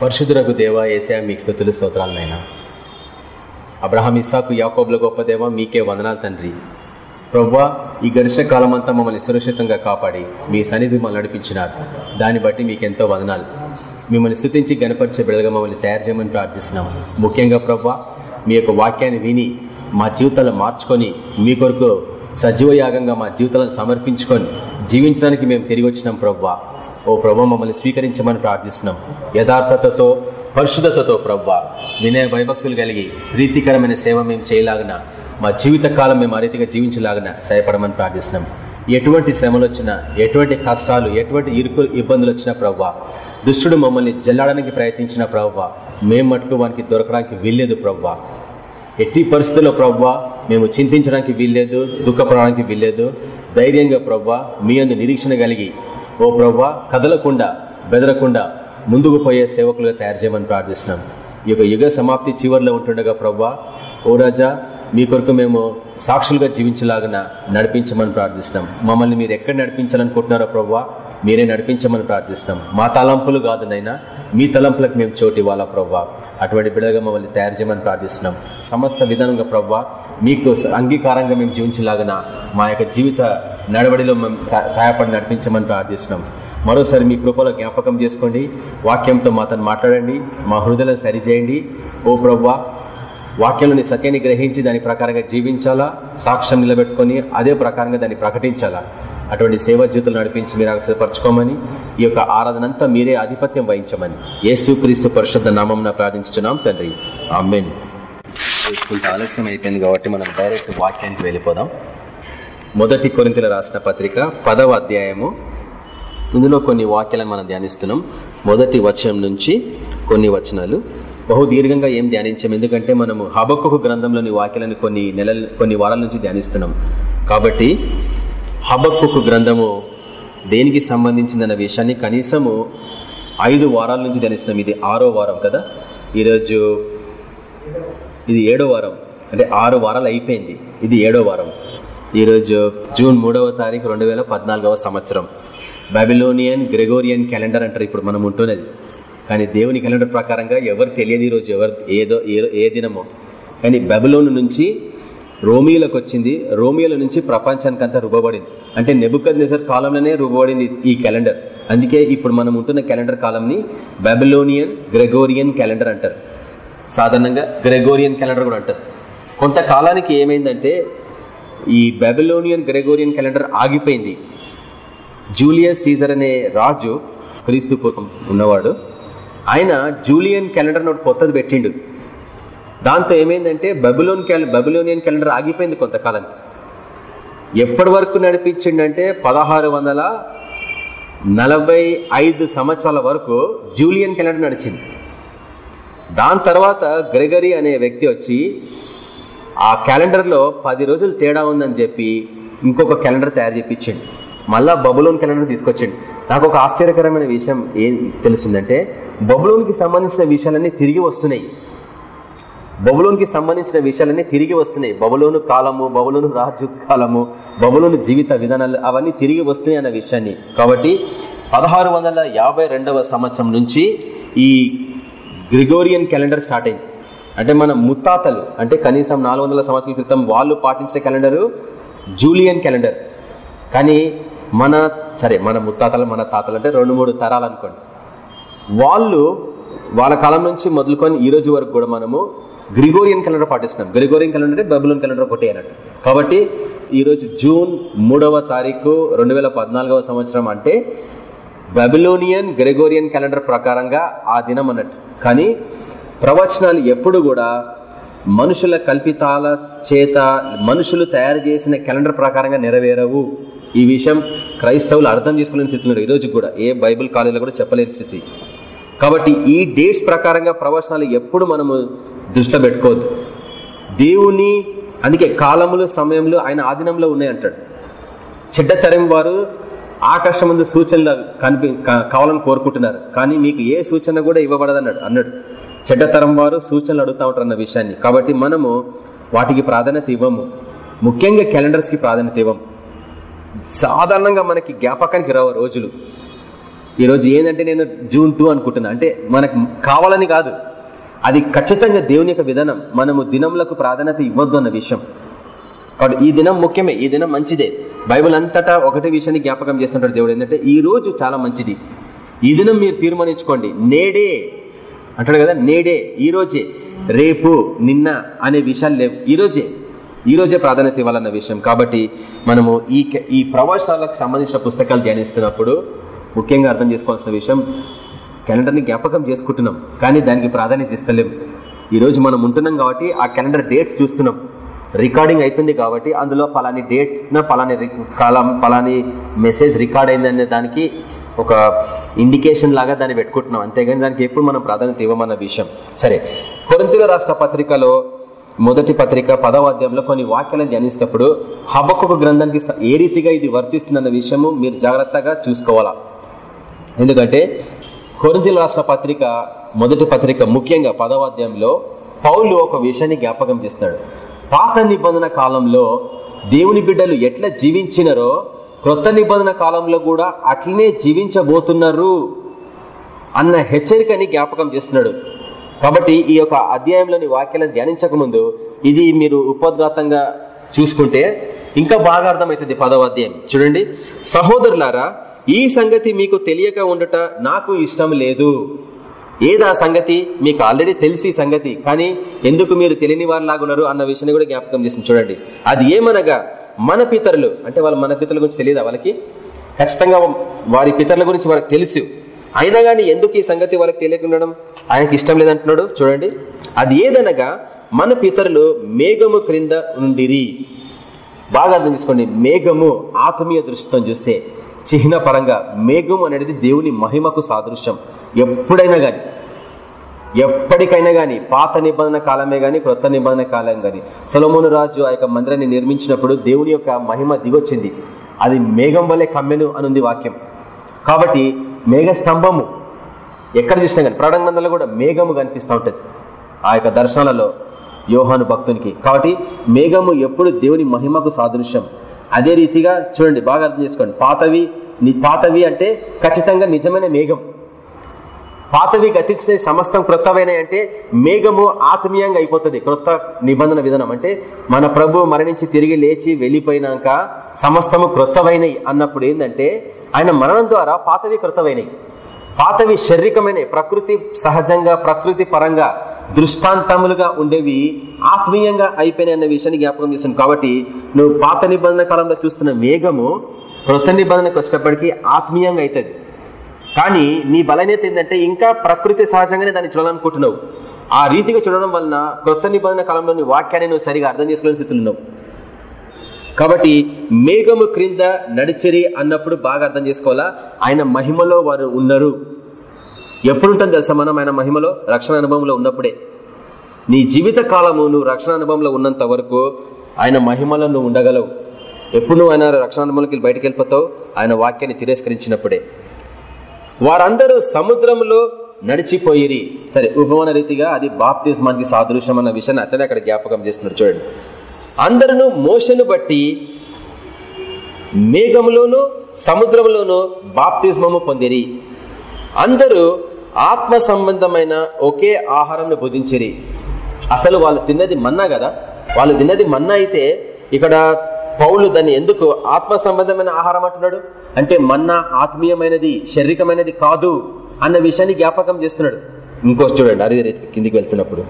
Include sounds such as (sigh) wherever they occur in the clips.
పరిశుద్ధులకు దేవ ఏసా మీకు స్థుతులు స్తోత్రాలనైనా అబ్రహాం ఇస్సాకు యాకోబుల గొప్ప దేవ మీకే వందనాలు తండ్రి. ప్రవ్వా ఈ గరిష్ట కాలం అంతా మమ్మల్ని సురక్షితంగా కాపాడి మీ సన్నిధి మమ్మల్ని నడిపించినారు. దాన్ని బట్టి మీకెంతో వందనాలు. వదనాలు మిమ్మల్ని స్థుతించి గణపరిచే బిడగా మమ్మల్ని తయారు చేయమని ప్రార్థిస్తున్నాం. ముఖ్యంగా ప్రవ్వా మీ యొక్క వాక్యాన్ని విని మా జీవితాలు మార్చుకొని మీ కొరకు సజీవ యాగంగా మా జీవితాలను సమర్పించుకొని జీవించడానికి మేము తిరిగి వచ్చినాం ప్రవ్వా. ఓ ప్రభు మమ్మల్ని స్వీకరించమని ప్రార్థిస్తున్నాం. యథార్థతతో పరిశుద్ధతతో ప్రవ్వ వినయ భయభక్తులు కలిగి ప్రీతికరమైన సేవ మేము చేయలాగిన మా జీవిత కాలం మేము ఆ రీతిగా జీవించలాగిన సహాయపడమని ప్రార్థిస్తున్నాం. ఎటువంటి శ్రమలు వచ్చినా ఎటువంటి కష్టాలు ఎటువంటి ఇరుకు ఇబ్బందులు వచ్చినా ప్రవ్వ దుష్టుడు మమ్మల్ని జల్లాడడానికి ప్రయత్నించిన ప్రవ్వ మేము మట్టుకు వానికి దొరకడానికి వీల్లేదు ప్రవ్వ ఎట్టి పరిస్థితుల్లో ప్రవ్వ మేము చింతించడానికి వీల్లేదు దుఃఖపడడానికి వీల్లేదు. ధైర్యంగా ప్రవ్వ మీ అందు నిరీక్షణ కలిగి ఓ ప్రవ్వా కదలకుండా బెదరకుండా ముందుకు పోయే సేవకులుగా తయారు చేయమని ప్రార్థిస్తున్నాం. ఈ యొక్క యుగ సమాప్తి చివరిలో ఉంటుండగా ప్రవ్వా ఓ రాజా మీ కొరకు మేము సాక్షులుగా జీవించలాగిన నడిపించమని ప్రార్థిస్తున్నాం. మమ్మల్ని మీరు ఎక్కడ నడిపించాలనుకుంటున్నారో ప్రవ్వా మీరే నడిపించమని ప్రార్థిస్తున్నాం. మా తలంపులు కాదు నైనా మీ తలంపులకు మేము చోటు ఇవ్వాలా ప్రవ్వా. అటువంటి బిడగా మమ్మల్ని తయారు చేయమని ప్రార్థిస్తున్నాం. సమస్త విధానంగా ప్రవ్వా మీకు అంగీకారంగా మేము జీవించలాగిన మా యొక్క జీవిత నడవడిలో మేము సహాయపడి నడిపించమని ప్రార్థిస్తున్నాం. మరోసారి మీ కృపలో జ్ఞాపకం చేసుకోండి. వాక్యంతో మాతను మాట్లాడండి. మా హృదయాలను సరిచేయండి. ఓ ప్రవ్వా వాక్యంలోని సత్యాన్ని గ్రహించి దాని ప్రకారంగా జీవించాలా? సాక్ష్యం నిలబెట్టుకొని అదే ప్రకారంగా దాన్ని ప్రకటించాలా? అటువంటి సేవా జీవితాలు నడిపించి మీరు ఆశ్రపరచుకోమని ఈ యొక్క ఆరాధనంతా మీరే ఆధిపత్యం వహించమని యేసుక్రీస్తు పరిశుద్ధ నామం ప్రార్థించున్నాం తండ్రి. ఆమెన్. కొంత ఆలస్యం అయిపోయింది కాబట్టి మనం డైరెక్ట్ వాక్యానికి వెళ్ళిపోదాం. మొదటి కొరింతల రాసిన పత్రిక పదవ అధ్యాయము. ఇందులో కొన్ని వాక్యాలను మనం ధ్యానిస్తున్నాం. మొదటి వచనం నుంచి కొన్ని వచనాలు. బహు దీర్ఘంగా ఏం ధ్యానించాం? ఎందుకంటే మనము హబక్కు గ్రంథంలోని వాక్యాలను కొన్ని నెలలు కొన్ని వారాల నుంచి ధ్యానిస్తున్నాం. కాబట్టి హబక్కు గ్రంథము దేనికి సంబంధించిందన్న విషయాన్ని కనీసము ఐదు వారాల నుంచి ధ్యానిస్తున్నాం. ఇది ఆరో వారం కదా? ఈరోజు ఇది ఏడో వారం. అంటే ఆరు వారాలు అయిపోయింది. ఇది ఏడో వారం. ఈరోజు జూన్ మూడవ తారీఖు రెండు వేల పద్నాలుగవ సంవత్సరం. బెబిలోనియన్ గ్రెగోరియన్ క్యాలెండర్ అంటారు ఇప్పుడు మనం ఉంటున్నది. కానీ దేవుని క్యాలెండర్ ప్రకారంగా ఎవరు తెలియదు ఈరోజు ఎవరు ఏదో ఏ దినమో. కానీ బబులోను నుంచి రోమియోలకు వచ్చింది రోమియోల నుంచి ప్రపంచానికి అంతా రుబ్బబడింది. అంటే నెబుకద్ నిజర్ కాలంలోనే రుబ్బబడింది ఈ క్యాలెండర్. అందుకే ఇప్పుడు మనం ఉంటున్న క్యాలెండర్ కాలంని బెబిలోనియన్ గ్రెగోరియన్ క్యాలెండర్ అంటారు. సాధారణంగా గ్రెగోరియన్ క్యాలెండర్ కూడా అంటారు. కొంతకాలానికి ఏమైందంటే ఈ బెబిలోనియన్ గ్రెగోరియన్ క్యాలెండర్ ఆగిపోయింది. జూలియస్ సీజర్ అనే రాజు క్రీస్తు పూర్వం ఉన్నవాడు ఆయన జూలియన్ క్యాలెండర్ నోటి కొత్తది పెట్టిండు. దాంతో ఏమైందంటే బబులోన్ బబులోనియన్ క్యాలెండర్ ఆగిపోయింది కొంతకాలం ఎప్పటి వరకు నడిపించిండంటే పదహారు వందల నలభై ఐదు సంవత్సరాల వరకు జూలియన్ క్యాలెండర్ నడిచింది. దాని తర్వాత గ్రెగరీ అనే వ్యక్తి వచ్చి ఆ క్యాలెండర్లో పది రోజులు తేడా ఉందని చెప్పి ఇంకొక క్యాలెండర్ తయారు చేయించండి మళ్ళా బబులోన్ క్యాలెండర్ తీసుకొచ్చండి. నాకు ఒక ఆశ్చర్యకరమైన విషయం ఏం తెలిసిందంటే బబులోన్కి సంబంధించిన విషయాలన్నీ తిరిగి వస్తున్నాయి. బబులోన్కి సంబంధించిన విషయాలన్నీ తిరిగి వస్తున్నాయి. బబులోను కాలము బబులోను రాజు కాలము బబులోను జీవిత విధానాలు అవన్నీ తిరిగి వస్తున్నాయి అన్న విషయాన్ని. కాబట్టి పదహారు సంవత్సరం నుంచి ఈ గ్రిగోరియన్ క్యాలెండర్ స్టార్ట్ అయింది. అంటే మన ముత్తాతలు అంటే కనీసం నాలుగు వందల సంవత్సరాల క్రితం వాళ్ళు పాటించిన క్యాలెండరు జూలియన్ క్యాలెండర్. కానీ మన సరే మన ముత్తాతలు మన తాతలు అంటే రెండు మూడు తరాలు అనుకోండి. వాళ్ళు వాళ్ళ కాలం నుంచి మొదలుకొని ఈ రోజు వరకు కూడా మనము గ్రిగోరియన్ క్యాలెండర్ పాటిస్తున్నాం. గ్రిగోరియన్ క్యాలెండర్ అంటే బబులోన్ క్యాలెండర్ ఒకటి అన్నట్టు. కాబట్టి ఈ రోజు జూన్ మూడవ తారీఖు రెండు సంవత్సరం అంటే బబిలోనియన్ గ్రెగోరియన్ క్యాలెండర్ ప్రకారంగా ఆ దినం అన్నట్టు. కానీ ప్రవచనాలు ఎప్పుడు కూడా మనుషుల కల్పితాల చేత మనుషులు తయారు చేసిన క్యాలెండర్ ప్రకారంగా నెరవేరవు. ఈ విషయం క్రైస్తవులు అర్థం చేసుకోలేని స్థితిలో ఈరోజు కూడా ఏ బైబుల్ కాలేజీలో కూడా చెప్పలేని స్థితి. కాబట్టి ఈ డేట్స్ ప్రకారంగా ప్రవచనాలు ఎప్పుడు మనము దృష్టిలో పెట్టుకోవద్దు. దేవుని అందుకే కాలములు సమయంలో ఆయన ఆధీనంలో ఉన్నాయంటాడు చెడ్డ తరం వారు ఆకాశం ముందు సూచనలు కనిపి కావాలని కోరుకుంటున్నారు. కానీ మీకు ఏ సూచన కూడా ఇవ్వబడదన్నాడు అన్నాడు. చెడ్డతరం వారు సూచనలు అడుగుతా ఉంటారు అన్న విషయాన్ని. కాబట్టి మనము వాటికి ప్రాధాన్యత ఇవ్వము. ముఖ్యంగా క్యాలెండర్స్కి ప్రాధాన్యత ఇవ్వము. సాధారణంగా మనకి జ్ఞాపకానికి రావు రోజులు. ఈరోజు ఏంటంటే నేను జూన్ టూ అనుకుంటున్నా. అంటే మనకు కావాలని కాదు. అది ఖచ్చితంగా దేవుని యొక్క విధానం. మనము దినములకు ప్రాధాన్యత ఇవ్వద్దు అన్న విషయం. కాబట్టి ఈ దినం ముఖ్యమే. ఈ దినం మంచిదే. బైబిల్ అంతటా ఒకటి విషయాన్ని జ్ఞాపకం చేస్తుంటాడు దేవుడు. ఏంటంటే ఈ రోజు చాలా మంచిది. ఈ దినం మీరు తీర్మానించుకోండి. నేడే అంటాడు కదా నేడే ఈ రోజే రేపు నిన్న అనే విషయాలు లేవు. ఈ రోజే ఈ రోజే ప్రాధాన్యత ఇవ్వాలన్న విషయం. కాబట్టి మనము ఈ ఈ ప్రవాసాలకు సంబంధించిన పుస్తకాలు ధ్యానిస్తున్నప్పుడు ముఖ్యంగా అర్థం చేసుకోవాల్సిన విషయం క్యాలెండర్ని జ్ఞాపకం చేసుకుంటున్నాం కానీ దానికి ప్రాధాన్యత ఇస్తలేం. ఈ రోజు మనం ఉంటున్నాం కాబట్టి ఆ క్యాలెండర్ డేట్స్ చూస్తున్నాం. రికార్డింగ్ అవుతుంది కాబట్టి అందులో పలాని డేట్ పలాని కాలం పలాని మెసేజ్ రికార్డ్ అయిందనే దానికి ఒక ఇండికేషన్ లాగా దాన్ని పెట్టుకుంటున్నాం. అంతేగాని దానికి ఎప్పుడు మనం ప్రాధాన్యత ఇవ్వమన్న విషయం. సరే కొరంతిల రాష్ట్ర పత్రికలో మొదటి పత్రిక పదవ అధ్యాయంలో కొన్ని వాక్యాలను ధ్యానిస్తప్పుడు హబక్కు గ్రంథానికి ఏ రీతిగా ఇది వర్తిస్తుందన్న విషయము మీరు జాగ్రత్తగా చూసుకోవాలా? ఎందుకంటే కొరింతల రాష్ట్ర పత్రిక మొదటి పత్రిక ముఖ్యంగా పదవ అధ్యాయంలో పౌలు ఒక విషయాన్ని జ్ఞాపకం చేస్తాడు పాత నిబంధన కాలంలో దేవుని బిడ్డలు ఎట్లా జీవించినారో క్రొత్త నిబంధన కాలంలో కూడా అట్లనే జీవించబోతున్నారు అన్న హెచ్చరికని జ్ఞాపకం చేస్తున్నాడు. కాబట్టి ఈ యొక్క అధ్యాయంలోని వాక్యాలను ధ్యానించక ముందు ఇది మీరు ఉపోద్ఘాతంగా చూసుకుంటే ఇంకా బాగా అర్థమవుతుంది పదవ అధ్యాయం. చూడండి. సహోదరులారా ఈ సంగతి మీకు తెలియక ఉండట నాకు ఇష్టం లేదు. ఏదా సంగతి? మీకు ఆల్రెడీ తెలిసి సంగతి. కానీ ఎందుకు మీరు తెలియని వారిలాగున్నారు అన్న విషయాన్ని కూడా జ్ఞాపకం చేసింది చూడండి. అది ఏమనగా మన పితరులు అంటే వాళ్ళ మన పితరుల గురించి తెలియదా వాళ్ళకి? ఖచ్చితంగా వారి పితరుల గురించి వాళ్ళకి తెలుసు. అయినా గాని ఎందుకు ఈ సంగతి వాళ్ళకి తెలియకుండడం ఆయనకి ఇష్టం లేదంటున్నాడు చూడండి. అది ఏదనగా మన పితరులు మేఘము క్రింద ఉండిరి. బాగా అర్థం చేసుకోండి. మేఘము ఆత్మీయ దృష్టితో చూస్తే చిహ్న పరంగా మేఘం అనేది దేవుని మహిమకు సాదృశ్యం. ఎప్పుడైనా గాని ఎప్పటికైనా గాని పాత నిబంధన కాలమే గాని క్రొత్త నిబంధన కాలం గాని సొలమోను రాజు ఆ యొక్క మందిరాన్ని నిర్మించినప్పుడు దేవుని యొక్క మహిమ దిగొచ్చింది. అది మేఘం వల్లే కమ్మెను అనుంది వాక్యం. కాబట్టి మేఘ స్తంభము ఎక్కడ చూసినా కానీ ప్రాణంగంధంలో కూడా మేఘము కనిపిస్తూ ఉంటుంది. ఆ యొక్క దర్శనాలలో యోహాను భక్తునికి. కాబట్టి మేఘము ఎప్పుడు దేవుని మహిమకు సాదృశ్యం. అదే రీతిగా చూడండి బాగా అర్థం చేసుకోండి. పాతవి పాతవి అంటే ఖచ్చితంగా నిజమైన మేఘం. పాతవి గతించిన సమస్తం క్రొత్తవైన అంటే మేఘము ఆత్మీయంగా అయిపోతుంది. క్రొత్త నిబంధన విధానం అంటే మన ప్రభు మరణించి తిరిగి లేచి వెళ్ళిపోయినాక సమస్తము క్రొత్తమైనవి అన్నప్పుడు ఏంటంటే ఆయన మరణం ద్వారా పాతవి క్రొత్తమైనవి పాతవి శారీరకమైన ప్రకృతి సహజంగా ప్రకృతి పరంగా దృష్టాంతములుగా ఉండేవి ఆత్మీయంగా అయిపోయినాయి అన్న విషయాన్ని జ్ఞాపకం చేస్తుంది కాబట్టి నువ్వు పాత నిబంధన కాలంలో చూస్తున్న మేఘము కృత నిబంధనకు వచ్చేటప్పటికీ ఆత్మీయంగా అవుతుంది కానీ నీ బలహీనత ఏంటంటే ఇంకా ప్రకృతి సహజంగానే దాన్ని చూడాలనుకుంటున్నావు. ఆ రీతిగా చూడడం వలన కొత్త నిబంధన కాలంలోని వాక్యాన్ని నువ్వు సరిగా అర్థం చేసుకునే స్థితిలో ఉన్నావు. కాబట్టి మేఘము క్రింద నడిచిరి అన్నప్పుడు బాగా అర్థం చేసుకోవాలా? ఆయన మహిమలో వారు ఉన్నారు. ఎప్పుడు ఉంటుంది తెలుసా మనం? ఆయన మహిమలో రక్షణ అనుభవంలో ఉన్నప్పుడే. నీ జీవిత కాలము నువ్వు రక్షణ అనుభవంలో ఉన్నంత వరకు ఆయన మహిమలో నువ్వు ఉండగలవు. ఎప్పుడు నువ్వు ఆయన రక్షణ అనుభవంలోకి బయటకు వెళ్ళిపోతావు? ఆయన వాక్యాన్ని తిరస్కరించినప్పుడే. వారందరూ సముద్రంలో నడిచిపోయిరి. సరే ఉపమాన రీతిగా అది బాప్తిజమానికి సాదృశ్యం అన్న విషయాన్ని అతనే అక్కడ జ్ఞాపకం చేస్తున్నారు చూడండి. అందరూ మోషను బట్టి మేఘములోను సముద్రంలోను బాప్తిజమము పొందిరి. అందరూ ఆత్మ సంబంధమైన ఒకే ఆహారం భుజించిరి. అసలు వాళ్ళు తిన్నది మన్నా కదా? వాళ్ళు తిన్నది మన్నా అయితే ఇక్కడ పౌలు దాన్ని ఎందుకు ఆత్మ సంబంధమైన ఆహారం అంటున్నాడు? అంటే మన్నా ఆత్మీయమైనది శారీరకమైనది కాదు అన్న విషయాన్ని జ్ఞాపకం చేస్తున్నాడు. ఇంకో చూడండి అదే రీతి కిందికి వెళ్తున్నప్పుడు.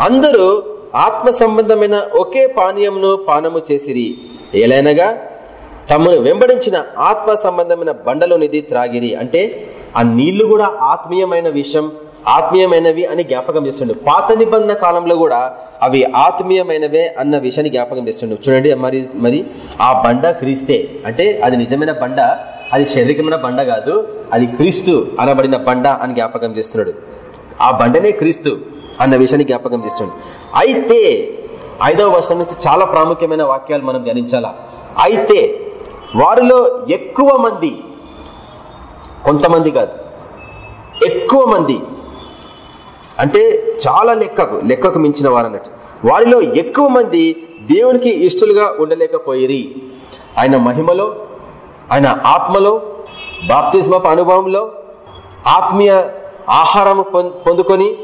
అందరూ ఆత్మ సంబంధమైన ఒకే పానీయంను పానము చేసిరి. ఏలైనగా తమను వెంబడించిన ఆత్మ సంబంధమైన బండలోనిది త్రాగిరి. అంటే ఆ నీళ్ళు కూడా ఆత్మీయమైన విషయం ఆత్మీయమైనవి అని జ్ఞాపకం చేస్తుండు. పాత నిబంధన కాలంలో కూడా అవి ఆత్మీయమైనవే అన్న విషయాన్ని జ్ఞాపకం చేస్తుండు. చూడండి మరి మరి ఆ బండ క్రీస్తే. అంటే అది నిజమైన బండ అది శారీరకమైన బండ కాదు అది క్రీస్తు అనబడిన బండ అని జ్ఞాపకం చేస్తున్నాడు. ఆ బండనే క్రీస్తు అన్న విషయాన్ని జ్ఞాపకం చేస్తున్నాడు అయితే ఐదవ వర్షం నుంచి చాలా ప్రాముఖ్యమైన వాక్యాలు మనం ధ్యానించాలా? అయితే వారిలో ఎక్కువ మంది కొంతమంది కాదు. ఎక్కువ మంది. అంటే చాలా లెక్కకు లెక్కకు మించిన వారన్నట్టు. వారిలో ఎక్కువ మంది దేవునికి ఇష్టలుగా ఉండలేకపోయిరి. ఆయన మహిమలో ఆయన ఆత్మలో బాప్తిస్మపు అనుభవంలో ఆత్మీయ ఆహారం పొందుకొని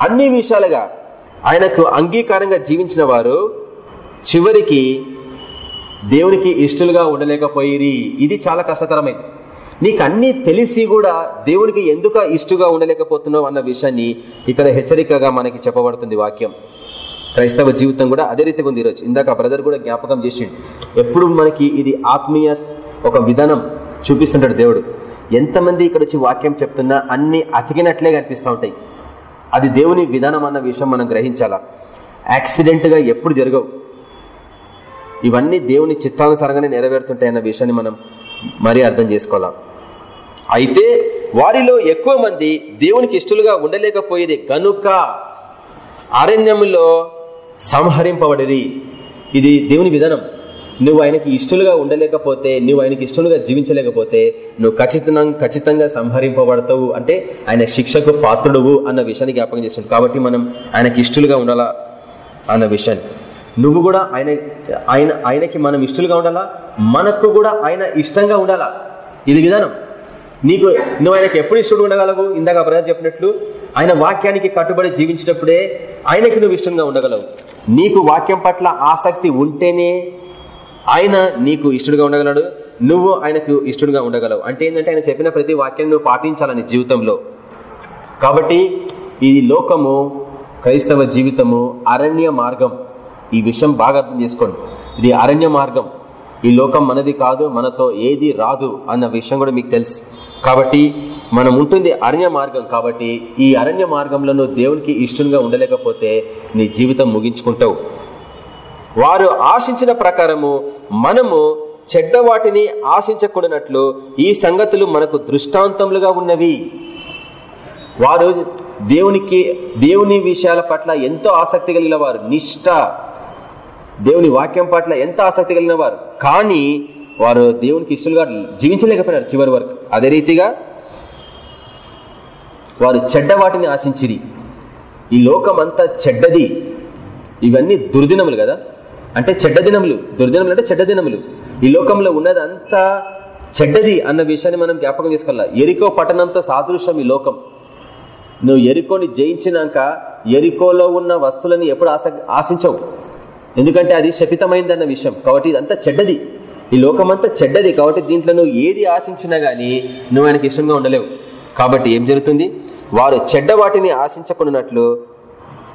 అన్ని విషయాలుగా ఆయనకు అంగీకారంగా జీవించిన వారు చివరికి దేవునికి ఇష్టలుగా ఉండలేకపోయిరి. ఇది చాలా కష్టతరమైంది. నీకు అన్ని తెలిసి కూడా దేవునికి ఎందుకు ఇష్టగా ఉండలేకపోతున్నావు అన్న విషయాన్ని ఇక్కడ హెచ్చరికగా మనకి చెప్పబడుతుంది వాక్యం. క్రైస్తవ జీవితం కూడా అదే రీతిగా ఉంది ఈరోజు. ఇందాక బ్రదర్ కూడా జ్ఞాపకం చేసిండు. ఎప్పుడు మనకి ఇది ఆత్మీయ ఒక విధానం చూపిస్తుంటాడు దేవుడు. ఎంతమంది ఇక్కడ వచ్చి వాక్యం చెప్తున్నా అన్ని అతికినట్లే కనిపిస్తూ ఉంటాయి. అది దేవుని విధానం అన్న విషయం మనం గ్రహించాలా? యాక్సిడెంట్గా ఎప్పుడు జరగవు. ఇవన్నీ దేవుని చిత్తానుసారంగానే నెరవేరుతుంటాయి అన్న విషయాన్ని మనం మరీ అర్థం చేసుకోవాలా? అయితే వారిలో ఎక్కువ మంది దేవునికి ఇష్టలుగా ఉండలేకపోయేది గనుక అరణ్యంలో సంహరింపబడిరి. ఇది దేవుని విధానం. నువ్వు ఆయనకి ఇష్టలుగా ఉండలేకపోతే నువ్వు ఆయనకి ఇష్టలుగా జీవించలేకపోతే నువ్వు ఖచ్చితంగా ఖచ్చితంగా సంహరింపబడతావు. అంటే ఆయన శిక్షకు పాత్రుడువు అన్న విషయాన్ని జ్ఞాపకం చేస్తుంది కాబట్టి మనం ఆయనకి ఇష్టలుగా ఉండాలా అన్న విషయాన్ని. నువ్వు కూడా ఆయన ఆయన ఆయనకి మనం ఇష్టలుగా ఉండాలా? మనకు కూడా ఆయన ఇష్టంగా ఉండాలా? ఇది విధానం. నీకు నువ్వు ఆయనకు ఎప్పుడు ఇష్టడు ఉండగలవు? ఇందాక బ్రదర్ చెప్పినట్లు ఆయన వాక్యానికి కట్టుబడి జీవించినప్పుడే ఆయనకి నువ్వు ఇష్టంగా ఉండగలవు. నీకు వాక్యం పట్ల ఆసక్తి ఉంటేనే ఆయన నీకు ఇష్టడుగా ఉండగలడు. నువ్వు ఆయనకు ఇష్టడుగా ఉండగలవు. అంటే ఏంటంటే ఆయన చెప్పిన ప్రతి వాక్యాన్ని నువ్వు పాటించాలని జీవితంలో. కాబట్టి ఈ లోకము క్రైస్తవ జీవితము అరణ్య మార్గం. ఈ విషయం బాగా అర్థం చేసుకోండి. ఇది అరణ్య మార్గం. ఈ లోకం మనది కాదు మనతో ఏది రాదు అన్న విషయం కూడా మీకు తెలుసు. కాబట్టి మనం ఉంటుంది అరణ్య మార్గం కాబట్టి ఈ అరణ్య మార్గంలో నువ్వు దేవునికి ఇష్టంగా ఉండలేకపోతే నీ జీవితం ముగించుకుంటావు. వారు ఆశించిన ప్రకారము మనము చెడ్డ వాటిని ఆశించకూడనట్లు ఈ సంగతులు మనకు దృష్టాంతములుగా ఉన్నవి. వారు దేవునికి దేవుని విషయాల పట్ల ఎంతో ఆసక్తి కలిగిన వారు నిష్ట. దేవుని వాక్యం పట్ల ఎంత ఆసక్తి కలిగిన వారు. కానీ వారు దేవునికి ఇష్టలుగా జీవించలేకపోయినారు చివరి వరకు. అదే రీతిగా వారు చెడ్డ వాటిని ఆశించిరి. ఈ లోకం చెడ్డది. ఇవన్నీ దుర్దినములు కదా? అంటే చెడ్డ దినములు. దుర్దినములు అంటే చెడ్డ దినములు. ఈ లోకంలో ఉన్నది అంతా చెడ్డది అన్న విషయాన్ని మనం జ్ఞాపకం చేసుకోవాలా? ఎరికో పట్టణంతో సాదృశ్యం ఈ లోకం. నువ్వు ఎరుకోని జయించినాక ఎరుకోలో ఉన్న వస్తువులని ఎప్పుడు ఆశించవు. ఎందుకంటే అది శపితమైంది అన్న విషయం. కాబట్టి ఇదంతా చెడ్డది. ఈ లోకమంతా చెడ్డది కాబట్టి దీంట్లో నువ్వు ఏది ఆశించినా గానీ నువ్వు ఆయనకి ఇష్టంగా ఉండలేవు. కాబట్టి ఏం జరుగుతుంది? వారు చెడ్డ వాటిని ఆశించకున్నట్లు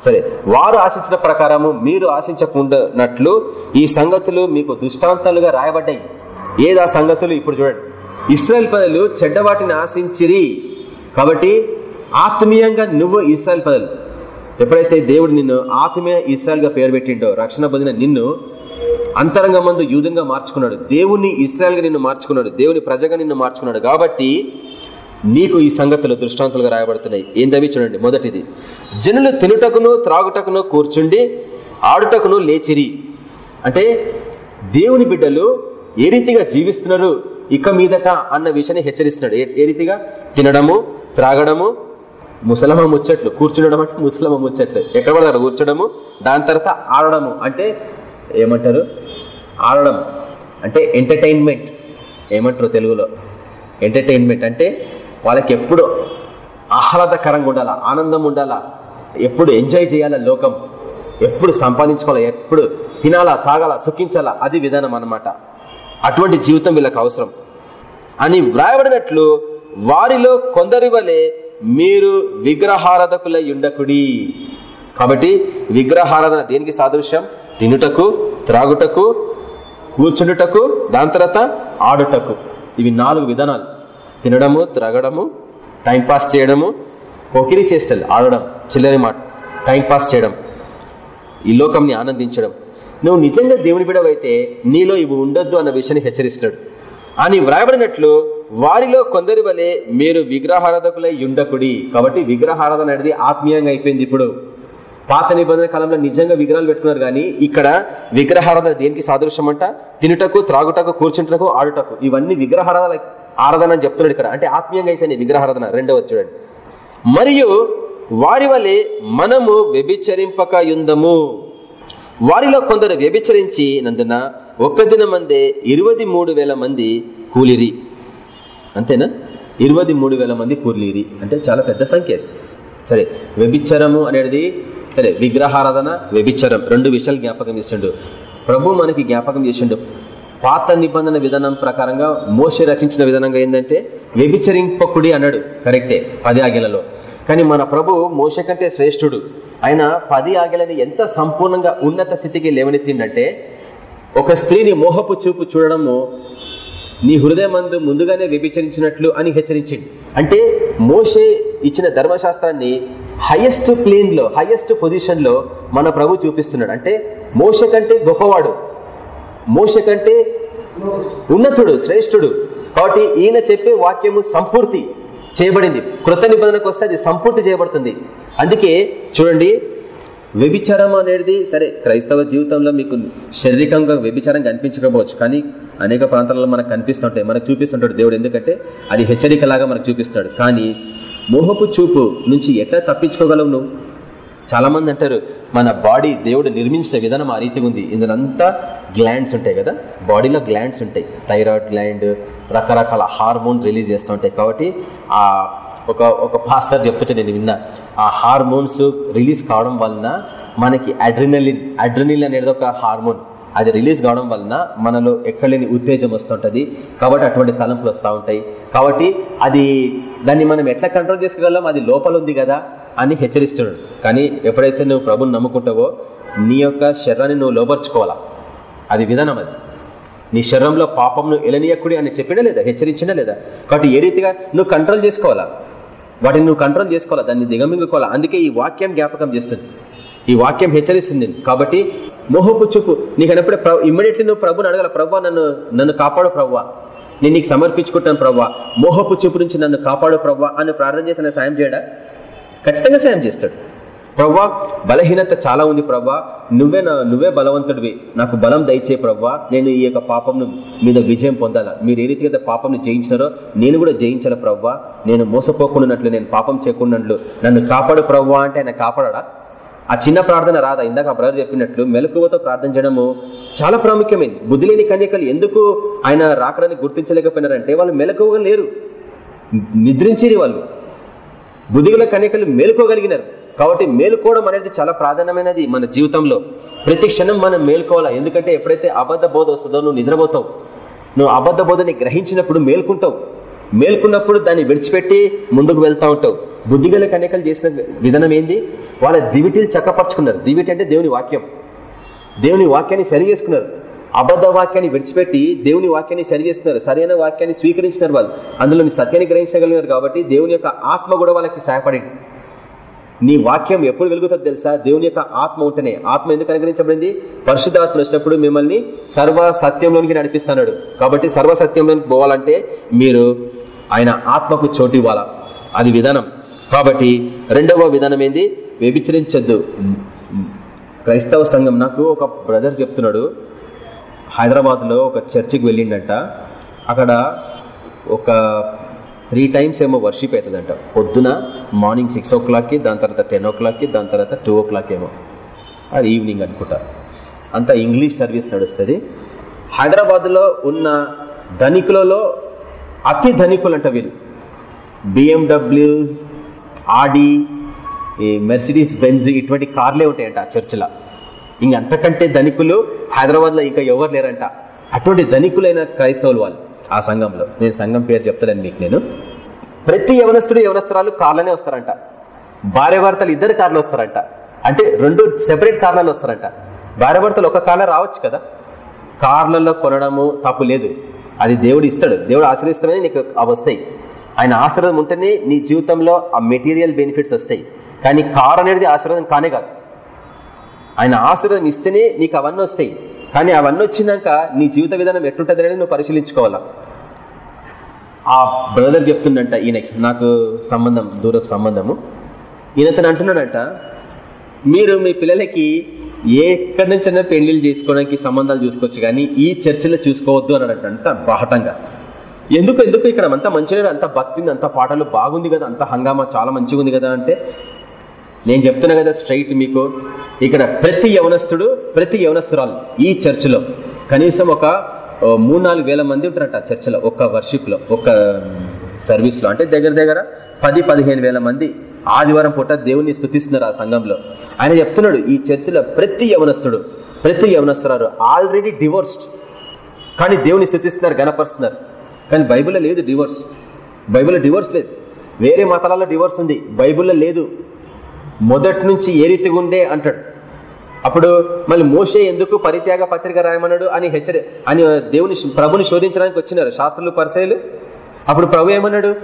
సరే వారు ఆశించిన ప్రకారము మీరు ఆశించకుండానట్లు ఈ సంగతులు మీకు దృష్టాంతాలుగా రాయబడ్డాయి. ఏదా సంగతులు? ఇప్పుడు చూడండి. ఇస్రాయల్ పదలు చెడ్డ వాటిని ఆశించిరి. కాబట్టి ఆత్మీయంగా నువ్వు ఇస్రాయల్ పదలు ఎప్పుడైతే దేవుడు నిన్ను ఆత్మీయ ఇస్రాయల్గా పేరు పెట్టిండో రక్షణ పొందిన నిన్ను అంతరంగం మందు యూదంగా మార్చుకున్నాడు. దేవుని ఇస్రాయల్గా నిన్ను మార్చుకున్నాడు. దేవుని ప్రజగా నిన్ను మార్చుకున్నాడు. కాబట్టి నీకు ఈ సంగతులు దృష్టాంతులుగా రాయబడుతున్నాయి. ఏందవి చూడండి. మొదటిది. జనులు తినుటకును త్రాగుటకును కూర్చుండి ఆడుటకును లేచిరి. అంటే దేవుని బిడ్డలు ఏ రీతిగా జీవిస్తున్నారు ఇక మీదట అన్న విషయాన్ని హెచ్చరిస్తున్నాడు. ఏ రీతిగా? తినడము త్రాగడము ముసలమ్మ ముచ్చట్లు. కూర్చుండడం అంటే ముసలమ్మ ముచ్చట్లు. ఎక్కడ పడతారు? కూర్చోడము దాని తర్వాత ఆడడము. అంటే ఏమంటారు? ఆడడం. అంటే ఎంటర్టైన్మెంట్ ఏమంటారు తెలుగులో? ఎంటర్టైన్మెంట్ అంటే వాళ్ళకి ఎప్పుడు ఆహ్లాదకరంగా ఉండాలా ఆనందం ఉండాలా ఎప్పుడు ఎంజాయ్ చేయాలా లోకం ఎప్పుడు సంపాదించుకోవాలా ఎప్పుడు తినాలా తాగాల సుఖించాలా అది విధానం అనమాట అటువంటి జీవితం వీళ్ళకి అవసరం. అని వ్రాయబడినట్లు వారిలో కొందరి వలె మీరు విగ్రహారాధకులై ఉండకుడి. కాబట్టి విగ్రహారాధన దేనికి సాదృశ్యం? తినుటకు త్రాగుటకు కూర్చుండుటకు దాని తర్వాత ఆడుటకు. ఇవి నాలుగు విధానాలు. తినడము త్రాగడము టైంపాస్ చేయడము పొకిరి చేష్టలు ఆడడం చిల్లరి మాట టైంపాస్ చేయడం ఈ లోకంని ఆనందించడం. నువ్వు నిజంగా దేవుని బిడవైతే నీలో ఇవి ఉండొద్దు అన్న విషయాన్ని హెచ్చరిస్తున్నాడు. అని వ్రాయబడినట్లు వారిలో కొందరి వలె మీరు విగ్రహారాధకులై ఉండకుడి. కాబట్టి విగ్రహారాధన అనేది ఆత్మీయంగా అయిపోయింది ఇప్పుడు. పాత నిబంధన కాలంలో నిజంగా విగ్రహాలు పెట్టుకున్నారు కానీ ఇక్కడ విగ్రహారాధన దేనికి సాదృశ్యం అంట తినుటకు త్రాగుటకు కూర్చుంటకు ఆడుటకు. ఇవన్నీ విగ్రహారాధన ఆరాధన అని చెప్తున్నాడు ఇక్కడ. అంటే ఆత్మీయంగా అయిపోయినాయి విగ్రహారాధన. రెండవ చూడండి. మరియు వారి వలె మనము వ్యభిచరింపక యుందము వారిలో కొందరు వ్యభిచరించి నందున ఒక్క దిన మందే ఇరవై మూడు వేల మంది కూలిరి. అంతేనా? ఇరవై మూడు వేల మంది కూలిరి. అంటే చాలా పెద్ద సంఖ్య సరే వ్యభిచారము అనేది సరే విగ్రహారాధన వ్యభిచారం రెండు విషయాలు జ్ఞాపకం చేసిండు. ప్రభు మనకి జ్ఞాపకం చేసిండు. పాత నిబంధన విధానం ప్రకారంగా మోస రచించిన విధానంగా ఏంటంటే వ్యభిచరింపకుడి అన్నాడు. కరెక్టే పది ఆజ్ఞలలో. కానీ మన ప్రభు మోస కంటే శ్రేష్ఠుడు. ఆయన పది ఆగలని ఎంత సంపూర్ణంగా ఉన్నత స్థితికి లేవనెత్తిండంటే ఒక స్త్రీని మోహపు చూపు చూడడము నీ హృదయమందు ముందుగానే వ్యభిచరించినట్లు అని హెచ్చరించింది అంటే మోసే ఇచ్చిన ధర్మశాస్త్రాన్ని హైయెస్ట్ ప్లేన్లో హైయెస్ట్ పొజిషన్లో మన ప్రభు చూపిస్తున్నాడు. అంటే మోష కంటే గొప్పవాడు. మోష కంటే ఉన్నతుడు శ్రేష్ఠుడు. కాబట్టి ఈయన చెప్పే వాక్యము సంపూర్తి చేయబడింది. కృత నిబంధనకు వస్తే అది సంపూర్తి చేయబడుతుంది. అందుకే చూడండి వ్యభిచారం అనేది సరే క్రైస్తవ జీవితంలో మీకు శారీరకంగా వ్యభిచారం కనిపించకపోవచ్చు. కానీ అనేక ప్రాంతాలలో మనకు కనిపిస్తుంటాయి. మనకు చూపిస్తుంటాడు దేవుడు. ఎందుకంటే అది హెచ్చరికలాగా మనకు చూపిస్తాడు. కానీ మోహపు చూపు నుంచి ఎట్లా తప్పించుకోగలవు నువ్వు? చాలా మంది అంటారు మన బాడీ దేవుడు నిర్మించిన విధానం ఆ రీతిగా ఉంది. ఇందులంతా గ్లాండ్స్ ఉంటాయి కదా? బాడీలో గ్లాండ్స్ ఉంటాయి. థైరాయిడ్ గ్లాండ్ రకరకాల హార్మోన్స్ రిలీజ్ చేస్తూ ఉంటాయి. కాబట్టి ఆ ఒక ఒక పాస్టర్ చెప్తుంటే నేను విన్నా ఆ హార్మోన్స్ రిలీజ్ కావడం వలన మనకి అడ్రినలిన్ అడ్రినిల్ అనేది ఒక హార్మోన్ అది రిలీజ్ కావడం వలన మనలో ఎక్కడలేని ఉత్తేజం వస్తుంటది. కాబట్టి అటువంటి తలంపులు వస్తూ ఉంటాయి. కాబట్టి అది దాన్ని మనం ఎట్లా కంట్రోల్ చేసుకోగలం అది లోపల ఉంది కదా అని హెచ్చరిస్తున్నాడు. కానీ ఎప్పుడైతే నువ్వు ప్రభుని నమ్ముకుంటావో నీ యొక్క శరీరాన్ని నువ్వు లోపరుచుకోవాలా? అది విధానం అది. నీ శరీరంలో పాపంను ఎలనీయకుడి అని చెప్పినా లేదా హెచ్చరించినా లేదా? కాబట్టి ఏ రీతిగా నువ్వు కంట్రోల్ చేసుకోవాలా? వాటిని నువ్వు కంట్రోల్ చేసుకోవాలా? దాన్ని దిగమింగుకోవాలా? అందుకే ఈ వాక్యం జ్ఞాపకం చేస్తుంది. ఈ వాక్యం హెచ్చరిస్తుంది. కాబట్టి మోహపు చూపు నీకు అన్నప్పుడే ఇమ్మీడియట్లీ నువ్వు ప్రభుని అడగల ప్రభు నన్ను నన్ను కాపాడు ప్రవ్వా నేను నీకు సమర్పించుకుంటాను ప్రవ్వా మోహపు చూపు నుంచి నన్ను కాపాడు ప్రవ్వా అని ప్రార్థన చేసిన సాయం చేయడా? ఖచ్చితంగా సాయం చేస్తాడు. ప్రవ్వా బలహీనత చాలా ఉంది ప్రవ్వా నువ్వే నా నువ్వే బలవంతుడివి. నాకు బలం దయచే ప్రవ్వా నేను ఈ యొక్క పాపం మీద విజయం పొందాలా. మీరు ఏ రీతిగా పాపం జయించినారో నేను కూడా జయించాల ప్రవ్వా నేను మోసపోకుండా నేను పాపం చేయకుండా నన్ను కాపాడు ప్రవ్వా అంటే ఆయన కాపాడా ఆ చిన్న ప్రార్థన రాదా ఇందాక ఆ బ్రదర్ చెప్పినట్లు మెలకువతో ప్రార్థన చేయడము చాలా ప్రాముఖ్యమైంది. బుద్ధి లేని కన్యకలు ఎందుకు ఆయన రాకడానికి గుర్తించలేకపోయినారంటే వాళ్ళు మెలకువగా లేరు. నిద్రించేది వాళ్ళు. బుద్ధిగల కన్యకలు మేలుకోగలిగినారు. కాబట్టి మేలుకోవడం అనేది చాలా ప్రాధాన్యమైనది మన జీవితంలో. ప్రతి క్షణం మనం మేలుకోవాలా? ఎందుకంటే ఎప్పుడైతే అబద్ధ బోధ వస్తుందో నువ్వు నిద్రపోతావు. నువ్వు అబద్ధ బోధని గ్రహించినప్పుడు మేల్కుంటావు. మేల్కున్నప్పుడు దాన్ని విడిచిపెట్టి ముందుకు వెళ్తా ఉంటావు. బుద్ధిగల కన్యకలు చేసిన విధానం ఏంది? వాళ్ళ దివిటీలు చక్కపరుచుకున్నారు. దివిటి అంటే దేవుని వాక్యం. దేవుని వాక్యాన్ని సరి చేసుకున్నారు అబద్ధ వాక్యాన్ని విడిచిపెట్టి దేవుని వాక్యాన్ని సరి చేస్తున్నారు సరైన వాక్యాన్ని స్వీకరించినారు వాళ్ళు. అందులో సత్యాన్ని గ్రహించగలిగినారు కాబట్టి దేవుని యొక్క ఆత్మ కూడా వాళ్ళకి సహాయపడింది. నీ వాక్యం ఎప్పుడు వెలుగుతుంది తెలుసా? దేవుని యొక్క ఆత్మ ఉంటేనే. ఆత్మ ఎందుకు అనుగ్రహించబడింది? పరిశుద్ధాత్మ వచ్చినప్పుడు మిమ్మల్ని సర్వ సత్యంలోనికి నడిపిస్తున్నాడు కాబట్టి సర్వ సత్యంలోనికి పోవాలంటే మీరు ఆయన ఆత్మకు చోటు ఇవ్వాలా? అది విధానం. కాబట్టి రెండవ విధానం ఏంది? వ్యభిచరించద్దు. క్రైస్తవ సంఘం నాకు ఒక బ్రదర్ చెప్తున్నాడు. హైదరాబాద్లో ఒక చర్చికి వెళ్ళిండంట. అక్కడ ఒక త్రీ టైమ్స్ ఏమో వర్షిప్ అవుతుందంట. పొద్దున మార్నింగ్ సిక్స్ ఓ క్లాక్కి దాని తర్వాత టెన్ ఓ క్లాక్కి దాని తర్వాత టూ ఓ క్లాక్ ఏమో. అది ఈవినింగ్ అనుకుంటా. అంతా ఇంగ్లీష్ సర్వీస్ నడుస్తుంది. హైదరాబాద్లో ఉన్న ధనికులలో అతి ధనికులు అంట వీళ్ళు బిఎండబ్ల్యూస్ ఆడి ఈ మెర్సిడీస్ బెంజ్ ఇటువంటి కార్లే ఉంటాయంట చర్చిలో. ఇంక అంతకంటే ధనికులు హైదరాబాద్లో ఇంకా ఎవరు లేరంట. అటువంటి ధనికులైన క్రైస్తవులు వాళ్ళు ఆ సంఘంలో. నేను సంఘం పేరు చెప్తాను మీకు నేను. ప్రతి యవనస్తుడు యవనస్తురాలు కార్లనే వస్తారంట. భార్య భర్తలు ఇద్దరు కార్లు వస్తారంట. అంటే రెండు సెపరేట్ కార్లలో వస్తారంట. భార్య భర్తలు ఒక కార్లో రావచ్చు కదా? కార్లలో కొనడము తప్పు లేదు. అది దేవుడు ఇస్తాడు. దేవుడు ఆశ్రయిస్తామని నీకు అవి వస్తాయి. ఆయన ఆశీర్వాదం ఉంటేనే నీ జీవితంలో ఆ మెటీరియల్ బెనిఫిట్స్ వస్తాయి. కానీ కార్ అనేది ఆశీర్వాదం కానే కాదు. ఆయన ఆశీర్వాదం ఇస్తేనే నీకు అవన్నీ వస్తాయి. కానీ అవన్నీ వచ్చినాక నీ జీవిత విధానం ఎట్లుంటుంది అనేది నువ్వు పరిశీలించుకోవాలా? ఆ బ్రదర్ చెప్తుండంట ఈయనకి నాకు సంబంధం దూరపు సంబంధము. ఈయనతను అంటున్నాడంట మీరు మీ పిల్లలకి ఎక్కడి నుంచైనా పెళ్ళిళ్ళు చేసుకోవడానికి సంబంధాలు చూసుకోవచ్చు కానీ ఈ చర్చలో చూసుకోవద్దు అన్నాడంట అంత బాహటంగా. ఎందుకు ఎందుకు ఇక్కడ అంత మంచిగా అంత భక్తి అంత పాటలు బాగుంది కదా అంత హంగామా చాలా మంచిగా ఉంది కదా అంటే నేను చెప్తున్నా కదా స్ట్రైట్ మీకు ఇక్కడ ప్రతి యవనస్తుడు ప్రతి యవనస్తురాలు ఈ చర్చిలో కనీసం ఒక మూడు నాలుగు వేల మంది ఉంటారట చర్చిలో ఒక్క వర్షిప్లో ఒక సర్వీస్లో అంటే దగ్గర దగ్గర పది పదిహేను వేల మంది ఆదివారం పూట దేవుణ్ణి స్థుతిస్తున్నారు ఆ సంఘంలో. ఆయన చెప్తున్నాడు ఈ చర్చిలో ప్రతి యవనస్తుడు ప్రతి యవనస్తురారు ఆల్రెడీ డివోర్స్డ్. కానీ దేవుని స్థుతిస్తున్నారు గనపరుస్తున్నారు కానీ బైబిల్లో లేదు డివోర్స్. బైబిల్లో డివోర్స్ లేదు. వేరే మతాలలో డివోర్స్ ఉంది. బైబిల్లో లేదు. మొదటి నుంచి ఏ రీతిగా ఉండే అంటాడు. అప్పుడు మళ్ళీ మోసే ఎందుకు పరిత్యాగ పత్రిక రాయమన్నాడు అని హెచ్చరి అని దేవుని ప్రభుని శోధించడానికి వచ్చినారు శాస్త్రులు పరిచయలు అప్పుడు ప్రభు ఏమన్నాడు?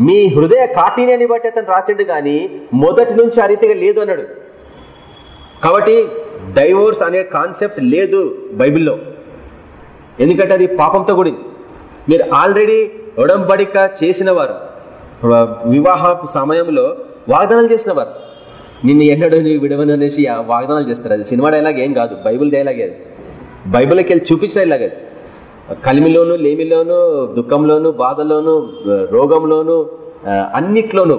మీ హృదయ కాఠిన్యాన్ని బట్టి అతను రాసిండు కానీ మొదటి నుంచి ఆ రీతిగా లేదు అన్నాడు. కాబట్టి డైవోర్స్ అనే కాన్సెప్ట్ లేదు బైబిల్లో. ఎందుకంటే అది పాపంతో కూడింది. మీరు ఆల్రెడీ ఒడంబడిక చేసిన వారు వివాహ సమయంలో వాగ్దానాలు చేసిన వారు నిన్ను ఎన్నడూ నీ విడవను అనేసి వాగ్దానాలు చేస్తారు. అది సినిమా డైలాగ్ ఏం కాదు బైబుల్ డైలాగ్ అది. బైబిల్కి వెళ్ళి చూపించిన డైలాగ్ అది. కలిమిలోను లేమిలోను దుఃఖంలోను బాధలోను రోగంలోను అన్నిట్లోనూ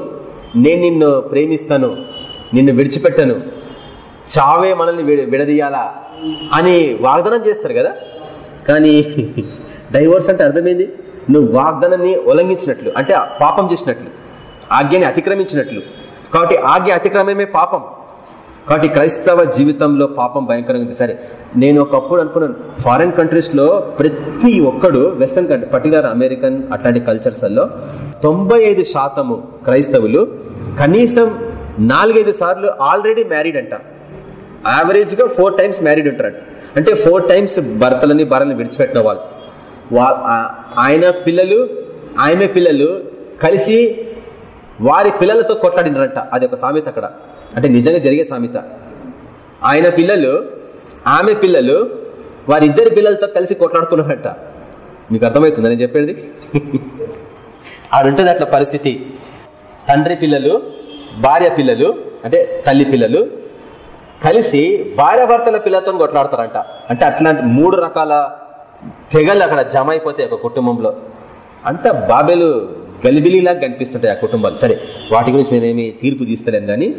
నేను నిన్ను ప్రేమిస్తాను నిన్ను విడిచిపెట్టను చావే మనల్ని విడ- విడదీయాలా అని వాగ్దానం చేస్తారు కదా. కానీ డైవోర్స్ అంటే అర్థమైంది? నువ్వు వాగ్దానాన్ని ఉల్లంఘించినట్లు అంటే పాపం చేసినట్లు ఆజ్ఞని అతిక్రమించినట్లు. కాబట్టి ఆజ్ఞ అతిక్రమమే పాపం. కాబట్టి క్రైస్తవ జీవితంలో పాపం భయంకరంగా ఉంది. సరే నేను ఒకప్పుడు అనుకున్నాను ఫారిన్ కంట్రీస్లో ప్రతి ఒక్కడు వెస్టర్న్ కంట్రీ పర్టికులర్ అమెరికన్ అట్లాంటి కల్చర్స్లో తొంభై ఐదు శాతము క్రైస్తవులు కనీసం నాలుగైదు సార్లు ఆల్రెడీ మ్యారీడ్ అంట. యావరేజ్గా ఫోర్ టైమ్స్ మ్యారీడ్ ఉంటారంట. అంటే ఫోర్ టైమ్స్ భర్తలని భార్యని విడిచిపెట్టిన వాళ్ళు. ఆయన పిల్లలు ఆమె పిల్లలు కలిసి వారి పిల్లలతో కొట్లాడినరంట. అది ఒక సామెత అక్కడ. అంటే నిజంగా జరిగే సామెత. ఆయన పిల్లలు ఆమె పిల్లలు వారిద్దరి పిల్లలతో కలిసి కొట్లాడుకున్నారంట. మీకు అర్థమవుతుందా నేను చెప్పేది? (laughs) ఆడుంటుంది అట్లా పరిస్థితి. తండ్రి పిల్లలు భార్య పిల్లలు అంటే తల్లి పిల్లలు కలిసి భార్య భర్తల పిల్లలతో కొట్లాడతారంట. అంటే అట్లాంటి మూడు రకాల తెగలు అక్కడ జమ అయిపోతాయి ఒక కుటుంబంలో. అంత బాబెలు గలిబిలిలాగా కనిపిస్తుంటాయి ఆ కుటుంబాలు. సరే వాటి గురించి నేనేమి తీర్పు తీస్తలేను కానీ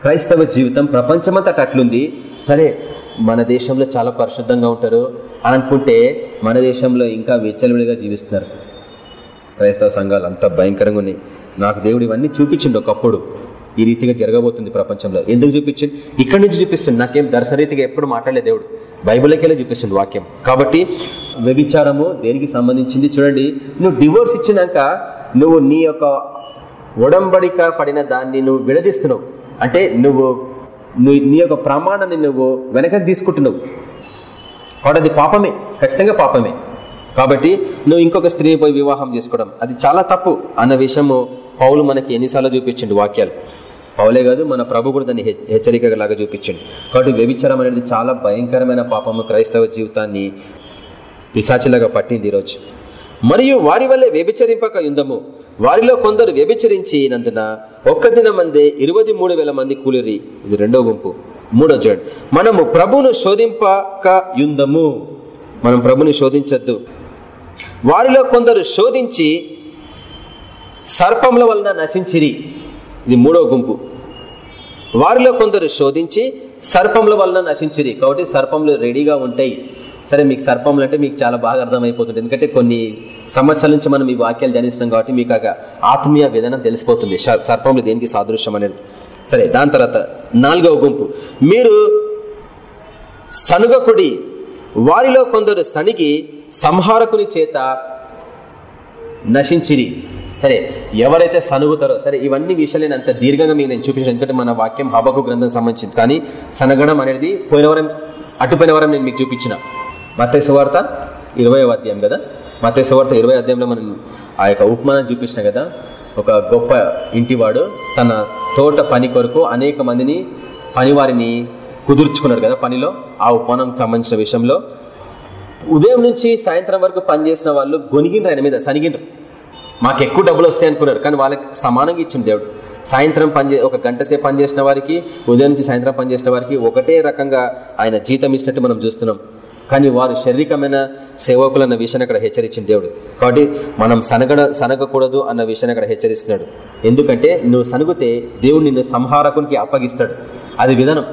క్రైస్తవ జీవితం ప్రపంచమంతా అట్లుంది. సరే మన దేశంలో చాలా పరిశుద్ధంగా ఉంటారు అని అనుకుంటే మన దేశంలో ఇంకా విచ్చలవిడిగా జీవిస్తున్నారు. క్రైస్తవ సంఘాలు అంత భయంకరంగా ఉన్నాయి. నాకు దేవుడు ఇవన్నీ చూపించిండు ఒకప్పుడు. ఈ రీతిగా జరగబోతుంది ప్రపంచంలో. ఎందుకు చూపించింది? ఇక్కడి నుంచి చూపిస్తుంది. నాకేం దర్శరీతిగా ఎప్పుడు మాట్లాడలే దేవుడు. బైబిల్కెళ్ళి చూపిస్తుంది వాక్యం. కాబట్టి వ్యభిచారము దేనికి సంబంధించింది? చూడండి నువ్వు డివోర్స్ ఇచ్చినాక నువ్వు నీ యొక్క ఒడంబడిక పడిన దాన్ని నువ్వు విడదీస్తున్నావు. అంటే నువ్వు నీ- నీ యొక్క ప్రమాణాన్ని నువ్వు వెనకకి తీసుకుంటున్నావు. వాడది పాపమే. ఖచ్చితంగా పాపమే. కాబట్టి నువ్వు ఇంకొక స్త్రీ పోయి వివాహం చేసుకోవడం. అది చాలా తప్పు అన్న విషయము పౌలు మనకి ఎన్నిసార్లు చూపించండి వాక్యాలు. పౌలే కాదు మన ప్రభు కూడా దాన్ని హె- హెచ్చరిక లాగా చూపించండి. కాబట్టి వ్యభిచారం అనేది చాలా భయంకరమైన పాపము క్రైస్తవ జీవితాన్ని పిశాచిలాగా పట్టింది ఈరోజు. మరియు వారి వల్లే వ్యభిచరింపక యుందము. వారిలో కొందరు వ్యభిచరించినందున ఒక్క దిన మందే ఇరవై మూడు వేల మంది కూలిరి. ఇది రెండో గుంపు. మూడో చూడండి మనము ప్రభును శోధింపక యుందము. మనం ప్రభుని శోధించద్దు. వారిలో కొందరు శోధించి సర్పముల వలన నశించిరి. ఇది మూడో గుంపు. వారిలో కొందరు శోధించి సర్పముల వలన నశించిరి. కాబట్టి సర్పములు రెడీగా ఉంటాయి. సరే మీకు సర్పములు అంటే మీకు చాలా బాగా అర్థమైపోతుంది ఎందుకంటే కొన్ని సంవత్సరాల నుంచి మనం ఈ వాక్యాలు ధ్యానిస్తున్నాం కాబట్టి మీకు ఆత్మీయ విధానం తెలిసిపోతుంది. సర్పములు దేనికి సాదృశ్యం అనేది. సరే దాని తర్వాత నాలుగవ గుంపు. మీరు సనుగకుడి వారిలో కొందరు సనిగి సంహారకుని చేత నశించిరి. సరే ఎవరైతే సనుగుతారో సరే ఇవన్నీ విషయాలు నేను అంత దీర్ఘంగా మీకు నేను చూపించాను ఎందుకంటే మన వాక్యం హబకు గ్రంథం సంబంధించింది. కానీ సనగణం అనేది పోయిన వారం అటుపోయిన వరం నేను మీకు చూపించిన. మత సువార్త ఇరవై అధ్యాయం కదా? మత సువార్త ఇరవై అధ్యాయంలో మనం ఆ యొక్క ఉపమానం చూపించిన కదా? ఒక గొప్ప ఇంటివాడు తన తోట పని కొరకు అనేక మందిని పనివారిని కుదుర్చుకున్నాడు కదా పనిలో ఆ ఉపమానం సంబంధించిన విషయంలో. ఉదయం నుంచి సాయంత్రం వరకు పనిచేసిన వాళ్ళు గొనిగిండ్రు ఆయన మీద సనిగిండ్రు. మాకు ఎక్కువ డబ్బులు వస్తాయి అనుకున్నారు. కానీ వాళ్ళకి సమానంగా ఇచ్చింది దేవుడు. సాయంత్రం పని ఒక గంట సేపు పనిచేసిన వారికి ఉదయం నుంచి సాయంత్రం పనిచేసిన వారికి ఒకటే రకంగా ఆయన జీతం ఇచ్చినట్టు మనం చూస్తున్నాం. కానీ వారు శారీరకమైన సేవకులు అన్న విషయాన్ని అక్కడ హెచ్చరించింది దేవుడు. కాబట్టి మనం సనగడ సనగకూడదు అన్న విషయాన్ని అక్కడ హెచ్చరిస్తున్నాడు. ఎందుకంటే నువ్వు సనుగుతే దేవుడు నిన్ను సంహారకునికి అప్పగిస్తాడు. అది విధానం.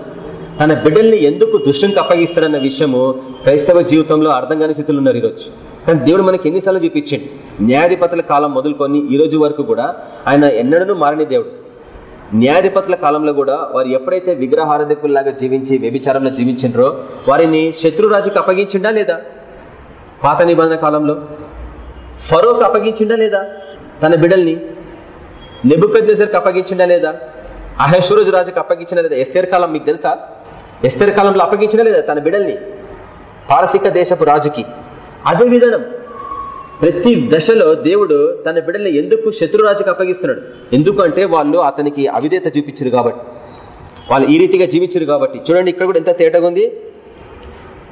తన బిడ్డల్ని ఎందుకు దుష్టునికి అప్పగిస్తాడన్న విషయము క్రైస్తవ జీవితంలో అర్థం కాని స్థితిలో ఉన్నారు ఈరోజు. కానీ దేవుడు మనకి ఎన్నిసార్లు చూపించాడు. న్యాయాధిపతుల కాలం మొదలుకొని ఈ రోజు వరకు కూడా ఆయన ఎన్నడూ మారని దేవుడు. న్యాయాధిపతుల కాలంలో కూడా వారు ఎప్పుడైతే విగ్రహారధికుల్లాగా జీవించి వ్యభిచారంలో జీవించిండ్రో వారిని శత్రురాజుకి అప్పగించిండా లేదా? పాత నిబంధన కాలంలో. ఫరోకి అప్పగించిండా లేదా? తన బిడల్ని నెబుకద్నెజర్కి అప్పగించిండా లేదా? అహేశ్వరుజు రాజుకి అప్పగించిన లేదా? ఎస్తేర్ కాలం మీకు తెలుసా? ఎస్తేర్ కాలంలో అప్పగించినా లేదా తన బిడల్ని పారసిక దేశపు రాజుకి. అదే విధానం. ప్రతి దశలో దేవుడు తన బిడ్డల్ని ఎందుకు శత్రురాజుకి అప్పగిస్తున్నాడు? ఎందుకంటే వాళ్ళు అతనికి అవిధేత చూపించారు కాబట్టి. వాళ్ళు ఈ రీతిగా జీవించారు కాబట్టి. చూడండి ఇక్కడ కూడా ఎంత తేటగా ఉంది.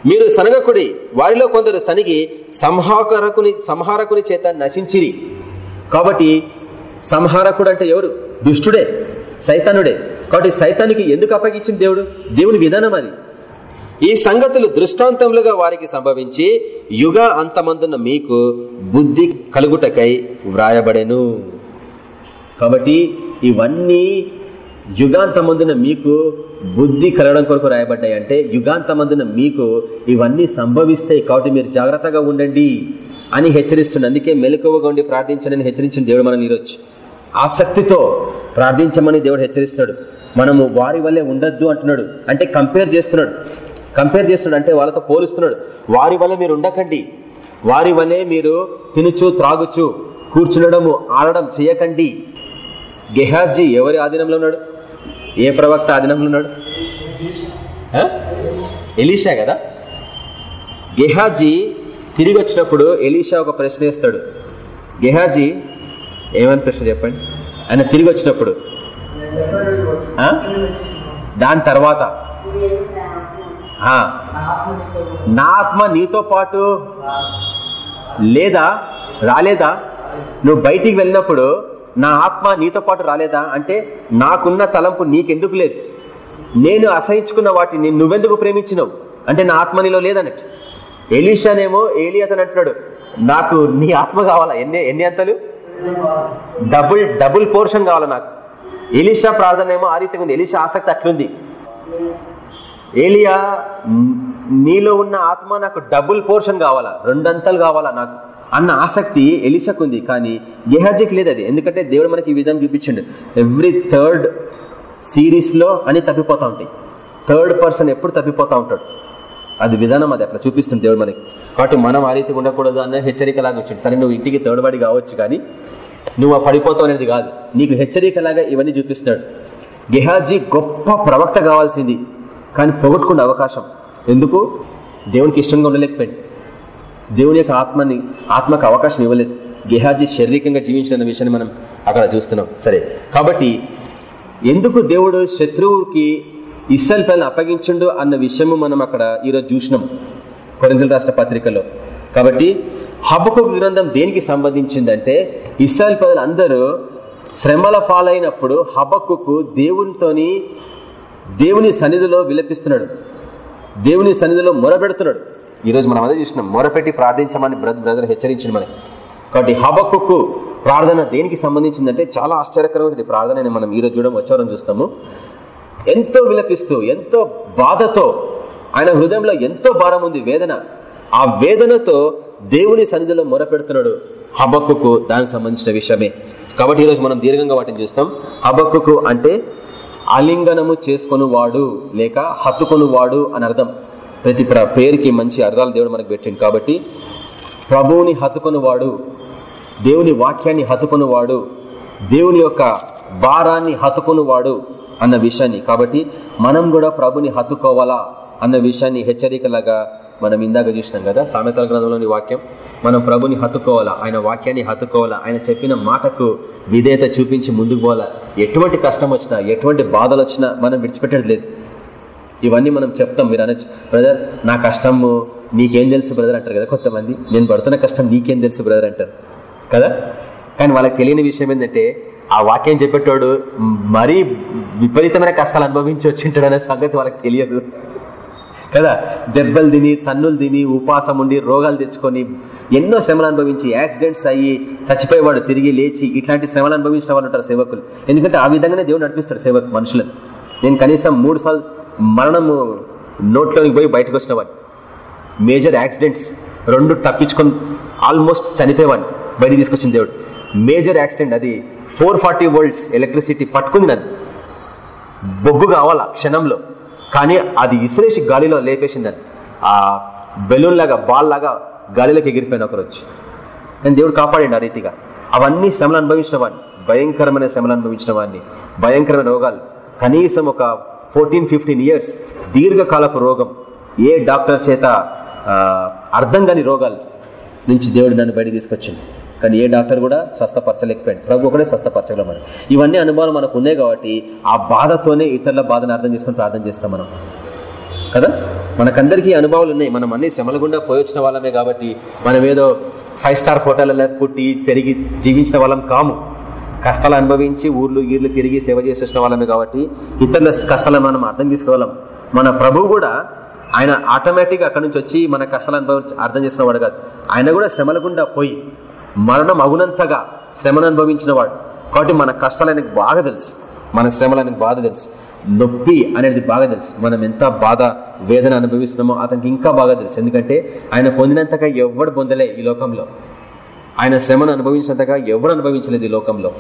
మీరు సనగకుడి వారిలో కొందరు సనిగి సంహారకుని సంహారకుని చేత నశించిరి. కాబట్టి సంహారకుడు అంటే ఎవరు? దుష్టుడే సైతానుడే. కాబట్టి సైతానికి ఎందుకు అప్పగించింది దేవుడు? దేవుని విధానం అది. ఈ సంగతులు దృష్టాంతములుగా వారికి సంభవించి యుగ అంతమందున్న మీకు బుద్ధి కలుగుటకై వ్రాయబడెను. కాబట్టి ఇవన్నీ యుగాంతమందున మీకు బుద్ధి కలగడం కొరకు రాయబడ్డాయి అంటే యుగాంతమందున మీకు ఇవన్నీ సంభవిస్తాయి కాబట్టి మీరు జాగ్రత్తగా ఉండండి అని హెచ్చరిస్తుంది అందుకే మెలకువగా ఉండి ప్రార్థించడని హెచ్చరించిన దేవుడు మనం ఈరోజు. ఆసక్తితో ప్రార్థించమని దేవుడు హెచ్చరిస్తాడు మనము వారి వల్లే ఉండొద్దు అంటున్నాడు. అంటే కంపేర్ చేస్తున్నాడు. కంపేర్ చేస్తున్నాడు అంటే వాళ్ళతో పోలుస్తున్నాడు. వారి వల్ల మీరు ఉండకండి. వారి వల్లే మీరు తినుచు త్రాగుచు కూర్చుండడము ఆడడం చేయకండి. గెహాజీ ఎవరి ఆధీనంలో ఉన్నాడు? ఏ ప్రవక్త ఆధీనంలో ఉన్నాడు? ఎలీషా కదా? గెహాజీ తిరిగి వచ్చినప్పుడు ఎలీషా ఒక ప్రశ్న వేస్తాడు. గెహాజీ ఏమని ప్రశ్న చెప్పండి? ఆయన తిరిగి వచ్చినప్పుడు. దాని తర్వాత. నా ఆత్మ నీతో పాటు లేదా రాలేదా? నువ్వు బయటికి వెళ్ళినప్పుడు నా ఆత్మ నీతో పాటు రాలేదా? అంటే నాకున్న తలంపు నీకెందుకు లేదు? నేను అసహించుకున్న వాటిని నువ్వెందుకు ప్రేమించినవు? అంటే నా ఆత్మ నీలో లేదన్నట్టు. ఎలీషానేమో ఏలి అతను అంటున్నాడు. నాకు నీ ఆత్మ కావాలా? ఎన్ని ఎన్ని అంతలు? డబుల్ డబుల్ పోర్షన్ కావాలా నాకు? ఎలీషా ప్రార్థన ఏమో ఆ రీతిగా ఉంది. ఎలీషా ఆసక్తి అట్లుంది. ఏలియా నీలో ఉన్న ఆత్మ నాకు డబుల్ పోర్షన్ కావాలా? రెండంతలు కావాలా నాకు? అన్న ఆసక్తి ఎలిషకు ఉంది కానీ గెహాజీకి లేదు అది. ఎందుకంటే దేవుడు మనకి ఈ విధంగా చూపించండు. ఎవ్రీ థర్డ్ సిరీస్లో అని తప్పిపోతా ఉంటాయి. థర్డ్ పర్సన్ ఎప్పుడు తప్పిపోతా ఉంటాడు? అది విధానం అది అట్లా చూపిస్తుంది దేవుడు మనకి. కాబట్టి మనం ఆ రీతి ఉండకూడదు అన్న హెచ్చరికలాగా వచ్చింది. సరే నువ్వు ఇంటికి థర్డ్ వాడి కావచ్చు కానీ నువ్వు ఆ పడిపోతావు అనేది కాదు. నీకు హెచ్చరికలాగా ఇవన్నీ చూపిస్తున్నాడు. గెహాజీ గొప్ప ప్రవక్త కావాల్సింది. కానీ పొగట్టుకునే అవకాశం. ఎందుకు? దేవునికి ఇష్టంగా ఉండలేకపోయింది దేవుని యొక్క ఆత్మని ఆత్మకు అవకాశం ఇవ్వలేదు. గెహాజీ శారీరకంగా జీవించిన విషయాన్ని మనం అక్కడ చూస్తున్నాం. సరే కాబట్టి ఎందుకు దేవుడు శత్రువుకి ఇస్సల్ పిల్లల్ని అప్పగించండు అన్న విషయము మనం అక్కడ ఈరోజు చూసినాం. కొరింతల రాష్ట్ర పత్రికలో. కాబట్టి హబ్బకు గ్రంథం దేనికి సంబంధించిందంటే ఇస్రాయల్ ప్రజలు అందరూ శ్రమల పాలైనప్పుడు హబక్కుకు దేవునితోని దేవుని సన్నిధిలో విలపిస్తున్నాడు. దేవుని సన్నిధిలో మొరపెడుతున్నాడు. ఈరోజు మనం అదే చూసినాం మొరపెట్టి ప్రార్థించమని బ్రదర్ హెచ్చరించింది మనకి కాబట్టి హబక్కుకు ప్రార్థన దేనికి సంబంధించిందంటే చాలా ఆశ్చర్యకరమైన ప్రార్థన మనం ఈరోజు చూడడం వచ్చేవారం చూస్తాము. ఎంతో విలపిస్తూ ఎంతో బాధతో ఆయన హృదయంలో ఎంతో భారం ఉంది వేదన. ఆ వేదనతో దేవుని సన్నిధిలో మొరపెడుతున్నాడు హబక్కుకు దానికి సంబంధించిన విషయమే. కాబట్టి ఈరోజు మనం దీర్ఘంగా వాటిని చూస్తాం. హబక్కుకు అంటే ఆలింగనము చేసుకొని వాడు లేక హత్తుకొని వాడు అని అర్థం. ప్రతి పేరుకి మంచి అర్థాలు దేవుడు మనకు పెట్టింది కాబట్టి ప్రభువుని హత్తుకొని వాడు దేవుని వాక్యాన్ని హత్తుకొని వాడు దేవుని యొక్క భారాన్ని హత్తుకొని వాడు అన్న విషయాన్ని. కాబట్టి మనం కూడా ప్రభుని హత్తుకోవాలా అన్న విషయాన్ని హెచ్చరికలాగా మనం ఇందాక చూసినాం కదా సామెతల గ్రంథంలోని వాక్యం. మనం ప్రభుని హత్తుకోవాలా? ఆయన వాక్యాన్ని హత్తుకోవాలా? ఆయన చెప్పిన మాటకు విధేయత చూపించి ముందుకు పోవాలా? ఎటువంటి కష్టం వచ్చినా ఎటువంటి బాధలు వచ్చినా మనం విడిచిపెట్టడం లేదు. ఇవన్నీ మనం చెప్తాం మీరు అనొచ్చు. బ్రదర్ నా కష్టము నీకేం తెలుసు బ్రదర్ అంటారు కదా కొంతమంది. నేను పడుతున్న కష్టం నీకేం తెలుసు బ్రదర్ అంటారు. కదా? కానీ వాళ్ళకి తెలియని విషయం ఏంటంటే ఆ వాక్యం చెప్పేటోడు మరీ విపరీతమైన కష్టాలు అనుభవించి వచ్చింటాడు అనే సంగతి వాళ్ళకి తెలియదు. కదా? దెబ్బలు తిని తన్నులు తిని ఉపాసం ఉండి రోగాలు తెచ్చుకొని ఎన్నో శ్రమలు అనుభవించి యాక్సిడెంట్స్ అయ్యి చచ్చిపోయేవాడు తిరిగి లేచి ఇట్లాంటి శ్రమలు అనుభవించిన వాళ్ళు ఉంటారు సేవకులు. ఎందుకంటే ఆ విధంగానే దేవుడు నడిపిస్తాడు సేవకు మనుషులను నేను కనీసం మూడు సార్లు మరణము నోట్లోకి పోయి బయటకు వచ్చినవాడిని మేజర్ యాక్సిడెంట్స్ రెండు తప్పించుకొని ఆల్మోస్ట్ చనిపోయేవాడిని బయట తీసుకొచ్చిన దేవుడు. మేజర్ యాక్సిడెంట్ అది ఫోర్ ఫార్టీ వోల్ట్స్ ఎలక్ట్రిసిటీ పట్టుకుంది నన్ను బొగ్గు కావాలా క్షణంలో. కానీ అది ఇసిరేసి గాలిలో లేపేసిందని. ఆ బెలూన్ లాగా బాల్ లాగా గాలిలోకి ఎగిరిపోయిన ఒకరు వచ్చి నేను దేవుడు కాపాడండి ఆ రీతిగా. అవన్నీ శ్రమలు అనుభవించిన వాడిని భయంకరమైన శ్రమలు అనుభవించిన వాడిని భయంకరమైన రోగాలు. కనీసం ఒక ఫోర్టీన్ ఫిఫ్టీన్ ఇయర్స్ దీర్ఘకాలపు రోగం. ఏ డాక్టర్ చేత అర్థం కాని రోగాలు నుంచి దేవుడు నన్ను బయట తీసుకొచ్చింది కానీ ఏ డాక్టర్ కూడా స్వస్థపరచలేకపోయాడు. ప్రభు ఒకటే స్వస్థపరచగలం మనం ఇవన్నీ అనుభవాలు మనకు ఉన్నాయి కాబట్టి ఆ బాధతోనే ఇతరుల బాధను అర్థం చేసుకుని ప్రార్థన చేస్తాం మనం. కదా? మనకందరికీ అనుభవాలు ఉన్నాయి. మనం అన్ని శ్రమల గుండా పోయొచ్చిన వాళ్ళమే కాబట్టి మనం ఏదో ఫైవ్ స్టార్ హోటల్లో పుట్టి పెరిగి జీవించిన వాళ్ళం కాము. కష్టాలు అనుభవించి ఊర్లు గీర్లు తిరిగి సేవ చేసేసిన వాళ్ళమే కాబట్టి ఇతరుల కష్టాలను మనం అర్థం చేసుకోవాలం మన ప్రభు కూడా ఆయన ఆటోమేటిక్ అక్కడి నుంచి వచ్చి మన కష్టాలు అనుభవించి అర్థం చేసుకున్నవాడు కాదు. ఆయన కూడా శ్రమల గుండా పోయి మరణం అగునంతగా శ్రమను అనుభవించిన వాడు కాబట్టి మన కష్టాలు బాగా తెలుసు. మన శ్రమలు ఆయనకు బాధ తెలుసు. నొప్పి అనేది బాగా తెలుసు. మనం ఎంత బాధ వేదన అనుభవిస్తున్నామో అతనికి ఇంకా బాగా తెలుసు. ఎందుకంటే ఆయన పొందినంతగా ఎవడు పొందలే ఈ లోకంలో. ఆయన శ్రమను అనుభవించినంతగా ఎవరు అనుభవించలేదు ఈ లోకంలో.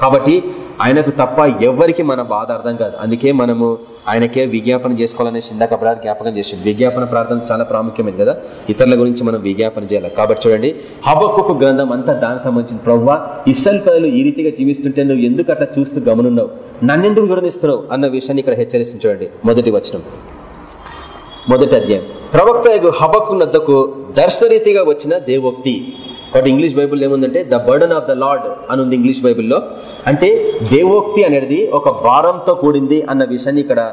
కాబట్టి ఆయనకు తప్ప ఎవరికి మన బాధ అర్థం కాదు. అందుకే మనము ఆయనకే విజ్ఞాపన చేసుకోవాలనేసి ఇందాక అపరాధ జ్ఞాపకం చేసింది. విజ్ఞాపన ప్రార్థన చాలా ప్రాముఖ్యమైనది కదా? ఇతరుల గురించి మనం విజ్ఞాపన చేయాలి. కాబట్టి చూడండి హబక్కు గ్రంథం అంతా దానికి సంబంధించిన ప్రవ్వా ఇస్సల్ ప్రజలు ఈ రీతిగా జీవిస్తుంటే నువ్వు ఎందుకు అట్లా చూస్తూ గమనున్నావు? నన్నెందుకు చూడనిస్తున్నావు? అన్న విషయాన్ని ఇక్కడ హెచ్చరిస్తుంది చూడండి. మొదటి వచనం. మొదటి అధ్యాయం. ప్రవక్త హబక్కు నద్దకు దర్శనరీతిగా వచ్చిన దేవోక్తి. కాబట్టి ఇంగ్లీష్ బైబుల్ ఏముందంటే the burden of the Lord అని ఉంది ఇంగ్లీష్ బైబుల్లో. అంటే దేవోక్తి అనేది ఒక భారంతో కూడింది అన్న విషయాన్ని ఇక్కడ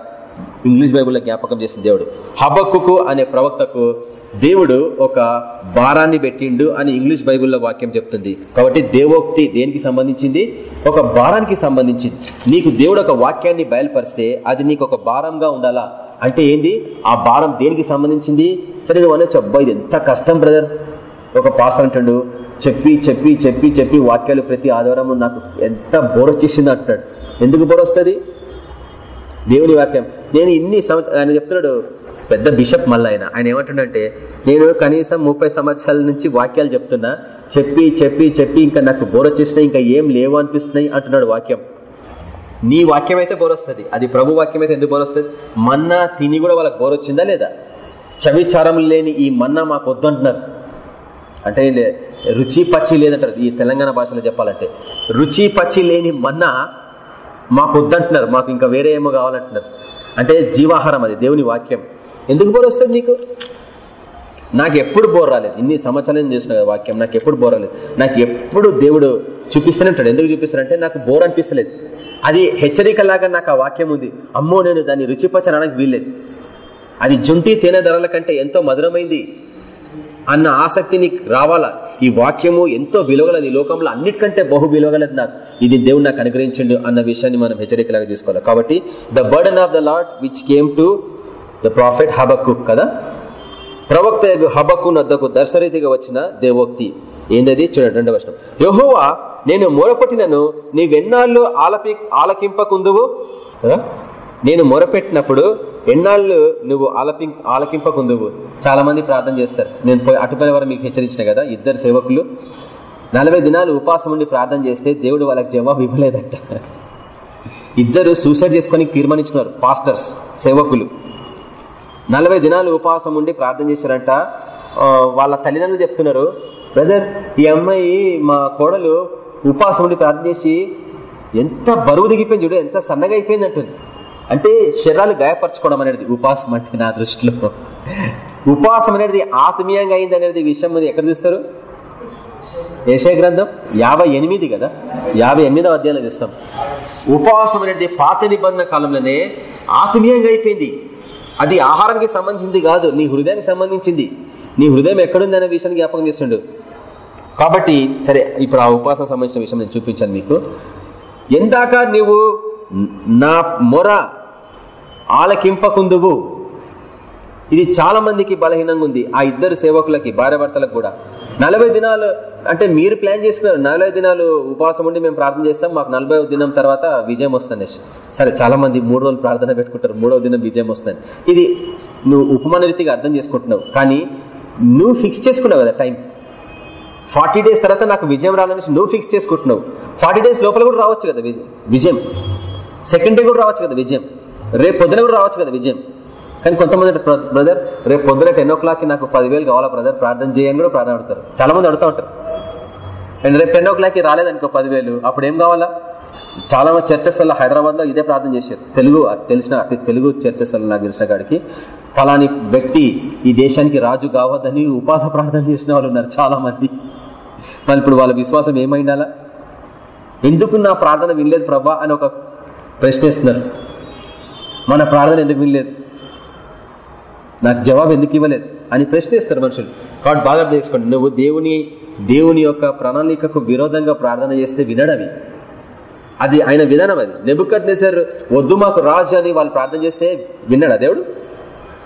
ఇంగ్లీష్ బైబుల్లో జ్ఞాపకం చేసిన దేవుడు. హబక్కుకు అనే ప్రవక్తకు దేవుడు ఒక భారాన్ని పెట్టిండు అని ఇంగ్లీష్ బైబుల్లో వాక్యం చెప్తుంది. కాబట్టి దేవోక్తి దేనికి సంబంధించింది? ఒక భారానికి సంబంధించింది. నీకు దేవుడు ఒక వాక్యాన్ని బయలుపరిస్తే అది నీకు ఒక భారంగా ఉండాలా? అంటే ఏంది? ఆ భారం దేనికి సంబంధించింది? సరే నువ్వు అనొచ్చు అబ్బా ఇది ఎంత కష్టం బ్రదర్. ఒక పాస్టర్ అంటాడు చెప్పి చెప్పి చెప్పి చెప్పి వాక్యాలు ప్రతి ఆదివారం నాకు ఎంత బోరొచ్చేసింది అంటాడు. ఎందుకు బోర్ వస్తుంది? దేవుని వాక్యం. నేను ఇన్ని సంవత్సరాలు ఆయన చెప్తున్నాడు పెద్ద బిషప్ మళ్ళీ ఆయన. ఆయన ఏమంటుండంటే నేను కనీసం ముప్పై సంవత్సరాల నుంచి వాక్యాలు చెప్తున్నా చెప్పి చెప్పి చెప్పి ఇంకా నాకు బోరొచ్చేసినాయి ఇంకా ఏం లేవు అనిపిస్తున్నాయి అంటున్నాడు వాక్యం. నీ వాక్యం అయితే బోరొస్తుంది అది ప్రభు వాక్యం అయితే ఎందుకు బోరొస్తుంది మన్నా తిని కూడా వాళ్ళకి బోరొచ్చిందా లేదా? చవిచారం లేని ఈ మన్నా మాకు వద్దు అంటున్నారు అంటే రుచి పచ్చి లేదంటారు. ఈ తెలంగాణ భాషలో చెప్పాలంటే రుచి పచ్చి లేని మన్నా మాకు వద్దంటున్నారు. మాకు ఇంకా వేరే ఏమో కావాలంటున్నారు. అంటే జీవాహారం అది దేవుని వాక్యం. ఎందుకు బోర్ వస్తుంది నీకు? నాకు ఎప్పుడు బోర్ రాలేదు. ఇన్ని సంవత్సరాలు నేను చేసిన వాక్యం నాకు ఎప్పుడు బోర్ రాలేదు. నాకు ఎప్పుడు దేవుడు చూపిస్తూనే ఉంటాడు. ఎందుకు చూపిస్తాడంటే నాకు బోర్ అనిపిస్తలేదు. అది హెచ్చరికలాగా నాకు ఆ వాక్యం ఉంది. అమ్మో నేను దాన్ని రుచిపరచడానికి వీల్లేదు. అది జుంటి తేనె ధరల కంటే ఎంతో మధురమైంది. అన్న ఆసక్తి నీకు రావాలా? ఈ వాక్యము ఎంతో విలువలది ఈ లోకంలో అన్నిటికంటే బహు విలువగలది నాకు. ఇది దేవుడు నాకు అనుగ్రహించండు అన్న విషయాన్ని మనం హెచ్చరికలాగా చూసుకోవాలి. కాబట్టి the burden of the Lord which came to the prophet Habakkuk కదా? ప్రవక్త హబక్కు నద్దకు దర్శరీతిగా వచ్చిన దేవోక్తి ఏందది? చూడండి రెండవ వర్షం యహోవా నేను మొరపెట్టినను నీవెన్నాళ్ళు ఆలపి ఆలకింపకుందువు? కదా? నేను మొరపెట్టినప్పుడు ఎన్నాళ్ళు నువ్వు ఆలపి ఆలకింపకుందువు? చాలా మంది ప్రార్థన చేస్తారు. నేను పోయి అటుపై వారు మీకు హెచ్చరించిన కదా ఇద్దరు సేవకులు. నలభై దినాలు ఉపాసం ఉండి ప్రార్థన చేస్తే దేవుడు వాళ్ళకి జవాబు ఇవ్వలేదంట. ఇద్దరు సూసైడ్ చేసుకొని తీర్మానించున్నారు పాస్టర్స్ సేవకులు. నలభై దినాలు ఉపవాసం ఉండి ప్రార్థన చేశారంట. వాళ్ళ తల్లిదండ్రులు చెప్తున్నారు బ్రదర్ ఈ అమ్మాయి మా కోడలు ఉపవాసం ఉండి ప్రార్థన చేసి ఎంత బరువు దిగిపోయింది చూడు ఎంత సన్నగా అయిపోయింది అంటుంది. అంటే శరీరాలు గాయపరచుకోవడం అనేది ఉపవాసం అంటే నా దృష్టిలో. ఉపవాసం అనేది ఆత్మీయంగా అయింది అనేది విషయం మీరు ఎక్కడ చూస్తారు? ఏషయ గ్రంథం యాభై ఎనిమిది కదా? యాభై ఎనిమిదవ అధ్యాయంలో చూస్తాం. ఉపవాసం అనేది పాత నిబంధన కాలంలోనే ఆత్మీయంగా అయిపోయింది. అది ఆహారానికి సంబంధించింది కాదు నీ హృదయానికి సంబంధించింది. నీ హృదయం ఎక్కడుంది అనే విషయాన్ని జ్ఞాపకం చేస్తుండు. కాబట్టి సరే ఇప్పుడు ఆ ఉపవాసం సంబంధించిన విషయం నేను చూపించాను మీకు. ఎందాక నీవు నా మొర ఆలకింపకుందువు. ఇది చాలా మందికి బలహీనంగా ఉంది. ఆ ఇద్దరు సేవకులకి భార్య భర్తలకు కూడా. నలభై దినాలు అంటే మీరు ప్లాన్ చేసుకున్నారు నలభై దినాలు ఉపవాసం ఉండి మేము ప్రార్థన చేస్తాం మాకు నలభై దినం తర్వాత విజయం వస్తుంది. సరే చాలా మంది మూడు రోజులు ప్రార్థన పెట్టుకుంటారు మూడవ దినం విజయం వస్తుంది. ఇది నువ్వు ఉపమాన రీతిగా అర్థం చేసుకుంటున్నావు. కానీ నువ్వు ఫిక్స్ చేసుకున్నావు కదా టైం ఫార్టీ డేస్ తర్వాత నాకు విజయం రాదనేసి నువ్వు ఫిక్స్ చేసుకుంటున్నావు. ఫార్టీ డేస్ లోపల కూడా రావచ్చు కదా విజయం విజయం. సెకండ్ డే కూడా రావచ్చు కదా విజయం. రేపు పొద్దున కూడా రావచ్చు కదా విజయం. కానీ కొంతమంది బ్రదర్ రేపు పొద్దున టెన్ ఓ క్లాక్కి నాకు పదివేలు కావాలా బ్రదర్? ప్రార్థన చేయని కూడా ప్రార్థన అడుగుతారు. చాలా మంది అడుగుతూ ఉంటారు. అండ్ రేపు టెన్ ఓ క్లాక్కి రాలేదనుకో పదివేలు అప్పుడు ఏం కావాలా? చాలా మంది చర్చెస్ వల్ల హైదరాబాద్లో ఇదే ప్రార్థన చేశారు. తెలుగు తెలిసిన తెలుగు చర్చెస్ వల్ల నాకు తెలిసిన కాడికి ఫలాని వ్యక్తి ఈ దేశానికి రాజు కావద్దని ఉపాస ప్రార్థన చేసిన వాళ్ళు ఉన్నారు చాలా మంది మరి ఇప్పుడు వాళ్ళ విశ్వాసం ఏమైండాలా? ఎందుకు నా ప్రార్థన వినలేదు ప్రభా? అని ఒక ప్రశ్నిస్తున్నారు. మన ప్రార్థన ఎందుకు వినలేదు? నాకు జవాబు ఎందుకు ఇవ్వలేదు? అని ప్రశ్నిస్తారు మనుషులు. కాబట్టి బాగా తెలుసుకోండి నువ్వు దేవుని దేవుని యొక్క ప్రణాళికకు విరోధంగా ప్రార్థన చేస్తే వినడవి అది ఆయన విధానం అది. నెబుకత్ నెసర్ వద్దు మాకు రాజు అని వాళ్ళు ప్రార్థన చేస్తే విన్నాడా దేవుడు?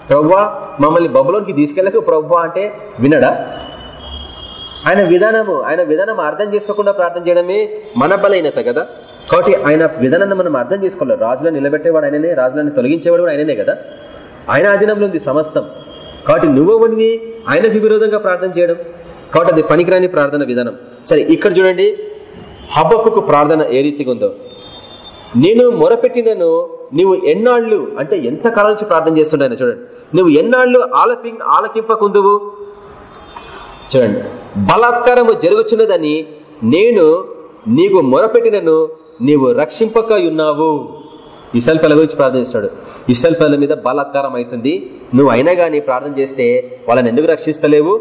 ప్రవ్వా మమ్మల్ని బబులోనికి తీసుకెళ్ళకు ప్రవ్వా అంటే వినడా? ఆయన విధానము ఆయన విధానం అర్థం చేసుకోకుండా ప్రార్థన చేయడమే మన బలహీనత కదా? కాబట్టి ఆయన విధానాన్ని మనం అర్థం చేసుకోలేదు రాజులను నిలబెట్టేవాడు ఆయననే రాజులను తొలగించేవాడు కూడా ఆయననే కదా? ఆయన ఆధీనంలో ఉంది సమస్తం. కాబట్టి నువ్వనివి ఆయనకు విరోధంగా ప్రార్థన చేయడం. కాబట్టి అది పనికిరాని ప్రార్థన విధానం. సరే ఇక్కడ చూడండి. హబ్బకు ప్రార్థన ఏ రీతిగా ఉందో. నేను మొరపెట్టినను నువ్వు ఎన్నాళ్ళు అంటే ఎంత కాలం నుంచి ప్రార్థన చేస్తున్నాయని చూడండి. నువ్వు ఎన్నాళ్ళు ఆలపి ఆలకింపకుందువు? చూడండి. బలాత్కారము జరుగుచున్నదని నేను నీకు మొరపెట్టినను నీవు రక్షింపక ఉన్నావు ఇసల్ పిల్ల గురించి ప్రార్థిస్తాడు ఇసల్ పిల్లల మీద బలాత్కారం అవుతుంది. నువ్వు అయినా కానీ ప్రార్థన చేస్తే వాళ్ళని ఎందుకు రక్షిస్తలేవు?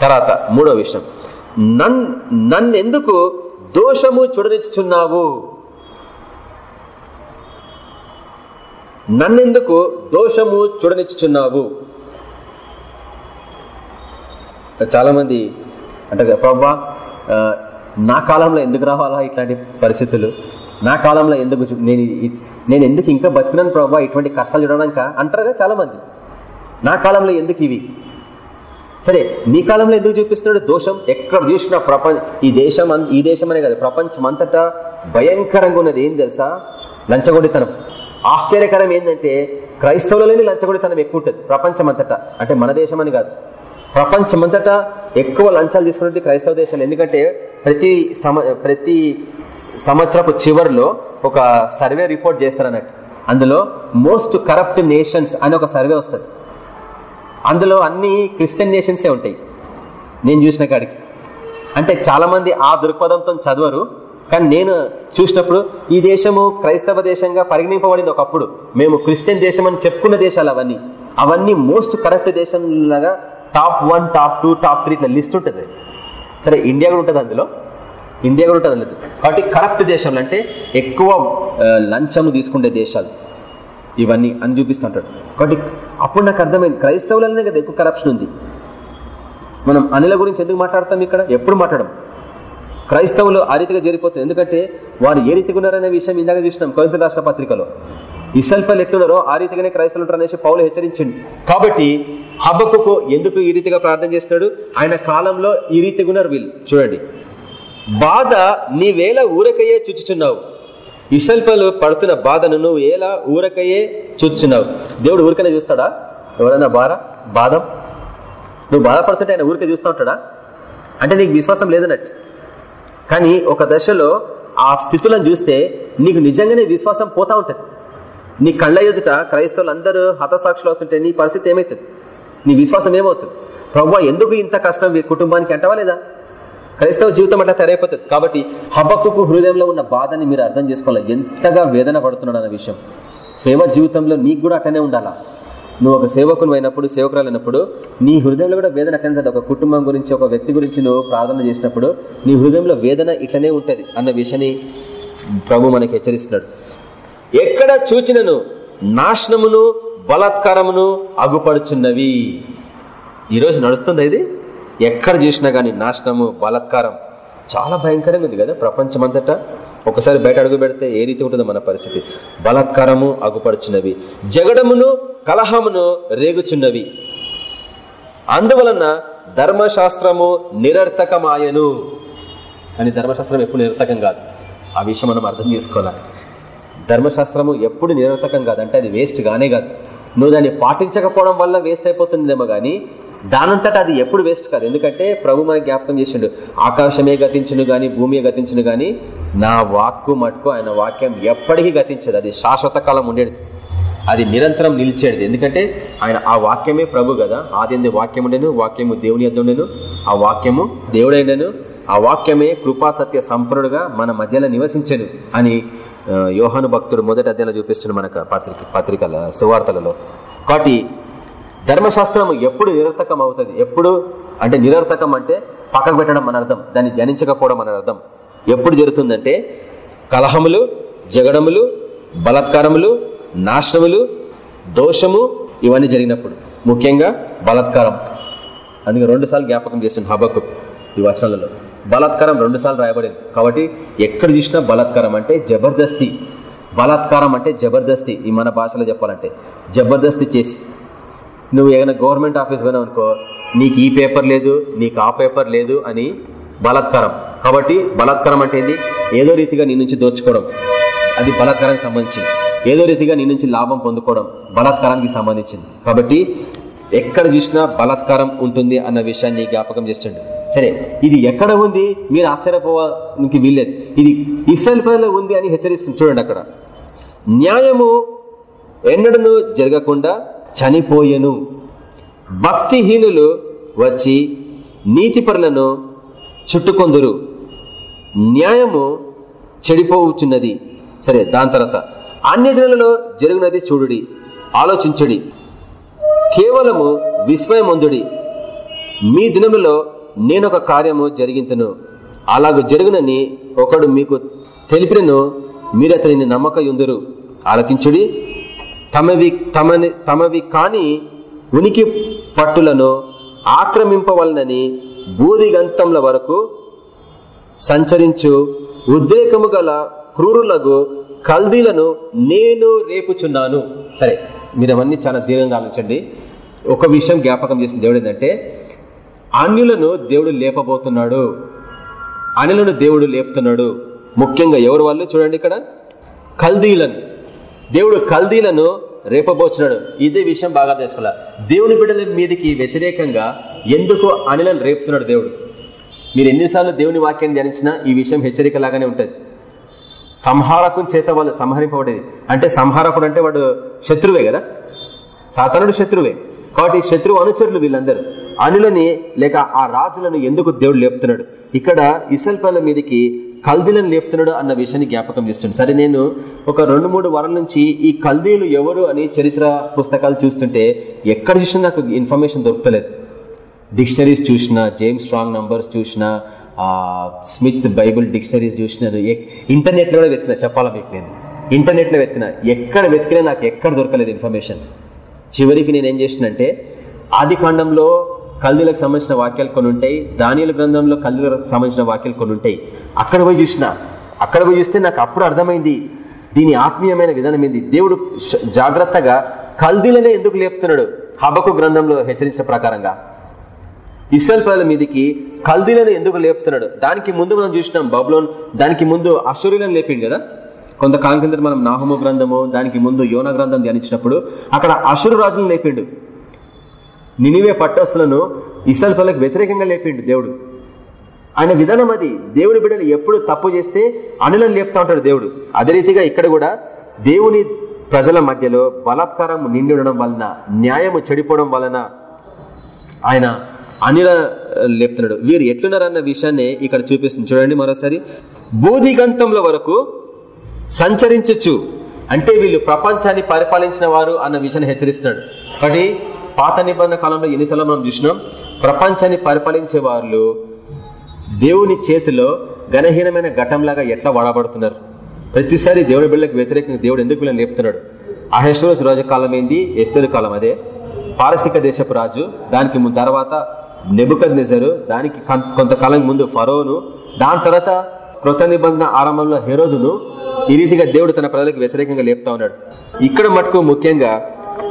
తర్వాత మూడో విషయం. నన్ నన్నెందుకు దోషము చూడనిచ్చుచున్నావు? నన్నెందుకు దోషము చూడనిచ్చుచున్నావు? చాలా మంది అంటే ప్రభా నా కాలంలో ఎందుకు రావాలా ఇట్లాంటి పరిస్థితులు? నా కాలంలో ఎందుకు నేను నేను ఎందుకు ఇంకా బతికినాను ప్రభా? ఇటువంటి కష్టాలు చూడడానిక? అంటారుగా చాలా మంది నా కాలంలో ఎందుకు ఇవి? సరే నీ కాలంలో ఎందుకు చూపిస్తున్నాడు? దోషం ఎక్కడ చూసిన ప్రపంచ ఈ దేశం ఈ దేశం అనే కాదు ప్రపంచం అంతటా భయంకరంగా ఉన్నది. ఏం తెలుసా? లంచగొండితనం ఆశ్చర్యకరం ఏంటంటే క్రైస్తవులలోనే లంచగొండితనం ఎక్కువ ఉంటుంది ప్రపంచం అంతటా అంటే మన దేశం అని కాదు. ప్రపంచమంతటా ఎక్కువ లంచాలు తీసుకున్నది క్రైస్తవ దేశాలు ఎందుకంటే ప్రతి సమ ప్రతి సంవత్సరపు చివరిలో ఒక సర్వే రిపోర్ట్ చేస్తారన్నట్టు. అందులో మోస్ట్ కరప్ట్ నేషన్స్ అని ఒక సర్వే వస్తుంది. అందులో అన్ని క్రిస్టియన్ నేషన్సే ఉంటాయి. నేను చూసిన కాడికి. అంటే చాలా మంది ఆ దృక్పథంతో చదవరు కానీ నేను చూసినప్పుడు ఈ దేశము క్రైస్తవ దేశంగా పరిగణింపబడింది ఒకప్పుడు. మేము క్రిస్టియన్ దేశం అని చెప్పుకున్న దేశాలు అవన్నీ. అవన్నీ మోస్ట్ కరప్ట్ దేశం లాగా top one top two top three ఇట్లా లిస్ట్ ఉంటుంది. సరే ఇండియా కూడా ఉంటుంది అందులో. ఇండియా కూడా ఉంటుంది అందులో. కాబట్టి కరప్ట్ దేశాలు అంటే ఎక్కువ లంచము తీసుకునే దేశాలు. ఇవన్నీ అని చూపిస్తుంటాడు. కాబట్టి అప్పుడు నాకు అర్థమైంది క్రైస్తవులనే కదా ఎక్కువ కరప్షన్ ఉంది. మనం అనిల గురించి ఎందుకు మాట్లాడతాం ఇక్కడ? ఎప్పుడు మాట్లాడడం క్రైస్తవులు ఆ రీతిగా జరిగిపోతుంది ఎందుకంటే వారు ఏ రీతిగా ఉన్నారనే విషయం ఇందాక చూసినాం కొరింత రాష్ట్ర పత్రికలో. ఇసల్ఫల్ ఎట్లున్నారో ఆ రీతిగానే క్రైస్తవులు ఉంటారనేసి పౌలు హెచ్చరించింది కాబట్టి హబ్బకు ఎందుకు ఈ రీతిగా ప్రార్థన చేస్తున్నాడు? ఆయన కాలంలో ఈ రీతిగా ఉన్నారు వీళ్ళు. చూడండి. బాధ నీవేళ ఊరకయ్యే చుచ్చుచున్నావు. ఇసల్పలు పడుతున్న బాధను నువ్వు ఎలా ఊరకయ్యే చూచున్నావు దేవుడు ఊరికనే చూస్తాడా? ఎవరైనా బాధ? బాధం? నువ్వు బాధపడుతుంటే ఆయన ఊరికే చూస్తూ ఉంటాడా? అంటే నీకు విశ్వాసం లేదన్నట్టు. కానీ ఒక దశలో ఆ స్థితులను చూస్తే నీకు నిజంగానే విశ్వాసం పోతా ఉంటుంది. నీ కళ్ళ ఎదుట క్రైస్తవులు అందరూ హతసాక్షులు అవుతుంటే నీ పరిస్థితి ఏమవుతుంది నీ విశ్వాసం ఏమవుతుంది? ప్రభు ఎందుకు ఇంత కష్టం కుటుంబానికి అంటవా లేదా? క్రైస్తవ జీవితం అట్లా తెరైపోతుంది కాబట్టి హబ్బకు హృదయంలో ఉన్న బాధని మీరు అర్థం చేసుకోవాలి. ఎంతగా వేదన పడుతున్నాడు అన్న విషయం. సేవ జీవితంలో నీకు కూడా అట్లనే ఉండాలా? నువ్వు ఒక సేవకులు అయినప్పుడు సేవకురాలు అయినప్పుడు నీ హృదయంలో కూడా వేదన అట్లనే ఉంటుంది. ఒక కుటుంబం గురించి ఒక వ్యక్తి గురించి నువ్వు ప్రార్థన చేసినప్పుడు నీ హృదయంలో వేదన ఇట్లనే ఉంటుంది అన్న విషయాన్ని ప్రభు మనకి హెచ్చరిస్తున్నాడు. ఎక్కడ చూచినను నాశనమును బలాత్కారమును అగుపడుచున్నవి. ఈరోజు నడుస్తుంది ఇది? ఎక్కడ చూసినా గానీ నాశనము బలాత్కారం. చాలా భయంకరంగా ఉంది కదా ప్రపంచమంతటా? ఒకసారి బయట అడుగు పెడితే ఏ రీతి ఉంటుందో మన పరిస్థితి. బలాత్కారము అగుపడుచున్నవి. జగడమును కలహమును రేగుచున్నవి. అందువలన ధర్మశాస్త్రము నిరర్థకమాయను. అని ధర్మశాస్త్రం ఎప్పుడు నిరర్థకం కాదు. ఆ విషయం మనం అర్థం చేసుకోవాలి. ధర్మశాస్త్రము ఎప్పుడు నిరర్థకం కాదు. అంటే అది వేస్ట్ గానే కాదు. నువ్వు దాన్ని పాటించకపోవడం వల్ల వేస్ట్ అయిపోతుందేమో గానీ దానంతటా అది ఎప్పుడు వేస్ట్ కాదు. ఎందుకంటే ప్రభు మనకి జ్ఞాపకం చేసిండు ఆకాశమే గతించును గాని భూమి గతించును గాని నా వాక్కు మటుకు ఆయన వాక్యం ఎప్పటికీ గతించదు. అది శాశ్వత కాలం ఉండేది. అది నిరంతరం నిలిచేది. ఎందుకంటే ఆయన ఆ వాక్యమే ప్రభు కదా. ఆది వాక్యం ఉండేను వాక్యము దేవుని యొద్ ఉండేను ఆ వాక్యము దేవుడైండెను ఆ వాక్యమే కృపాసత్య సంపన్నుడుగా మన మధ్యలో నివసించను అని యోహాను భక్తుడు మొదటి అధ్యాయంలో చూపిస్తున్న మనకు పత్రిక పత్రికల సువార్తలలో. కాబట్టి ధర్మశాస్త్రం ఎప్పుడు నిరర్థకం అవుతుంది ఎప్పుడు? అంటే నిరర్థకం అంటే పక్కకు పెట్టడం అని అర్థం. దాన్ని ధ్యానించకపోవడం అని అర్థం. ఎప్పుడు జరుగుతుందంటే కలహములు జగడములు బలాత్కారములు నాశనములు దోషము ఇవన్నీ జరిగినప్పుడు. ముఖ్యంగా బలాత్కారం. అందుకే రెండు సార్లు జ్ఞాపకం చేస్తుంది హబకు ఈ వర్షాలలో బలాత్కారం రెండు సార్లు రాయబడింది. కాబట్టి ఎక్కడ చూసినా బలాత్కారం అంటే జబర్దస్తి. బలాత్కారం అంటే జబర్దస్తి. ఈ మన భాషలో చెప్పాలంటే జబర్దస్తి చేసి. నువ్వు ఏదైనా గవర్నమెంట్ ఆఫీస్ పోయినావు అనుకో నీకు ఈ పేపర్ లేదు నీకు ఆ పేపర్ లేదు అని బలాత్కారం. కాబట్టి బలాత్కారం అంటే ఏంది? ఏదో రీతిగా నీ నుంచి దోచుకోవడం. అది బలాత్కారానికి సంబంధించింది. ఏదో రీతిగా నీ నుంచి లాభం పొందుకోవడం బలాత్కారానికి సంబంధించింది. కాబట్టి ఎక్కడ చూసినా బలాత్కారం ఉంటుంది అన్న విషయాన్ని జ్ఞాపకం చేస్తుండే. సరే ఇది ఎక్కడ ఉంది? మీరు ఆశ్చర్యపోవడానికి వీల్లేదు. ఇది ఇస్రాయల్ పనిలో ఉంది అని హెచ్చరిస్తుంది. చూడండి అక్కడ. న్యాయము ఎన్నడను జరగకుండా చనిపోయెను. భక్తిహీనులు వచ్చి నీతిపరులను చుట్టుకొందురు. న్యాయము చెడిపోవచ్చున్నది సరే దాని తర్వాత అన్యజనులలో జరిగినది చూడుడి ఆలోచించుడి. కేవలము విస్మయముందుడి. మీ దినములో నేనొక కార్యము జరిగింతను. అలాగ జరుగునని ఒకడు మీకు తెలిపినను మీరు అతనిని నమ్మకయుందురు. ఆలకించుడి. తమవి తమని తమవి కాని ఉనికి పట్టులను ఆక్రమింపవలనని బూదిగంతంల వరకు సంచరించు ఉద్రేకము గల క్రూరులకు కల్దీలను నేను రేపుచున్నాను. సరే మీరు అవన్నీ చాలా దీర్ఘంగా ఆలోచించండి. ఒక విషయం జ్ఞాపకం చేసిన దేవుడు ఏంటంటే అన్యులను దేవుడు లేపబోతున్నాడు. అనిలను దేవుడు లేపుతున్నాడు. ముఖ్యంగా ఎవరు వాళ్ళు? చూడండి ఇక్కడ. కల్దీలను. దేవుడు కల్దీలను రేపబోచున్నాడు. ఇదే విషయం బాగా తెలుసుకోవాలి? దేవుని బిడ్డల మీదకి వ్యతిరేకంగా ఎందుకు అనిలను రేపుతున్నాడు దేవుడు. మీరు ఎన్నిసార్లు దేవుని వాక్యాన్ని ధ్యానించినా ఈ విషయం హెచ్చరిక లాగానే ఉంటుంది. సంహారకుని చేత వాళ్ళు సంహరింపబడేది. అంటే సంహారకుడు అంటే వాడు శత్రువే కదా? సాతనుడు శత్రువే. కాబట్టి శత్రువు అనుచరులు వీళ్ళందరూ. అనులని లేక ఆ రాజులను ఎందుకు దేవుడు లేపుతున్నాడు? ఇక్కడ ఇసల్పల మీదకి కల్దీలను లేపుతున్నాడు అన్న విషయాన్ని జ్ఞాపకం చేస్తుంది సరే నేను ఒక రెండు మూడు వారాల నుంచి ఈ కల్దీలు ఎవరు అని చరిత్ర పుస్తకాలు చూస్తుంటే ఎక్కడ చూసినా నాకు ఇన్ఫర్మేషన్ దొరకలేదు డిక్షనరీస్ చూసిన జేమ్స్ స్ట్రాంగ్ నంబర్స్ చూసిన స్మిత్ బైబుల్ డిక్షనరీస్ చూసిన ఇంటర్నెట్లో కూడా వెతికిన చెప్పాలా మీకు నేను? ఇంటర్నెట్లో వెతికిన ఎక్కడ వెతికినా నాకు ఎక్కడ దొరకలేదు ఇన్ఫర్మేషన్. చివరికి నేను ఏం చేసినంటే ఆది కాండంలో కల్దీలకు సంబంధించిన వాక్యాలు కొన్ని ఉంటాయి. దానియుల గ్రంథంలో కల్దీలకు సంబంధించిన వాక్యాలు కొన్ని ఉంటాయి. అక్కడ పోయి చూసిన అక్కడ పోయి చూస్తే నాకు అప్పుడు అర్థమైంది దీని ఆత్మీయమైన విధానం ఏంది? దేవుడు జాగ్రత్తగా కల్దీలనే ఎందుకు లేపుతున్నాడు? హబకు గ్రంథంలో హెచ్చరించిన ప్రకారంగా. ఇస్రాయల్ ప్రజల మీదికి కల్దీలను ఎందుకు లేపుతున్నాడు? దానికి ముందు మనం చూసినాం బబులోన్ దానికి ముందు అసూర్యులను లేపిండు కదా? కొంతకాలం కింద మనం నాహము గ్రంథము దానికి ముందు యోన గ్రంథం ధ్యానించినప్పుడు అక్కడ అశురు రాజులను లేపిండు. నినివే పట్టస్తులను ఇస్రాయల్ ప్రజలకు వ్యతిరేకంగా లేపిండు దేవుడు. ఆయన విధానం అది. దేవుని బిడ్డలు ఎప్పుడు తప్పు చేస్తే అనులను లేపుతా ఉంటాడు దేవుడు. అదే రీతిగా ఇక్కడ కూడా దేవుని ప్రజల మధ్యలో బలాత్కారం నిండి ఉండడం వలన న్యాయము చెడిపోవడం వలన ఆయన అనిల లేపుతున్నాడు. వీరు ఎట్లున్నారన్న విషయాన్ని ఇక్కడ చూపిస్తుంది. చూడండి మరోసారి. బూదిగంతంల వరకు సంచరించచ్చు అంటే వీళ్ళు ప్రపంచాన్ని పరిపాలించిన వారు అన్న విషయాన్ని హెచ్చరిస్తున్నాడు. కాబట్టి పాత నిబంధన కాలంలో ఎన్నిసార్లు మనం చూసినాం? ప్రపంచాన్ని పరిపాలించే వాళ్ళు దేవుని చేతిలో ఘనహీనమైన ఘటంలాగా ఎట్లా వాడబడుతున్నారు? ప్రతిసారి దేవుని బిళ్ళకి వ్యతిరేకంగా దేవుడు ఎందుకు వీళ్ళని లేపుతున్నాడు? అహేశ్వరోజు రాజు కాలం ఏంది? ఎస్తరు కాలం అదే. పారసిక దేశపు రాజు. దానికి తర్వాత నెబుకద్ నెజరు దానికి కొంతకాలం ముందు ఫరోను. దాని తర్వాత కృత నిబంధన ఆరంభంలో హెరోదును. ఈ రీతిగా దేవుడు తన ప్రజలకు వ్యతిరేకంగా లేపుతా ఉన్నాడు. ఇక్కడ మటుకు ముఖ్యంగా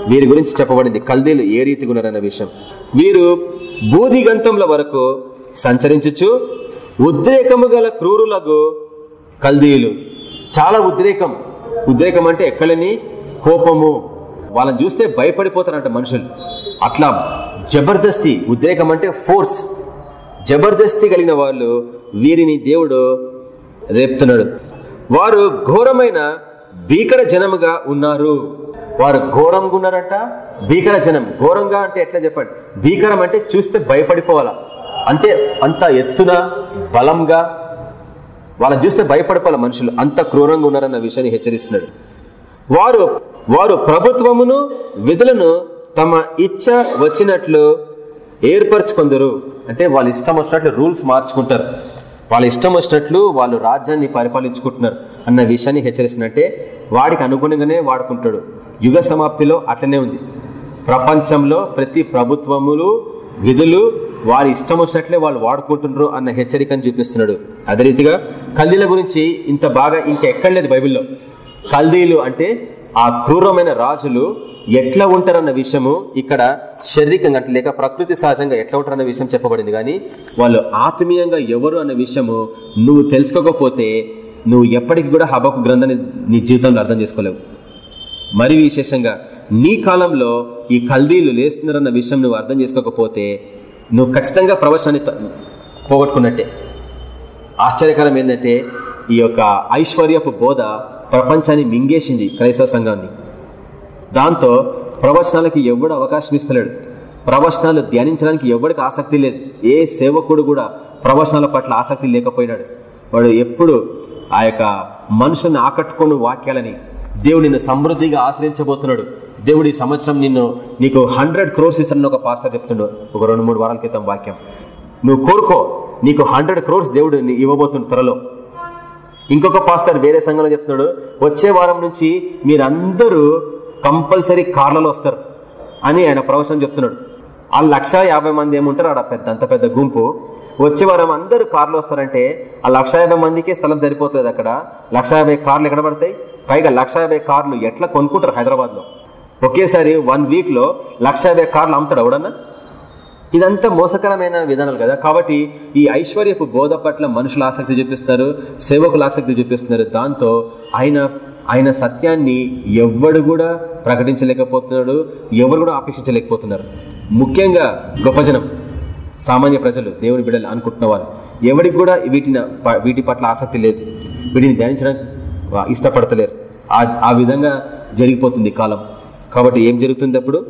వీరి గురించి చెప్పబడింది. కల్దీలు ఏ రీతిగా ఉన్నారన్న విషయం. వీరు బూదిగంతంల వరకు సంచరించుచు ఉద్రేకము గల క్రూరులకు కల్దీయులు చాలా ఉద్రేకం. ఉద్రేకం అంటే ఎక్కడని కోపము. వాళ్ళని చూస్తే భయపడిపోతారంట మనుషులు. అట్లా జబర్దస్తి. ఉద్రేకం అంటే ఫోర్స్. జబర్దస్తి కలిగిన వాళ్ళు వీరిని దేవుడు రేపుతున్నాడు. వారు ఘోరమైన భీకర జనముగా ఉన్నారు. వారు ఘోరంగా ఉన్నారట. భీకర జనం. ఘోరంగా అంటే ఎట్లా చెప్పండి? భీకరం అంటే చూస్తే భయపడిపోవాలా? అంటే అంత ఎత్తున బలంగా వాళ్ళని చూస్తే భయపడిపోవాలి మనుషులు? అంత క్రూరంగా ఉన్నారన్న విషయాన్ని హెచ్చరిస్తున్నాడు. వారు వారు ప్రభుత్వమును విధులను తమ ఇచ్చ వచ్చినట్లు ఏర్పరచుకుందరు. అంటే వాళ్ళ ఇష్టం వచ్చినట్లు రూల్స్ మార్చుకుంటారు. వాళ్ళ ఇష్టం వచ్చినట్లు వాళ్ళు రాజ్యాన్ని పరిపాలించుకుంటున్నారు అన్న విషయాన్ని హెచ్చరిస్తున్నట్టే వాడికి అనుగుణంగానే వాడుకుంటాడు. యుగ సమాప్తిలో అట్లనే ఉంది. ప్రపంచంలో ప్రతి ప్రభుత్వములు విధులు వారి ఇష్టం వచ్చినట్లే వాళ్ళు వాడుకుంటున్నారు అన్న హెచ్చరికను చూపిస్తున్నాడు. అదే రీతిగా కల్దీల గురించి ఇంత బాగా ఇంకెక్కడ లేదు బైబిల్లో. కల్దీలు అంటే ఆ క్రూరమైన రాజులు ఎట్లా ఉంటారన్న విషయము ఇక్కడ శారీరకంగా అంటే లేక ప్రకృతి సహజంగా ఎట్లా ఉంటారన్న విషయం చెప్పబడింది. కానీ వాళ్ళు ఆత్మీయంగా ఎవరు అన్న విషయము నువ్వు తెలుసుకోకపోతే నువ్వు ఎప్పటికి కూడా హబకు గ్రంథాన్ని నీ జీవితంలో అర్థం చేసుకోలేవు. మరి విశేషంగా నీ కాలంలో ఈ కల్దీలు లేస్తున్నారన్న విషయం నువ్వు అర్థం చేసుకోకపోతే నువ్వు ఖచ్చితంగా ప్రవచనాన్ని పోగొట్టుకున్నట్టే. ఆశ్చర్యకరం ఏంటంటే ఈ యొక్క ఐశ్వర్యపు బోధ ప్రపంచాన్ని మింగేసింది క్రైస్తవ సంఘాన్ని. దాంతో ప్రవచనాలకి ఎవడు అవకాశం ఇస్తలేడు. ప్రవచనాలు ధ్యానించడానికి ఎవరికి ఆసక్తి లేదు. ఏ సేవకుడు కూడా ప్రవచనాల పట్ల ఆసక్తి లేకపోయినాడు. వాడు ఎప్పుడు ఆ యొక్క మనుషుల్ని ఆకట్టుకుని వాక్యాలని దేవుడు నిన్ను సమృద్ధిగా ఆశ్రయించబోతున్నాడు. దేవుడు ఈ సంవత్సరం నిన్ను నీకు హండ్రెడ్ క్రోర్స్ ఇస్తానని ఒక పాస్టర్ చెప్తుండు. ఒక రెండు మూడు వారాల క్రితం వాక్యం. నువ్వు కోరుకో నీకు హండ్రెడ్ క్రోర్స్ దేవుడు ఇవ్వబోతుండు త్వరలో. ఇంకొక పాస్టర్ వేరే సంఘంలో చెప్తున్నాడు వచ్చే వారం నుంచి మీరందరూ కంపల్సరీ కార్లలో వస్తారు అని ఆయన ప్రవచనం చెప్తున్నాడు. ఆ లక్ష యాభై మంది ఏముంటారు? ఆడ పెద్ద అంత పెద్ద గుంపు. వచ్చే వారం అందరూ కార్లు వస్తారంటే ఆ లక్ష యాభై మందికి స్థలం సరిపోతుంది అక్కడ. లక్ష యాభై కార్లు ఎక్కడ పడతాయి? పైగా లక్ష యాభై కార్లు ఎట్లా కొనుక్కుంటారు హైదరాబాద్లో ఒకేసారి వన్ వీక్లో లక్ష యాభై కార్లు అమ్ముతాడు ఎవడన్నా? ఇదంతా మోసకరమైన విధానాలు కదా. కాబట్టి ఈ ఐశ్వర్యపు బోధ పట్ల మనుషులు ఆసక్తి చూపిస్తారు సేవకులు ఆసక్తి చూపిస్తున్నారు. దాంతో ఆయన ఆయన సత్యాన్ని ఎవ్వడు కూడా ప్రకటించలేకపోతున్నాడు ఎవరు కూడా ఆపేక్షించలేకపోతున్నారు ముఖ్యంగా గొప్ప జనం. సామాన్య ప్రజలు దేవుని బిడ్డలు అనుకుంటున్న వాళ్ళు ఎవరికి కూడా వీటిని వీటి పట్ల ఆసక్తి లేదు. వీటిని ధ్యానించడానికి ఇష్టపడతలేరు. ఆ విధంగా జరిగిపోతుంది కాలం. కాబట్టి ఏం జరుగుతుంది అప్పుడు?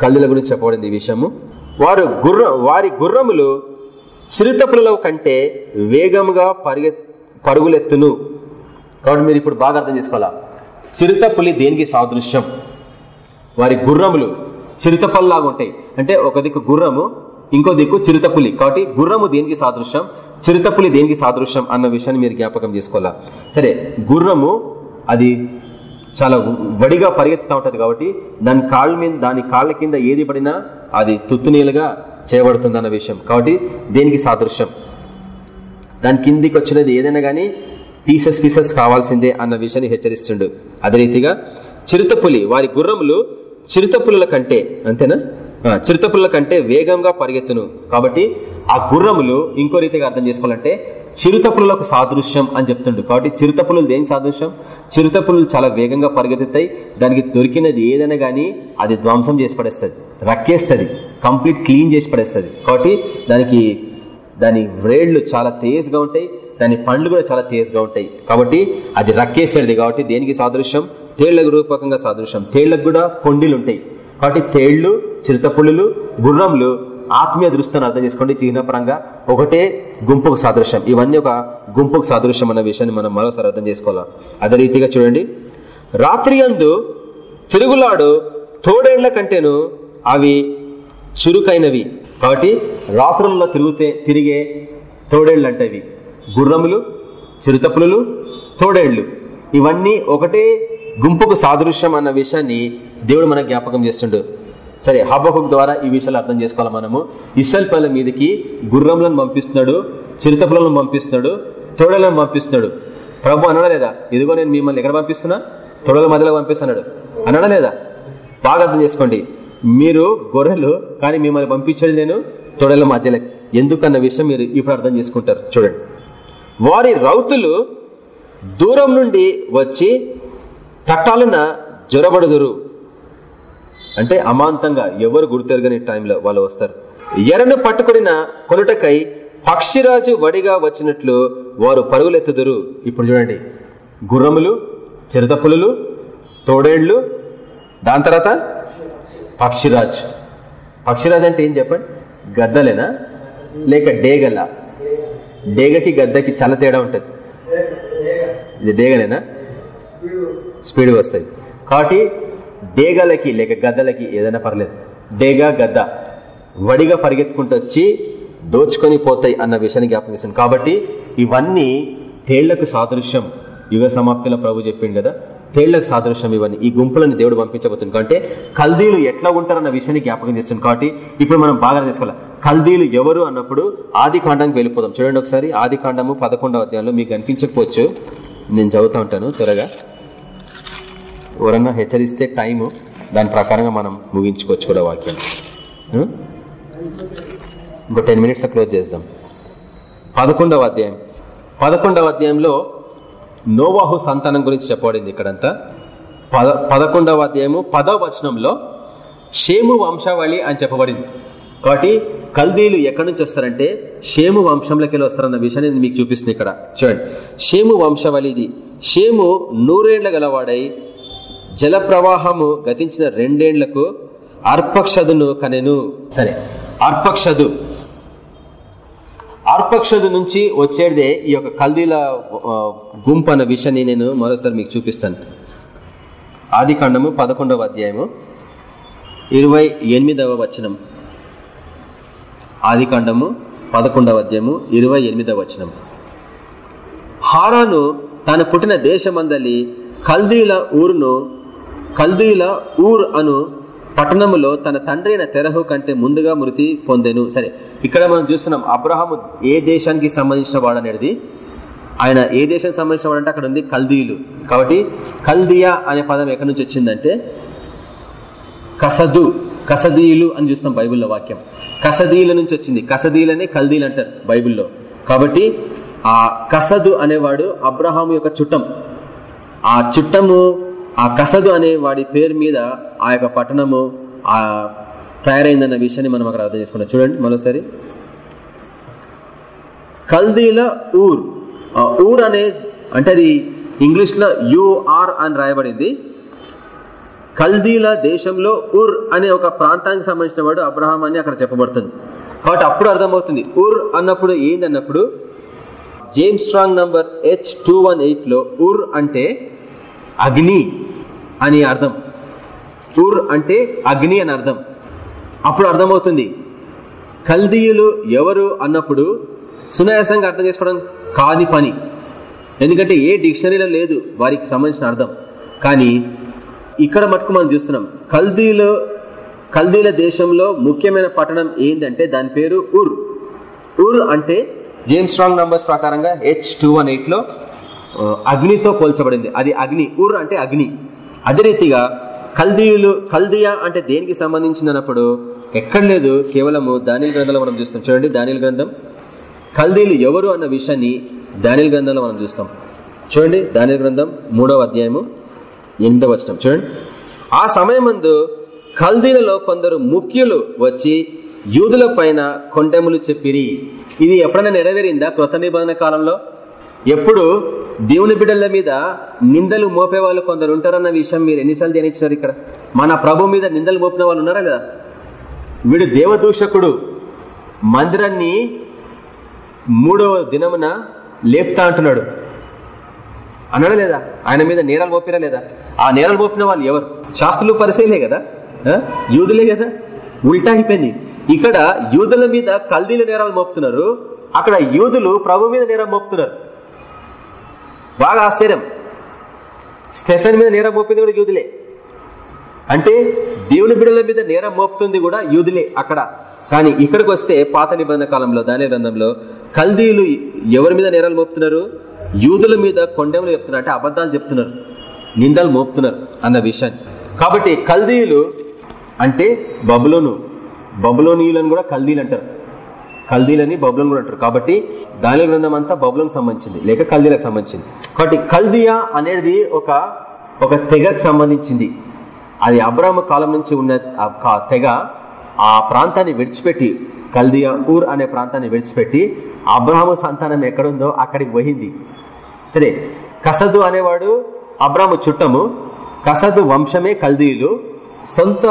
కల్దుల గురించి చెప్పబడింది ఈ విషయము. వారు గుర్ర వారి గుర్రములు చిరుతపుల కంటే వేగముగా పరిగె పరుగులెత్తును. కాబట్టి మీరు ఇప్పుడు బాగా అర్థం చేసుకోవాలా? చిరుతపులి దేనికి సాదృశ్యం? వారి గుర్రములు చిరుతపల్లాగా ఉంటాయి. అంటే ఒక దిక్కు గుర్రము ఇంకో దిక్కు చిరుతపులి. కాబట్టి గుర్రము దేనికి సాదృశ్యం? చిరుతపులి దేనికి సాదృశ్యం అన్న విషయాన్ని మీరు జ్ఞాపకం చేసుకోవాలా? సరే గుర్రము అది చాలా వడిగా పరిగెత్తుతా ఉంటది కాబట్టి దాని కాళ్ళ మీద దాని కాళ్ళ కింద ఏది పడినా అది తుత్తునీలుగా చేయబడుతుంది అన్న విషయం. కాబట్టి దేనికి సాదృశ్యం? దాని కిందికి వచ్చినది ఏదైనా కానీ పీసెస్ పీసెస్ కావాల్సిందే అన్న విషయాన్ని హెచ్చరిస్తుండు. అదే రీతిగా చిరుతపులి వారి గుర్రములు చిరుతపుల కంటే అంతేనా? చిరుతపుల్ల కంటే వేగంగా పరిగెత్తును. కాబట్టి ఆ గుర్రములు ఇంకో రీతిగా అర్థం చేసుకోవాలంటే చిరుతపులకు సాదృశ్యం అని చెప్తుండు. కాబట్టి చిరుతపులు దేని సాదృశ్యం? చిరుతపులు చాలా వేగంగా పరిగెత్తుతాయి. దానికి దొరికినది ఏదైనా గానీ అది ధ్వంసం చేసి పడేస్తుంది. రక్కేస్తుంది. కంప్లీట్ క్లీన్ చేసి పడేస్తుంది. కాబట్టి దానికి దాని వ్రేళ్ళు చాలా తేజ్గా ఉంటాయి. దాని పండ్లు కూడా చాలా తేజ్గా ఉంటాయి. కాబట్టి అది రక్కేసేది. కాబట్టి దేనికి సాదృశ్యం? తేళ్ళకు రూపకంగా సాదృశ్యం. తేళ్ళకు కూడా కొండిలు ఉంటాయి. కాబట్టి తేళ్ళు చిరుతపుళ్ళు గుర్రంలు ఆత్మీయ దృష్టిని అర్థం చేసుకోండి చిహ్నపరంగా. ఒకటే గుంపుకు సాదృశ్యం. ఇవన్నీ ఒక గుంపుకు సాదృశ్యం అన్న విషయాన్ని మనం మరోసారి అర్థం చేసుకోవాలి? అదే రీతిగా చూడండి. రాత్రి అందు తిరుగులాడు తోడేళ్ళ కంటేను అవి చురుకైనవి. కాబట్టి రాత్రుల్లో తిరుగుతే తిరిగే తోడేళ్ళు అంటే గుర్రములు చిరుతపులు తోడేళ్ళు. ఇవన్నీ ఒకటే గుంపుకు సాదృశ్యం అన్న విషయాన్ని దేవుడు మన జ్ఞాపకం చేస్తుండు. సరే హబ్బకుక్ ద్వారా ఈ విషయాలు అర్థం చేసుకోవాలి మనము. ఇసల్ పల్లె మీదకి గుర్రంలను పంపిస్తున్నాడు చిరుతపులను పంపిస్తున్నాడు తోడలను పంపిస్తున్నాడు. ప్రభు అనడలేదా? ఇదిగో నేను మిమ్మల్ని ఎక్కడ పంపిస్తున్నా? తొడల మధ్యలో పంపిస్తున్నాడు. అనడలేదా? బాగా అర్థం చేసుకోండి. మీరు గొర్రెలు కానీ మిమ్మల్ని పంపించేది నేను తొడల మధ్యలో. ఎందుకన్న విషయం మీరు ఇప్పుడు అర్థం చేసుకుంటారు. చూడండి. వారి రౌతులు దూరం నుండి వచ్చి తట్టాలన్న జ్వరబడుదురు అంటే అమాంతంగా ఎవరు గుర్తెరగని టైంలో వాళ్ళు వస్తారు. ఎరను పట్టుకుడిన కొనుటకై పక్షిరాజు వడిగా వచ్చినట్లు వారు పరుగులెత్తుదురు. ఇప్పుడు చూడండి. గుర్రములు చిరుతపులులు తోడేళ్ళు దాని తర్వాత పక్షిరాజ్. పక్షిరాజ్ అంటే ఏం చెప్పండి? గద్దలేనా? లేక డేగల? డేగకి గద్దకి చాలా తేడా ఉంటుంది. ఇది డేగలేనా? స్పీడ్ వస్తాయి. కాబట్టి డేగలకి లేక గద్దలకి ఏదైనా పర్లేదు. డేగ గద్ద వడిగా పరిగెత్తుకుంటూ వచ్చి దోచుకొని పోతాయి అన్న విషయాన్ని జ్ఞాపకం కాబట్టి ఇవన్నీ తేళ్ళకు సాదృశ్యం. యుగ సమాప్తిలో ప్రభు చెప్పిండు కదా తేళ్ళకు సాదృశ్యం ఇవన్నీ. ఈ గుంపులను దేవుడు పంపించబోతుంది కంటే కల్దీలు ఎట్లా ఉంటారన్న విషయాన్ని జ్ఞాపకం చేస్తుంది కాబట్టి ఇప్పుడు మనం బాగా తీసుకోవాలి కల్దీలు ఎవరు అన్నప్పుడు ఆది కాండానికి వెళ్ళిపోదాం. చూడండి ఒకసారి ఆది కాండము పదకొండవ అధ్యాయంలో మీకు కనిపించకపోవచ్చు నేను చదువుతా ఉంటాను త్వరగా. ఎవరన్నా హెచ్చరిస్తే టైము దాని ప్రకారంగా మనం ముగించుకోవచ్చు కూడా వాక్యం. Hmm? ఇంకో టెన్ మినిట్స్ క్లోజ్ చేద్దాం. పదకొండవ అధ్యాయం. పదకొండవ అధ్యాయంలో నోవాహు సంతానం గురించి చెప్పబడింది ఇక్కడంతా. పద పదకొండవ అధ్యాయము పదవ వచనంలో షేము వంశావళి అని చెప్పబడింది. కాబట్టి కల్దీలు ఎక్కడి నుంచి వస్తారంటే షేము వంశంలోకి వస్తారన్న విషయాన్ని నేను మీకు చూపిస్తుంది ఇక్కడ. చూడండి. షేము వంశావళి ఇది. షేము నూరేళ్ళ గలవాడై జల ప్రవాహము గతించిన రెండేండ్లకు అర్పక్షదును కనెను. సరే అర్పక్షదు. అర్పక్షదు నుంచి వచ్చేదే ఈ యొక్క కల్దీల గుంపు అన్న విషయాన్ని నేను మరోసారి మీకు చూపిస్తాను. ఆది కాండము పదకొండవ అధ్యాయము ఇరవై ఎనిమిదవ వచనం. ఆది కాండము పదకొండవ అధ్యాయము ఇరవై ఎనిమిదవ వచనం. హారాను తాను పుట్టిన దేశమందలి కల్దీల ఊరును కల్దీల ఊర్ అను పట్టణములో తన తండ్రి అయిన తెరహు కంటే ముందుగా మృతి పొందెను. సరే ఇక్కడ మనం చూస్తున్నాం అబ్రహాము ఏ దేశానికి సంబంధించిన వాడు అనేది? ఆయన ఏ దేశానికి సంబంధించిన వాడు అంటే అక్కడ ఉంది కల్దీయులు కాబట్టి కల్దియా అనే పదం ఎక్కడి నుంచి వచ్చిందంటే కసదు కసదీయులు అని చూస్తాం బైబిల్లో వాక్యం. కసదీయుల నుంచి వచ్చింది. కసదీలనే కల్దీలు అంటారు బైబిల్లో. కాబట్టి ఆ కసదు అనేవాడు అబ్రహాము యొక్క చుట్టం. ఆ చుట్టము ఆ కసదు అనే వాడి పేరు మీద ఆ యొక్క పట్టణము ఆ తయారైందన్న విషయాన్ని మనం అక్కడ అర్థం చేసుకున్నాం. చూడండి మరోసారి. కల్దీల ఊర్. ఊర్ అనే అంటే అది ఇంగ్లీష్లో యూఆర్ యుఆర్ అని రాయబడింది. కల్దీల దేశంలో ఉర్ అనే ఒక ప్రాంతానికి సంబంధించిన వాడు అబ్రహాం అని అక్కడ చెప్పబడుతుంది. కాబట్టి అప్పుడు అర్థమవుతుంది. ఉర్ అన్నప్పుడు ఏందన్నప్పుడు? James Strong number H two one ఎయిట్లో ఉర్ అంటే అగ్ని. అని అర్థం. ఉర్ అంటే అగ్ని అని అర్థం. అప్పుడు అర్థమవుతుంది. కల్దీయులు ఎవరు అన్నప్పుడు సునాయాసంగా అర్థం చేసుకోవడం కాని పని. ఎందుకంటే ఏ డిక్షనరీలో లేదు వారికి సంబంధించిన అర్థం. కానీ ఇక్కడ మటుకు మనం చూస్తున్నాం. కల్దీలో కల్దీల దేశంలో ముఖ్యమైన పట్టణం ఏంటంటే దాని పేరు ఉర్. ఉర్ అంటే జేమ్స్ స్ట్రాంగ్ నంబర్స్ ప్రకారంగా హెచ్ టూ వన్ ఎయిట్లో ఆ, అగ్నితో పోల్చబడింది. అది అగ్ని. ఉర్ అంటే అగ్ని. అదే రీతిగా కల్దీయులు కల్దియా అంటే దేనికి సంబంధించింది అన్నప్పుడు ఎక్కడ లేదు కేవలము దానిల గ్రంథంలో మనం చూస్తాం. చూడండి దానిల గ్రంథం. కల్దీలు ఎవరు అన్న విషయాన్ని దానిల గ్రంథంలో మనం చూస్తాం. చూడండి దానిల గ్రంథం మూడవ అధ్యాయము ఎనిమిదవ వచనం. చూడండి. ఆ సమయమందు కల్దీలలో కొందరు ముఖ్యులు వచ్చి యూదుల పైన కొంటెములు చెప్పిరి. ఇది ఎప్పుడైనా నెరవేరిందా? కృత నిబంధన కాలంలో? ఎప్పుడు దేవుని బిడ్డల మీద నిందలు మోపే వాళ్ళు కొందరు ఉంటారన్న విషయం మీరు ఎన్నిసార్లు ధ్యానించినారు ఇక్కడ? మన ప్రభు మీద నిందలు మోపిన వాళ్ళు ఉన్నారా లేదా? వీడు దేవదూషకుడు. మందిరాన్ని మూడవ దినమున లేపుతా అంటున్నాడు. అన్నాడా లేదా? ఆయన మీద నేరాలు మోపిరా లేదా? ఆ నేరాలు మోపిన వాళ్ళు ఎవరు? శాస్త్రులు పరిశీలే కదా? యూదులే కదా? ఉల్టా అయిపోయింది. ఇక్కడ యూదుల మీద కల్దీల నేరాలు మోపుతున్నారు. అక్కడ యూదులు ప్రభు మీద నేరం మోపుతున్నారు. బాగా ఆశ్చర్యం. స్టెఫెన్ మీద నేరం మోపింది కూడా యూదులే. అంటే దేవుని బిడల మీద నేరం మోపుతుంది కూడా యూదులే అక్కడ. కానీ ఇక్కడికి వస్తే పాత నిబంధన కాలంలో దాని గ్రంథంలో కల్దీయులు ఎవరి మీద నేరాలు మోపుతున్నారు? యూదుల మీద కొండెములు చెప్తున్నారు. అంటే అబద్ధాలు చెప్తున్నారు. నిందలు మోపుతున్నారు అన్న విషయాన్ని. కాబట్టి కల్దీయులు అంటే బబులోను. బబులోనీయులను కూడా కల్దీలు అంటారు. కల్దీలని బబులం కూడా అంటారు. కాబట్టి దాని గ్రంథం అంతా బబులం సంబంధించింది లేక కల్దీలకు సంబంధించింది. కాబట్టి కల్దియా అనేది ఒక ఒక తెగకు సంబంధించింది. అది అబ్రాహ్మ కాలం నుంచి ఉన్న తెగ ఆ ప్రాంతాన్ని విడిచిపెట్టి కల్దియా ఊర్ అనే ప్రాంతాన్ని విడిచిపెట్టి అబ్రాహ్మ సంతానం ఎక్కడుందో అక్కడికి పోయింది. సరే కసదు అనేవాడు అబ్రాహ్మ చుట్టము కసదు వంశమే కల్దీయులు సొంత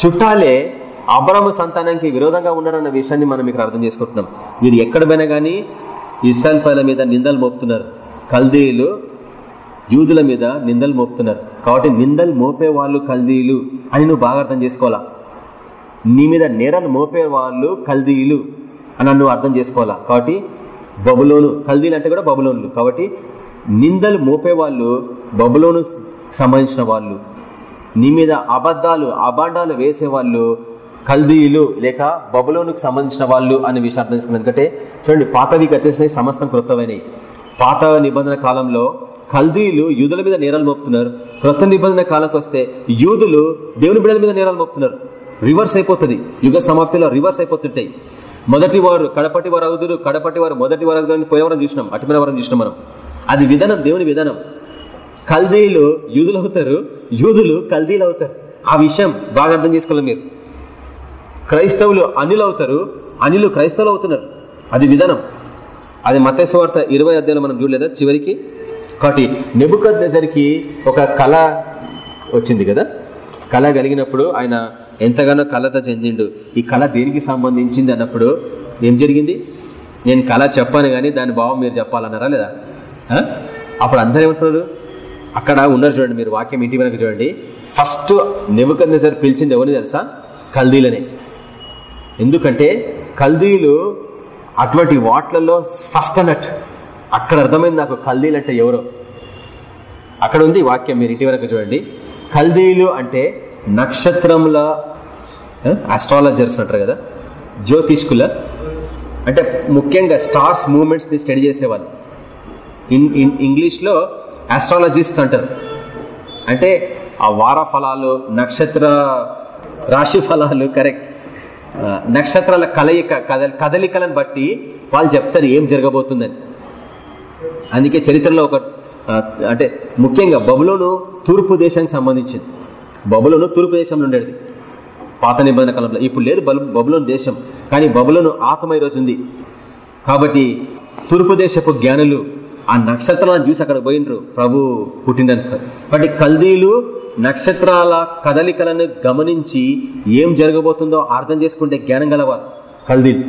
చుట్టాలే అబ్రాహము సంతానానికి విరోధంగా ఉన్నారన్న విషయాన్ని మనం ఇక్కడ అర్థం చేసుకుంటున్నాం. వీరు ఎక్కడ పోయినా గానీ ఇస్రాయల్ పైల మీద నిందలు మోపుతున్నారు. కల్దీయులు యూదుల మీద నిందలు మోపుతున్నారు. కాబట్టి నిందలు మోపే వాళ్ళు కల్దీయులు అని నువ్వు బాగా అర్థం చేసుకోవాలా? నీ మీద నేరాలు మోపే వాళ్ళు కల్దీయులు అని నువ్వు అర్థం చేసుకోవాలా? కాబట్టి బబులోను కల్దీలు అంటే కూడా బబులోనులు. కాబట్టి నిందలు మోపే వాళ్ళు బబులోను సంబంధించిన వాళ్ళు. నీ మీద అబద్ధాలు అబాండాలు వేసే వాళ్ళు కల్దీయులు లేక బబులోనుకు సంబంధించిన వాళ్ళు అనే విషయం అర్థం చేసుకున్నాం. ఎందుకంటే చూడండి పాతవి గతించినవి సమస్తం కృతమైనవి పాత నిబంధన కాలంలో కల్దీయులు యూదుల మీద నేరాలు మోపుతున్నారు. క్రొత్త నిబంధన కాలంకి వస్తే యూదులు దేవుని బిడ్డల మీద నేరాలు మోపుతున్నారు. రివర్స్ అయిపోతుంది. యుగ సమాప్తిలో రివర్స్ అయిపోతుంటాయి. మొదటి వారు కడపటి వారు అవుదురు కడపటి వారు మొదటి వారు అవుదురు అని పోయేవరం చూసినాం. అటుమైన వరం చూసినాం మనం. అది విధానం దేవుని విధానం. కల్దీలు యూదులు అవుతారు యూదులు కల్దీలు అవుతారు. ఆ విషయం బాగా అర్థం చేసుకోవాలి మీరు. క్రైస్తవులు అనిలు అవుతారు అనిలు క్రైస్తవులు అవుతున్నారు. అది విధానం. అది మతేశ్వార్త ఇరవై అధ్యాయులు మనం చూడలేదా? చివరికి కాబట్టి నెబుకద్ నెజరికి ఒక కళ వచ్చింది కదా? కళ కలిగినప్పుడు ఆయన ఎంతగానో కళత చెందిండు. ఈ కళ దేనికి సంబంధించింది అన్నప్పుడు ఏం జరిగింది? నేను కళ చెప్పాను కానీ దాని భావం మీరు చెప్పాలన్నారా లేదా? అప్పుడు అందరూ ఏమంటున్నారు? అక్కడ ఉన్నారు చూడండి మీరు వాక్యం ఇంటి వెనక చూడండి. ఫస్ట్ నెబుకద్ నెజర్ పిలిచింది ఎవరిని తెలుసా? కల్దీలనే. ఎందుకంటే కల్దీలు అటువంటి వాట్లలో ఫస్ట్ అన్నట్టు అక్కడ అర్థమైంది నాకు కల్దీలు అంటే ఎవరో. అక్కడ ఉంది వాక్యం మీరు ఇటీవరకు వరకు చూడండి. కల్దీలు అంటే నక్షత్రముల ఆస్ట్రాలజర్స్ అంటారు కదా జ్యోతిష్కుల అంటే ముఖ్యంగా స్టార్స్ మూమెంట్స్ని స్టడీ చేసేవాళ్ళు. ఇన్ ఇన్ ఇంగ్లీష్లో ఆస్ట్రాలజిస్ట్ అంటారు. అంటే ఆ వార ఫలాలు నక్షత్ర రాశి ఫలాలు కరెక్ట్ నక్షత్రాల కలయిక కదలి కదలికలను బట్టి వాళ్ళు చెప్తారు ఏం జరగబోతుందని. అందుకే చరిత్రలో ఒక అంటే ముఖ్యంగా బబులోను తూర్పు దేశానికి సంబంధించింది. బబులోను తూర్పు దేశంలో ఉండేది. పాత నిబంధన కాలంలో. ఇప్పుడు లేదు బలు- బబులోను దేశం. కానీ బబులోను ఆత్మ ఈరోజు ఉంది కాబట్టి తూర్పు దేశపు జ్ఞానులు ఆ నక్షత్రాలను చూసి అక్కడ పోయినరు ప్రభు పుట్టినందుకు కాబట్టి కల్దీలు నక్షత్రాల కదలికలను గమనించి ఏం జరగబోతుందో అర్థం చేసుకుంటే జ్ఞానం గలవారు. కల్దీలు.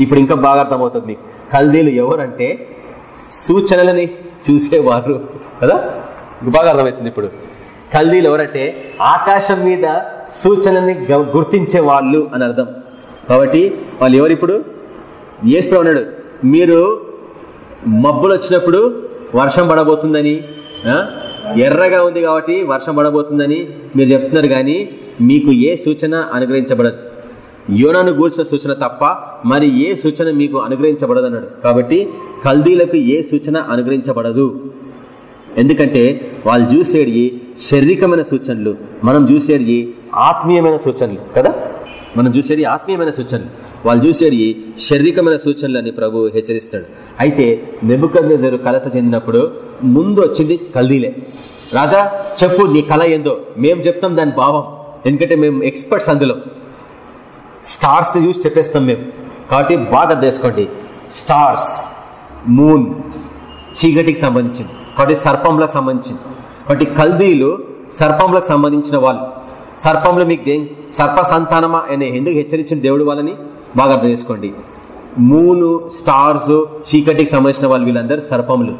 ఇప్పుడు ఇంకా బాగా అర్థమవుతుంది మీకు. కల్దీలు ఎవరంటే సూచనలని చూసేవారు. కదా? బాగా అర్థమవుతుంది ఇప్పుడు. కల్దీలు ఎవరంటే ఆకాశం మీద సూచనని గ- గుర్తించే వాళ్ళు అని అర్థం. కాబట్టి వాళ్ళు ఎవరు ఇప్పుడు? ఏసులో ఉన్నాడు మీరు మబ్బులు వచ్చినప్పుడు వర్షం పడబోతుందని ఎర్రగా ఉంది కాబట్టి వర్షం పడబోతుందని మీరు చెప్తున్నారు కానీ మీకు ఏ సూచన అనుగ్రహించబడదు. యోనాను గూర్చిన సూచన తప్ప మరి ఏ సూచన మీకు అనుగ్రహించబడదు అన్నాడు. కాబట్టి కల్దీలకు ఏ సూచన అనుగ్రహించబడదు. ఎందుకంటే వాళ్ళు చూసేది శారీరకమైన సూచనలు మనం చూసేది ఆత్మీయమైన సూచనలు కదా? మనం చూసేది ఆత్మీయమైన సూచనలు. వాళ్ళు చూసేది శారీరకమైన సూచనలని ప్రభు హెచ్చరిస్తాడు. అయితే నెబుకద్నెజరు కలత చెందినప్పుడు ముందు వచ్చింది కల్దీలే. రాజా చెప్పు నీ కళ ఏందో? మేము చెప్తాం దాని భావం. ఎందుకంటే మేము ఎక్స్పర్ట్స్ అందులో. స్టార్స్ని చూసి చెప్పేస్తాం మేము కాబట్టి బాగా తెలుసుకోండి స్టార్స్ మూన్ చీకటికి సంబంధించింది. కాబట్టి సర్పంలకు సంబంధించింది. కాబట్టి కల్దీలు సర్పంలకు సంబంధించిన వాళ్ళు. సర్పంలో మీకు దే- సర్ప సంతానమా అనే ఎందుకు హెచ్చరించిన దేవుడు వాళ్ళని బాగా అర్థం చేసుకోండి. మూను స్టార్స్ చీకటికి సంబంధించిన వాళ్ళు వీళ్ళందరూ సర్పములు.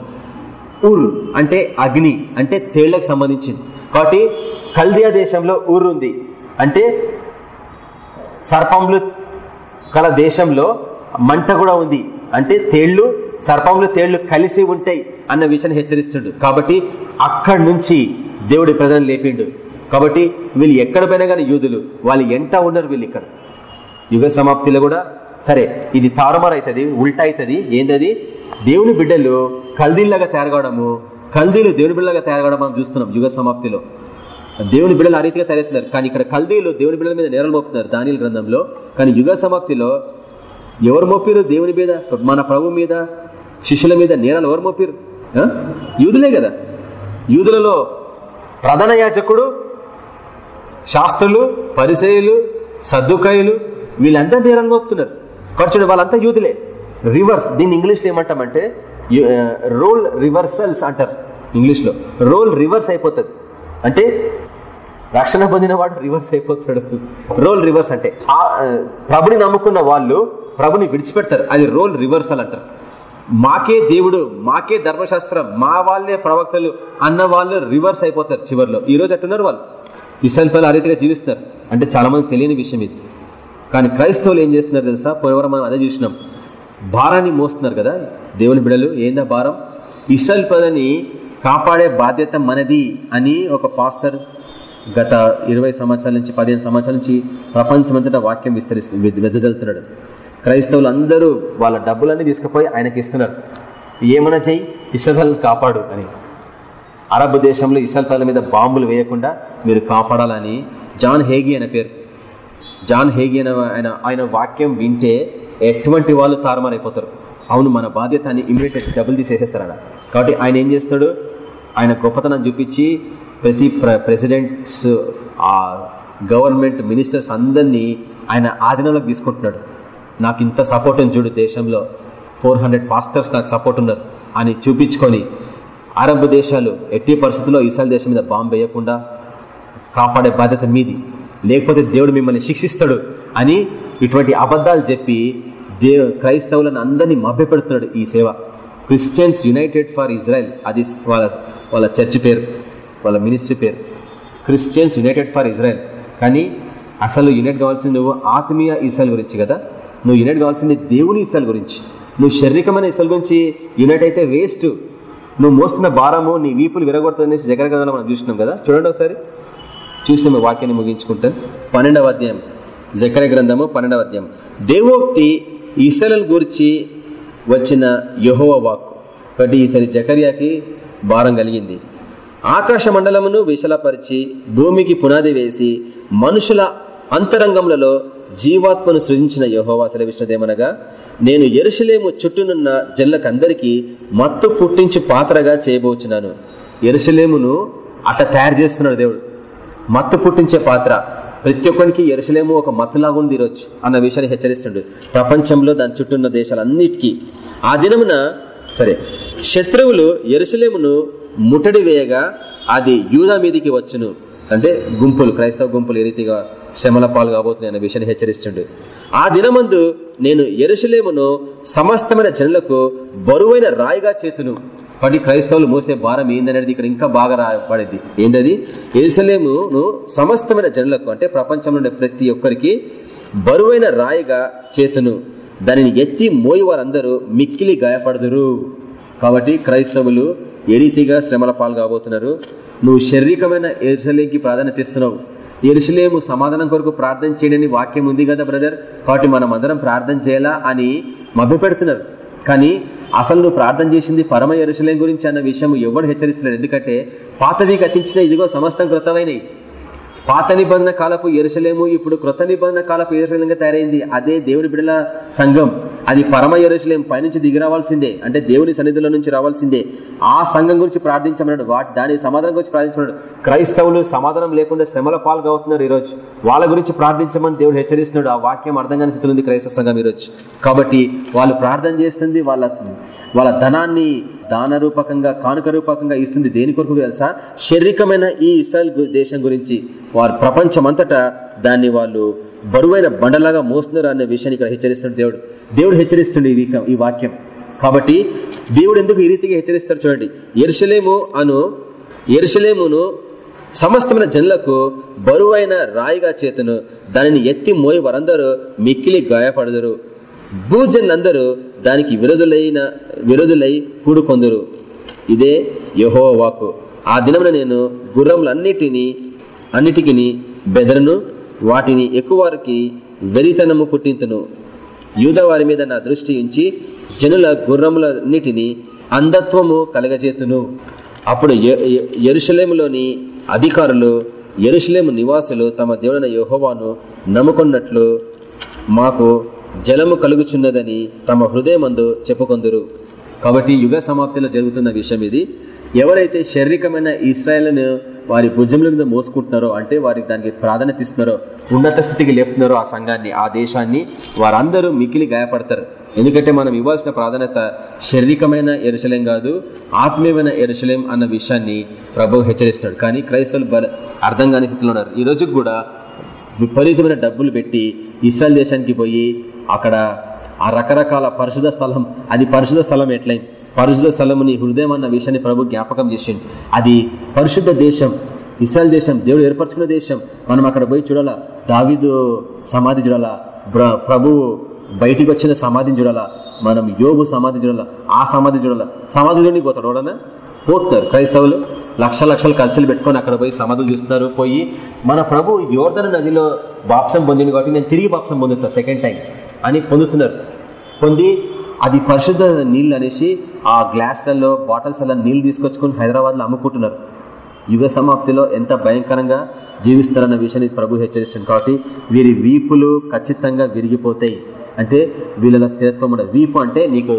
ఊరు అంటే అగ్ని అంటే తేళ్ళకు సంబంధించింది. కాబట్టి కల్దియా దేశంలో ఊరు ఉంది. అంటే సర్పంలు కల దేశంలో మంట కూడా ఉంది. అంటే తేళ్ళు సర్పంలు తేళ్ళు కలిసి ఉంటాయి అన్న విషయాన్ని హెచ్చరిస్తుండు. కాబట్టి అక్కడి నుంచి దేవుడి ప్రజలను లేపిండు. కాబట్టి వీళ్ళు ఎక్కడ పోయినా కానీ యూదులు. వాళ్ళు ఎంట ఉన్నారు వీళ్ళు ఇక్కడ? యుగ సమాప్తిలో కూడా సరే ఇది తారుమారు అవుతుంది ఉల్టా అవుతుంది. ఏంటది? దేవుని బిడ్డలు కల్దీల్లాగా తయారుకోవడము కల్దీలు దేవుని బిడ్డలాగా తయారుకోవడం మనం చూస్తున్నాం యుగ సమాప్తిలో. దేవుని బిడ్డలు ఆ రీతిగా తయారవుతున్నారు. కానీ ఇక్కడ కల్దీలు దేవుని బిడ్డల మీద నేరాలు మోపుతున్నారు దానిల గ్రంథంలో. కానీ యుగ సమాప్తిలో ఎవరు మోపిరు దేవుని మీద? మన ప్రభు మీద శిష్యుల మీద నేరాలు ఎవరు మోపిరు యూదులే కదా. యూదులలో ప్రధాన యాజకుడు శాస్త్రులు పరిచయులు సర్దుకాయులు వీళ్ళంతా నేరం మోపుతున్నారు. కాబట్టి వాళ్ళంతా యూతులే రివర్స్ దీన్ని ఇంగ్లీష్లో ఏమంటామంటే రోల్ రివర్సల్స్ అంటారు ఇంగ్లీష్లో. రోల్ రివర్స్ అయిపోతుంది. అంటే రక్షణ పొందిన వాడు రివర్స్ అయిపోతాడు. రోల్ రివర్స్ అంటే ఆ ప్రభుని నమ్ముకున్న వాళ్ళు ప్రభుని విడిచిపెడతారు. అది రోల్ రివర్సల్ అంటారు. మాకే దేవుడు మాకే ధర్మశాస్త్రం మా వాళ్ళే ప్రవక్తలు అన్న వాళ్ళు రివర్స్ అయిపోతారు చివరిలో. ఈ రోజు అట్టున్నారు వాళ్ళు. ఇస్రాయల్ పిల్లలు ఆ రీతిగా జీవిస్తున్నారు. అంటే చాలా మంది తెలియని విషయం ఇది. కానీ క్రైస్తవులు ఏం చేస్తున్నారు తెలుసా? పోయినవరం మనం అదే చూసినాం. భారాన్ని మోస్తున్నారు కదా దేవుని బిడలు. ఏందా భారం? ఇస్రాయల్ పిల్లని కాపాడే బాధ్యత మనది అని ఒక పాస్టర్ గత ఇరవై సంవత్సరాల నుంచి పదిహేను సంవత్సరాల నుంచి ప్రపంచమంతటా వాక్యం విస్తరిస్తు వెదజల్తున్నాడు క్రైస్తవులు అందరూ వాళ్ళ డబ్బులన్నీ తీసుకుపోయి ఆయనకి ఇస్తున్నారు ఏమైనా చెయ్యి ఇసల్ని కాపాడు అని. అరబ్ దేశంలో ఇసల్ మీద బాంబులు వేయకుండా మీరు కాపాడాలని జాన్ హేగి అనే పేరు. జాన్ హేగి అనే ఆయన ఆయన వాక్యం వింటే ఎటువంటి వాళ్ళు తారుమారైపోతారు? అవును మన బాధ్యత అని ఇమీడియట్ డబ్బులు తీసేసేస్తారన్న కాబట్టి ఆయన ఏం చేస్తాడు? ఆయన గొప్పతనం చూపించి ప్రతి ప్రెసిడెంట్స్ ఆ గవర్నమెంట్ మినిస్టర్స్ అందరినీ ఆయన ఆధీనంలోకి తీసుకుంటున్నాడు. నాకు ఇంత సపోర్ట్ ఉంది చూడు దేశంలో. ఫోర్ హండ్రెడ్ పాస్టర్స్ నాకు సపోర్ట్ ఉన్నారు. అని చూపించుకొని అరబ్ దేశాలు ఎట్టి పరిస్థితుల్లో ఇస్రాయల్ దేశం మీద బాంబు వేయకుండా కాపాడే బాధ్యత మీది. లేకపోతే దేవుడు మిమ్మల్ని శిక్షిస్తాడు అని ఇటువంటి అబద్ధాలు చెప్పి దేవ క్రైస్తవులను అందరినీ మభ్యపెడుతున్నాడు ఈ సేవ. క్రిస్టియన్స్ యునైటెడ్ ఫర్ ఇజ్రాయెల్ అది వాళ్ళ వాళ్ళ చర్చ్ పేరు వాళ్ళ మినిస్ట్రీ పేరు. క్రిస్టియన్స్ యునైటెడ్ ఫర్ ఇజ్రాయెల్ కానీ అసలు యునైట్ కావాల్సింది నువ్వు ఆత్మీయ ఇసల్ గురించి కదా. నువ్వు యునైట్ కావాల్సింది దేవుని ఇసల్ గురించి. నువ్వు శారీరకమైన ఇసల్ గురించి యునైట్ అయితే వేస్ట్ నువ్వు మోస్తున్న భారము నీ వీపులు విరగొడుతుంది జగన్ కదా మనం చూసినాం కదా. చూడండి ఒకసారి. చూసిన వాక్యాన్ని ముగించుకుంటాను పన్నెండవ అధ్యాయం. జకర గ్రంథము పన్నెండవ అధ్యాయం. దేవోక్తి ఇసలల గురించి వచ్చిన యహోవ వాక్ కాబట్టి ఈసారి జకర్యాకి భారం కలిగింది. ఆకాశ మండలమును విశలపరిచి భూమికి పునాది వేసి మనుషుల అంతరంగములలో జీవాత్మను సృజించిన యహోవా సెలవిచ్చినదేమనగా నేను ఎరుసలేము చుట్టూనున్న జల్లకందరికీ మత్తు పుట్టించి పాత్రగా చేయబోచున్నాను. ఎరుసలేమును అట్లా తయారు చేస్తున్నాడు దేవుడు. మత్తు పుట్టించే పాత్ర. ప్రతి ఒక్కరికి ఎరుసలేము ఒక మత్తులాగుంది తీరొచ్చు అన్న విషయాన్ని హెచ్చరిస్తుండు. ప్రపంచంలో దాని చుట్టూ ఉన్న దేశాలన్నిటికీ. ఆ దినమున సరే శత్రువులు ఎరుసలేమును ముట్టడి వేయగా అది యూదా మీదికి వచ్చును. అంటే గుంపులు క్రైస్తవ గుంపులు ఏ రీతిగా శ్రమల పాలు కాబోతున్నాయి అనే విషయాన్ని హెచ్చరిస్తుండు. ఆ దినమందు నేను ఎరుసలేమును సమస్తమైన జనులకు బరువైన రాయిగా చేతును. కాబట్టి క్రైస్తవులు మోసే భారం ఏందనేది ఇక్కడ ఇంకా బాగా రాబడింది ఏంటది ఎరుసలేమును సమస్తమైన జనులకు అంటే ప్రపంచంలో ప్రతి ఒక్కరికి బరువైన రాయిగా చేతును. దానిని ఎత్తి మోయి వారందరూ మిక్కిలి గాయపడదురు. కాబట్టి క్రైస్తవులు ఏ రీతిగా శ్రమల పాలు కాబోతున్నారు నువ్వు శారీరకమైన ఎరుసలేంకి ప్రాధాన్యత ఇస్తున్నావు. ఎరుసలేము సమాధానం కొరకు ప్రార్థన చేయడని వాక్యం ఉంది కదా బ్రదర్? కాబట్టి మనం అందరం ప్రార్థన చేయాలా అని మభ్యపెడుతున్నారు. కానీ అసలు నువ్వు ప్రార్థన చేసింది పరమ ఎరుసలేం గురించి అన్న విషయం ఎవరు హెచ్చరిస్తున్నారు ఎందుకంటే పాతవి గతించిన ఇదిగో సమస్తం కృతమైనవి. పాత నిబంధన కాలపు ఎరుసలేము ఇప్పుడు కృత నిబంధన కాలపు ఎరుసలేంగా తయారైంది. అదే దేవుని బిడల సంఘం. అది పరమ ఎరుసలేం పైనుంచి దిగి రావాల్సిందే. అంటే దేవుని సన్నిధిలో నుంచి రావాల్సిందే. ఆ సంఘం గురించి ప్రార్థించమన్నాడు. వాటి దాని సమాధానం గురించి ప్రార్థించమన్నాడు. క్రైస్తవులు సమాధానం లేకుండా శ్రమల పాలుగా అవుతున్నారు ఈరోజు. వాళ్ళ గురించి ప్రార్థించమని దేవుడు హెచ్చరిస్తున్నాడు. ఆ వాక్యం అర్థం కాని స్థితిలో ఉంది క్రైస్తవ సంఘం ఈరోజు. కాబట్టి వాళ్ళు ప్రార్థన చేస్తుంది. వాళ్ళ వాళ్ళ ధనాన్ని దాన రూపకంగా కానుక రూపకంగా ఇస్తుంది దేని కొరకు తెలుసా? శారీరకమైన ఈ ఇస్రాయల్ దేశం గురించి వారు ప్రపంచమంతటా దాన్ని వాళ్ళు బరువైన బండలాగా మోస్తున్నారు అనే విషయాన్ని ఇక్కడ హెచ్చరిస్తుంది దేవుడు. దేవుడు హెచ్చరిస్తుంది ఈ వాక్యం. కాబట్టి దేవుడు ఎందుకు ఈ రీతిగా హెచ్చరిస్తాడు చూడండి. ఎరుసలేము అను ఎరుసలేమును సమస్తమైన జనులకు బరువైన రాయిగా చేతును దానిని ఎత్తి మోయి వారందరూ మిక్కిలి గాయపడదురు. భూజనులందరూ దానికి విరోధులైన విరోధులై కూడుకొందురు ఇదే యహో వాకు ఆ దినమున నేను గుర్రములన్నిటినీ అన్నిటికీ బెదరను వాటిని ఎక్కువ వారికి వెరితనము పుట్టింతును. యూద వారి మీద నా దృష్టి ఉంచి జనుల గుర్రములన్నిటినీ అంధత్వము కలగజేతును. అప్పుడు ఎరుషలేములోని అధికారులు ఎరుషలేము నివాసులు తమ దేవుడైన యహోవాను నమ్ముకున్నట్లు మాకు జలము కలుగుచున్నదని తమ హృదయమందు చెప్పుకొందురు. కాబట్టి యుగ సమాప్తిలో జరుగుతున్న విషయం ఇది. ఎవరైతే శారీరకమైన ఇస్రాయల్ను వారి భుజముల మీద మోసుకుంటున్నారో అంటే వారికి దానికి ప్రాధాన్యత ఇస్తున్నారో ఉన్నత స్థితికి లేపుతున్నారో ఆ సంఘాన్ని ఆ దేశాన్ని వారందరూ మికిలి గాయపడతారు. ఎందుకంటే మనం ఇవ్వాల్సిన ప్రాధాన్యత శారీరకమైన ఎరుసలేం కాదు ఆత్మీయమైన ఎరుసలేం అన్న విషయాన్ని ప్రభు హెచ్చరిస్తాడు. కానీ క్రైస్తవులు అర్థం కాని స్థితిలో ఉన్నారు. ఈ రోజు కూడా విపరీతమైన డబ్బులు పెట్టి ఇస్రాయల్ దేశానికి పోయి అక్కడ ఆ రకరకాల పరిశుధ స్థలం అది పరిశుధ స్థలం ఎట్లయింది పరిశుధ స్థలముని హృదయం అన్న విషయాన్ని ప్రభు జ్ఞాపకం చేసింది అది పరిశుద్ధ దేశం ఇస్రాయల్ దేశం దేవుడు ఏర్పరచుకున్న దేశం. మనం అక్కడ పోయి చూడాలా? దావిదు సమాధి చూడాలా? ప్రభు బయటికి వచ్చిన సమాధిని చూడాలా? మనం యోగు సమాధి చూడాలా? ఆ సమాధి చూడాలా? సమాధిలోనికి పోతాడు ఎవడన్నా? పోతున్నారు క్రైస్తవులు. లక్ష లక్షలు ఖర్చులు పెట్టుకొని అక్కడ పోయి సమాధులు చూస్తున్నారు పోయి మన ప్రభు యోర్ధన నదిలో బాప్సం పొందింది కాబట్టి నేను తిరిగి బాప్సం పొందుతా సెకండ్ టైం అని పొందుతున్నారు. పొంది అది పరిశుద్ధ నీళ్ళు అనేసి ఆ గ్లాస్లలో బాటిల్స్ అలా నీళ్ళు తీసుకొచ్చుకొని హైదరాబాద్లో అమ్ముకుంటున్నారు. యుగ సమాప్తిలో ఎంత భయంకరంగా జీవిస్తారన్న విషయాన్ని ప్రభు హెచ్చరిస్తుంది కాబట్టి వీరి వీపులు ఖచ్చితంగా విరిగిపోతాయి. అంటే వీళ్ళ స్థిరత్వం ఉండదు వీపు అంటే నీకు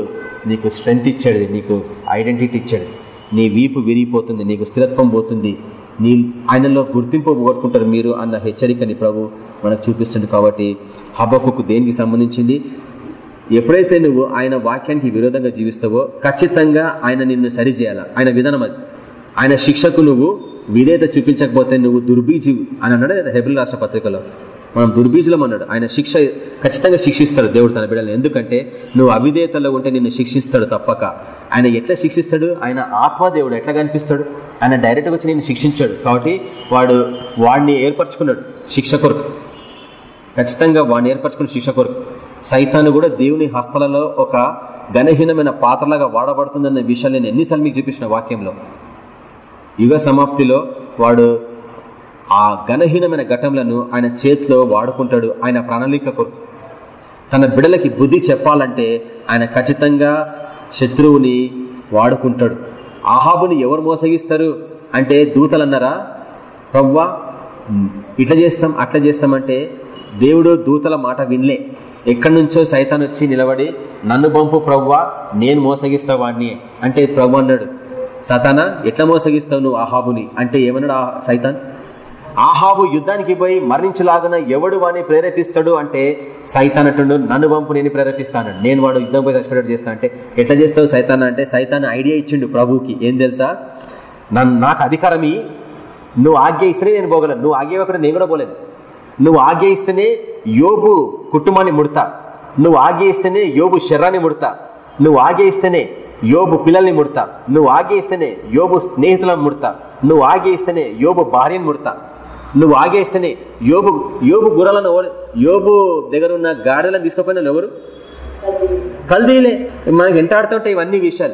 నీకు స్ట్రెంగ్త్ ఇచ్చాడు నీకు ఐడెంటిటీ ఇచ్చాడు. నీ వీపు విరిగిపోతుంది నీకు స్థిరత్వం పోతుంది. నీ ఆయనలో గుర్తింపు పోగొట్టుకుంటారు మీరు అన్న హెచ్చరికని ప్రభు మనకు చూపిస్తుంది కాబట్టి హబ్బకు దేనికి సంబంధించింది? ఎప్పుడైతే నువ్వు ఆయన వాక్యానికి విరోధంగా జీవిస్తావో ఖచ్చితంగా ఆయన నిన్ను సరిచేయాల. ఆయన విధానం అది. ఆయన శిక్షకు నువ్వు విధేత చూపించకపోతే నువ్వు దుర్బీజీవు అని అన్నాడు హెబ్రిల్ రాష్ట్ర పత్రికలో. మనం దుర్బీజులం అన్నాడు. ఆయన శిక్ష ఖచ్చితంగా శిక్షిస్తాడు దేవుడు తన బిడ్డలు ఎందుకంటే నువ్వు అవిధేయతలో ఉంటే నిన్ను శిక్షిస్తాడు తప్పక. ఆయన ఎట్లా శిక్షిస్తాడు? ఆయన ఆత్మదేవుడు ఎట్లా కనిపిస్తాడు? ఆయన డైరెక్ట్గా వచ్చి నేను శిక్షించాడు. కాబట్టి వాడు వాడిని ఏర్పరచుకున్నాడు. శిక్ష కొరకు. ఖచ్చితంగా వాడిని ఏర్పరచుకున్న శిక్ష కొరకు. సైతాన్ని కూడా దేవుని హస్తలలో ఒక ఘనహీనమైన పాత్రలాగా వాడబడుతుందన్న విషయాన్ని నేను ఎన్నిసార్లు మీకు చూపించిన వాక్యంలో. యుగ సమాప్తిలో వాడు ఆ ఘనహీనమైన ఘటంలను ఆయన చేతిలో వాడుకుంటాడు. ఆయన ప్రణాళిక కొరకు తన బిడలకి బుద్ధి చెప్పాలంటే ఆయన ఖచ్చితంగా శత్రువుని వాడుకుంటాడు. ఆహాబుని ఎవరు మోసగిస్తారు? అంటే దూతలన్నారా? ప్రవ్వా ఇట్లా చేస్తాం అట్లా చేస్తామంటే దేవుడు దూతల మాట వినలే. ఎక్కడి నుంచో సైతాన్ వచ్చి నిలబడి నన్ను పంపు ప్రవ్వా నేను మోసగిస్తా వాడిని అంటే ప్రభు అన్నాడు. సతానా ఎట్లా మోసగిస్తావు నువ్వు ఆహాబుని అంటే ఏమన్నాడు సైతాన్? ఆహాబు యుద్ధానికి పోయి మరణించలాగన ఎవడు వాని ప్రేరేపిస్తాడు అంటే సైతాన్ అంటుండు నన్ను పంపు నేను ప్రేరేపిస్తాను. నేను వాడు యుద్ధం పోయి చచ్చిపోయాడు చేస్తా. అంటే ఎట్లా చేస్తావు సైతాన్ అంటే సైతాన్ ఐడియా ఇచ్చిండు ప్రభుకి ఏం తెలుసా? నన్ను నాకు అధికారమి నువ్వు ఆజ్ఞ ఇస్తేనే నేను పోగలను. నువ్వు ఆజ్ఞ ఇవ్వకుండా నేను కూడా పోలేదు నువ్వు ఆజ్ఞ ఇస్తేనే యోగు కుటుంబాన్ని ముడతా. నువ్వు ఆజ్ఞ ఇస్తేనే యోగు శర్రాన్ని ముడతా. నువ్వు ఆజ్ఞ ఇస్తేనే యోబు పిల్లల్ని ముడతా. నువ్వు ఆజ్ఞ ఇస్తేనే యోబు స్నేహితులను ముడతా. నువ్వు ఆజ్ఞ ఇస్తేనే యోబు భార్యను ముడతా. నువ్వు ఆగేస్తేనే యోబు యోబు గుర్రాలను యోబు దగ్గర ఉన్న గాడలను తీసుకుపోయిన ఎవరు? కల్దీలే మనకి ఎంత ఆడుతుంటే ఇవన్నీ విషయాలు.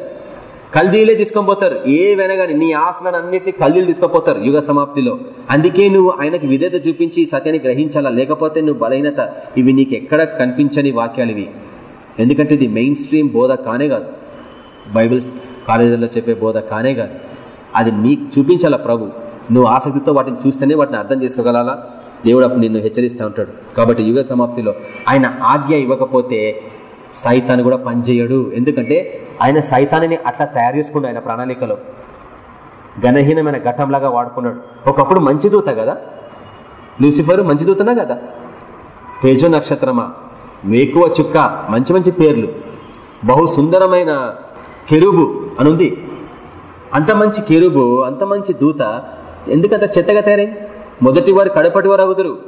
కల్దీలే తీసుకొని పోతారు. ఏవైనా కానీ నీ ఆశలను అన్నింటినీ కల్దీలు తీసుకుపోతారు యుగ సమాప్తిలో. అందుకే నువ్వు ఆయనకు విధేత చూపించి సత్యాన్ని గ్రహించాలా? లేకపోతే నువ్వు బలహీనత. ఇవి నీకు ఎక్కడ కనిపించని వాక్యాలు ఇవి. ఎందుకంటే ఇది మెయిన్ స్ట్రీమ్ బోధ కానే కాదు. బైబిల్ కాలేజీలో చెప్పే బోధ కానే కాదు. అది నీకు చూపించాలా ప్రభు? నువ్వు ఆసక్తితో వాటిని చూస్తేనే వాటిని అర్థం చేసుకోగలాలా? దేవుడు అప్పుడు నిన్ను హెచ్చరిస్తూ ఉంటాడు. కాబట్టి యుగ సమాప్తిలో ఆయన ఆజ్ఞ ఇవ్వకపోతే సైతాన్ని కూడా పనిచేయడు. ఎందుకంటే ఆయన సైతాన్ని అట్లా తయారు చేసుకున్నాడు ఆయన ప్రణాళికలో. ఘనహీనమైన ఘటంలాగా వాడుకున్నాడు. ఒకప్పుడు మంచి దూత కదా? లూసిఫర్ మంచి దూతనా కదా? తేజో నక్షత్రమా? వేకువ చుక్క మంచి మంచి పేర్లు. బహు సుందరమైన కెరుబు అనుంది. అంత మంచి కెరుబు అంత మంచి దూత ఎందుకంత చెత్తగా తయారై మొదటి వారు కడపటి వారు అగుతురు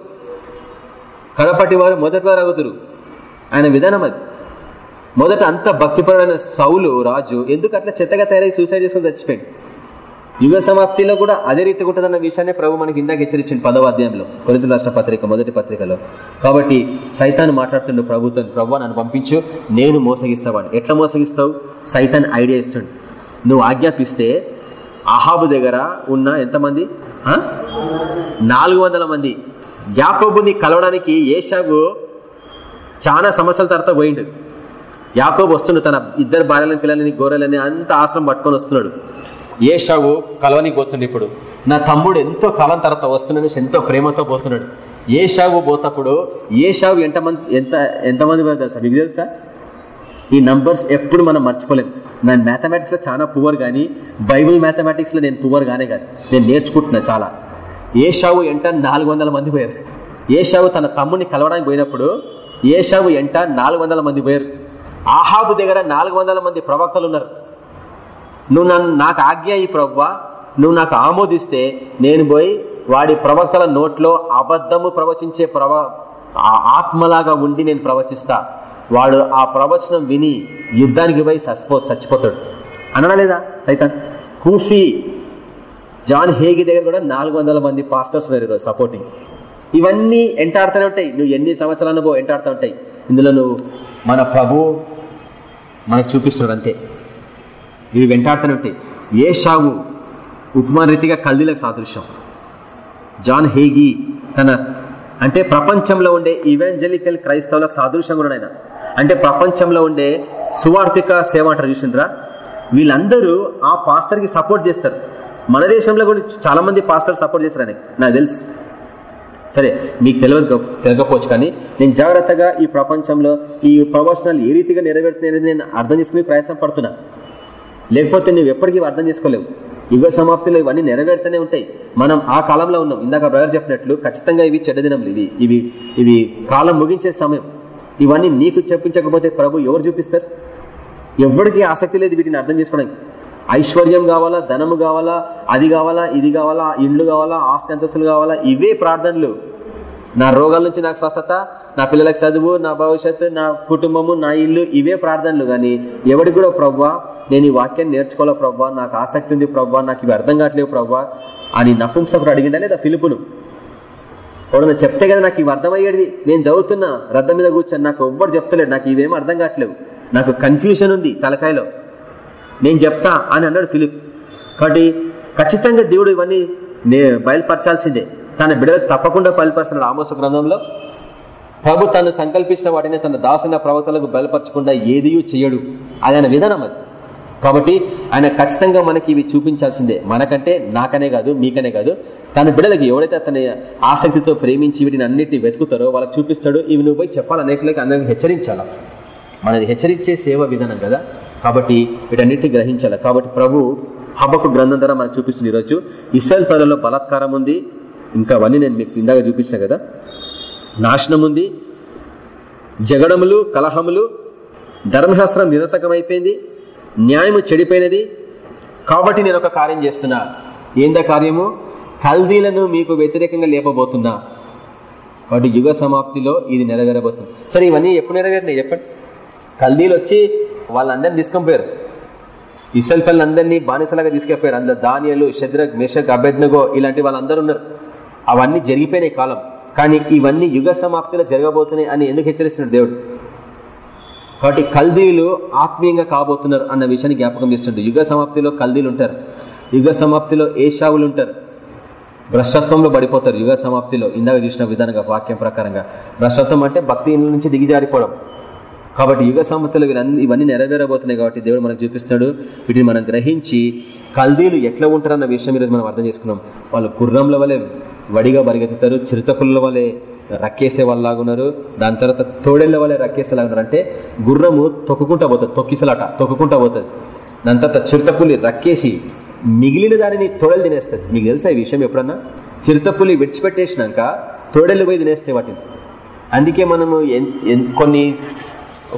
కడపటి వారు మొదటి వారు అగుతురు ఆయన విధానం అది. మొదట అంత భక్తిపరుడైన సౌలు రాజు ఎందుకు అట్లా చెత్తగా తయారై సూసైడ్ చేసుకుని చచ్చిపోయాడు? యుగ సమాప్తిలో కూడా అదే రీతిగా ఉంటుందన్న విషయాన్ని ప్రభు మనకి ఇందాక హెచ్చరించింది పదవ అధ్యాయంలో కొరిత రాష్ట్ర పత్రిక మొదటి పత్రికలో. కాబట్టి సైతాన్ మాట్లాడుతుండు ప్రభుత్వం ప్రభు నన్ను పంపించు నేను మోసగిస్తావాడు ఎట్లా మోసగిస్తావు? సైతాన్ ఐడియా ఇస్తుండు. నువ్వు ఆజ్ఞాపిస్తే అహాబు దగ్గర ఉన్న ఎంతమంది? నాలుగు వందల మంది. యాకోబుని కలవడానికి ఏషాగు చాలా సంవత్సరాల తర్వాత పోయిండు. యాకోబు వస్తుండు తన ఇద్దరు భార్యలని పిల్లలని గోరెలని అంత ఆశ్రమం పట్టుకొని వస్తున్నాడు. ఏషావు కలవనికి పోతుండే ఇప్పుడు. నా తమ్ముడు ఎంతో కాలం తర్వాత వస్తున్నాడు ఎంతో ప్రేమతో పోతున్నాడు. ఏషావు పోతప్పుడు ఏషావు ఎంతమంది ఎంత ఎంతమంది తెలుసా? మీకు తెలుసా? ఈ నంబర్స్ ఎప్పుడు మనం మర్చిపోలేము నేను మ్యాథమెటిక్స్లో చాలా పువర్ కానీ బైబుల్ మ్యాథమెటిక్స్లో నేను పువర్ గానే కాదు. నేను నేర్చుకుంటున్నా చాలా. ఏ షావు ఎంట నాలుగు వందల మంది పోయారు. ఏ తన తమ్ముడిని కలవడానికి పోయినప్పుడు ఏ షావు ఎంట నాలుగు వందల మంది పోయారు. ఆహాబు దగ్గర నాలుగు వందల మంది ప్రవక్తలు ఉన్నారు. నువ్వు నన్ను నాకు ఆజ్ఞ ఈ ప్రవ్వా. నువ్వు నాకు ఆమోదిస్తే నేను పోయి వాడి ప్రవక్తల నోట్లో అబద్ధము ప్రవచించే ప్రవ ఆత్మలాగా ఉండి నేను ప్రవచిస్తా. వాడు ఆ ప్రవచనం విని యుద్ధానికి పోయి చచ్చిపో చచ్చిపోతాడు అనడా లేదా సైతాన్? కూఫీ జాన్ హేగి దగ్గర కూడా నాలుగు వందల మంది పాస్టర్స్ ఉన్నారు ఈరోజు సపోర్టింగ్. ఇవన్నీ ఎంటాడుతూనే ఉంటాయి. నువ్వు ఎన్ని సంవత్సరాలు పో ఎంటాడుతూ ఉంటాయి. ఇందులో నువ్వు మన ప్రభు మనకు చూపిస్తున్నాడు అంతే. ఇవి వెంటాడుతూనే ఉంటాయి. ఏ షావు ఉపమాన రీతిగా కల్దీలకు సాదృశ్యం. జాన్ హేగి తన అంటే ప్రపంచంలో ఉండే ఈవెంజలికల్ క్రైస్తవులకు సాదృశ్యం కూడా ఆయన. అంటే ప్రపంచంలో ఉండే సువార్థిక సేవ అంటారు చూసిండ్రా? వీళ్ళందరూ ఆ పాస్టర్కి సపోర్ట్ చేస్తారు. మన దేశంలో కూడా చాలా మంది పాస్టర్ సపోర్ట్ చేస్తారని నాకు తెలుసు. సరే మీకు తెలియదు తెలియకపోవచ్చు కానీ నేను జాగ్రత్తగా ఈ ప్రపంచంలో ఈ ప్రవచనాలు ఏ రీతిగా నెరవేరుతున్నాయని నేను అర్థం చేసుకునే ప్రయత్నం పడుతున్నా. లేకపోతే నువ్వు ఎప్పటికీ అర్థం చేసుకోలేవు. యుగ సమాప్తిలో ఇవన్నీ నెరవేరుతూనే ఉంటాయి. మనం ఆ కాలంలో ఉన్నాం. ఇందాక బ్రదర్ చెప్పినట్లు ఖచ్చితంగా ఇవి చెడ్డ దినములు. ఇవి ఇవి ఇవి కాలం ముగించే సమయం. ఇవన్నీ నీకు చెప్పించకపోతే ప్రభు ఎవరు చూపిస్తారు? ఎవరికి ఆసక్తి లేదు వీటిని అర్థం చేసుకోవడానికి. ఐశ్వర్యం కావాలా ధనము కావాలా అది కావాలా ఇది కావాలా ఇండ్లు కావాలా ఆస్తి అంతస్తులు కావాలా ఇవే ప్రార్థనలు. నా రోగాల నుంచి నాకు స్వస్థత నా పిల్లలకు చదువు నా భవిష్యత్తు నా కుటుంబము నా ఇల్లు ఇవే ప్రార్థనలు. కానీ ఎవరికి కూడా ప్రవ్వా నేను ఈ వాక్యాన్ని నేర్చుకోవాలా ప్రవ్వా నాకు ఆసక్తి ఉంది ప్రవ్వా నాకు ఇవి అర్థం కావట్లేవు ప్రవ్వా అని నపుంసకుడు అడిగిండా లేదా ఫిలుపును? ఎవడన్నా చెప్తే కదా నాకు ఇవి అర్థమయ్యేది. నేను చదువుతున్నా రద్దం మీద కూర్చొని నాకు ఎవ్వరు చెప్తలేడు. నాకు ఇవేమో అర్థం కావట్లేవు. నాకు కన్ఫ్యూజన్ ఉంది తలకాయలో. నేను చెప్తా అని అన్నాడు ఫిలిప్. కాబట్టి ఖచ్చితంగా దేవుడు ఇవన్నీ బయలుపరచాల్సిందే. తన బిడ్డలకు తప్పకుండా బయలుపరుస్తున్నాడు ఆమోస గ్రంథంలో. ప్రభు తను సంకల్పించిన వాటిని తన దాసున్న ప్రవక్తలకు బయలుపరచకుండా ఏదియూ చేయడు. అది ఆయన విధానం అది. కాబట్టి ఆయన ఖచ్చితంగా మనకి ఇవి చూపించాల్సిందే. మనకంటే నాకనే కాదు మీకనే కాదు. తన బిడ్డలకి ఎవరైతే తన ఆసక్తితో ప్రేమించి వీటిని అన్నిటి వెతుకుతారో వాళ్ళకి చూపిస్తాడు. ఇవి నువ్వు పోయి చెప్పాలనేట్లకి అందరికి హెచ్చరించాలా. మనది హెచ్చరించే సేవ విధానం కదా. కాబట్టి వీటన్నిటి గ్రహించాలి. కాబట్టి ప్రభు హబ్బకు గ్రంథం ద్వారా మనకు చూపిస్తుంది ఈరోజు. ఇస్రాయల్ ప్రజల్లో బలాత్కారం ఉంది. ఇంకా అవన్నీ నేను మీకు ఇందాక చూపించిన కదా. నాశనం ఉంది. జగడములు కలహములు ధర్మశాస్త్రం నిరతకమైపోయింది. న్యాయము చెడిపోయినది. కాబట్టి నేను ఒక కార్యం చేస్తున్నా. ఏందా కార్యము? కల్దీలను మీకు వ్యతిరేకంగా లేపబోతున్నా. కాబట్టి యుగ సమాప్తిలో ఇది నెరవేరబోతుంది. సరే ఇవన్నీ ఎప్పుడు నెరవేరినాయి చెప్పండి. కల్దీలు వచ్చి వాళ్ళందరినీ తీసుకొని పోయారు. ఇసల్ పిల్లలందరినీ బానిసలాగా తీసుకెళ్ళిపోయారు అందులో దానియలు శద్రగ్ మెషక్ అభెజ్ఞగో ఇలాంటి వాళ్ళందరూ ఉన్నారు. అవన్నీ జరిగిపోయినాయి కాలం. కానీ ఇవన్నీ యుగ సమాప్తిలో జరగబోతున్నాయి అని ఎందుకు హెచ్చరిస్తున్నాడు దేవుడు? కాబట్టి కల్దీలు ఆత్మీయంగా కాబోతున్నారు అన్న విషయాన్ని జ్ఞాపకం చేస్తుంది యుగ సమాప్తిలో కల్దీలు ఉంటారు. యుగ సమాప్తిలో ఏషావులు ఉంటారు. భ్రష్టత్వంలో పడిపోతారు యుగ సమాప్తిలో. ఇందాక చూసిన విధానంగా వాక్యం ప్రకారంగా. భ్రష్టత్వం అంటే భక్తి నుంచి దిగిజారిపోవడం కాబట్టి యుగ సమాప్తిలో ఇవన్నీ నెరవేరబోతున్నాయి కాబట్టి దేవుడు మనకు చూపిస్తున్నాడు. వీటిని మనం గ్రహించి కల్దీలు ఎట్లా ఉంటారన్న విషయం ఈరోజు మనం అర్థం చేసుకున్నాం. వాళ్ళు గుర్రంల వలె వడిగా పరిగెత్తుతారు. చిరుతపుల్ల వలె రక్కేసే వాళ్ళలాగున్నారు దాని తర్వాత తోడేళ్ళ వల్లే రక్కేసేలాగున్నారు అంటే గుర్రము తొక్కుకుంటా పోతుంది తొక్కిసలాట తొక్కుకుంటా పోతుంది. దాని తర్వాత చిరుతపులి రక్కేసి మిగిలిన దానిని తోడలు తినేస్తుంది. మీకు తెలుసా ఈ విషయం ఎప్పుడన్నా? చిరుతపులి విడిచిపెట్టేసినాక తోడేళ్ళు పోయి తినేస్తాయి వాటిని. అందుకే మనము కొన్ని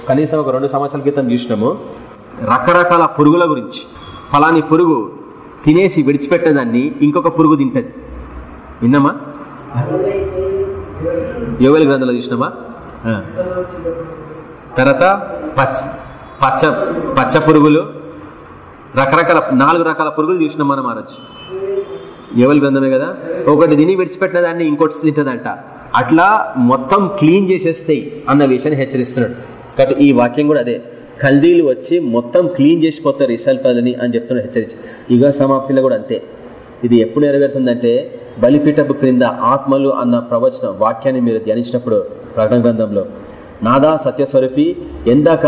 కనీసం ఒక రెండు సంవత్సరాల క్రితం చూసినాము. రకరకాల పురుగుల గురించి. ఫలాని పురుగు తినేసి విడిచిపెట్టేదాన్ని ఇంకొక పురుగు తింటది. విన్నామా? యోగల గ్రంథంలో చూసినామా తర్వాత పచ్చ పచ్చ పచ్చ పురుగులు రకరకాల నాలుగు రకాల పురుగులు చూసినాం మనం ఆరొచ్చు యోగల గ్రంథమే కదా? ఒకటి తిని విడిచిపెట్టిన దాన్ని ఇంకోటి తింటదంట. అట్లా మొత్తం క్లీన్ చేసేస్తాయి అన్న విషయాన్ని హెచ్చరిస్తున్నాడు. కాబట్టి ఈ వాక్యం కూడా అదే. కల్దీలు వచ్చి మొత్తం క్లీన్ చేసిపోతారు ఇసల్ అని చెప్తున్నాడు హెచ్చరించి యుగ సమాప్తిలో కూడా అంతే. ఇది ఎప్పుడు నెరవేరుతుందంటే బలిపీఠపు క్రింద ఆత్మలు అన్న ప్రవచన వాక్యాన్ని మీరు ధ్యానించినప్పుడు ప్రకటన గ్రంథంలో నాదా సత్యస్వరూపి ఎందాక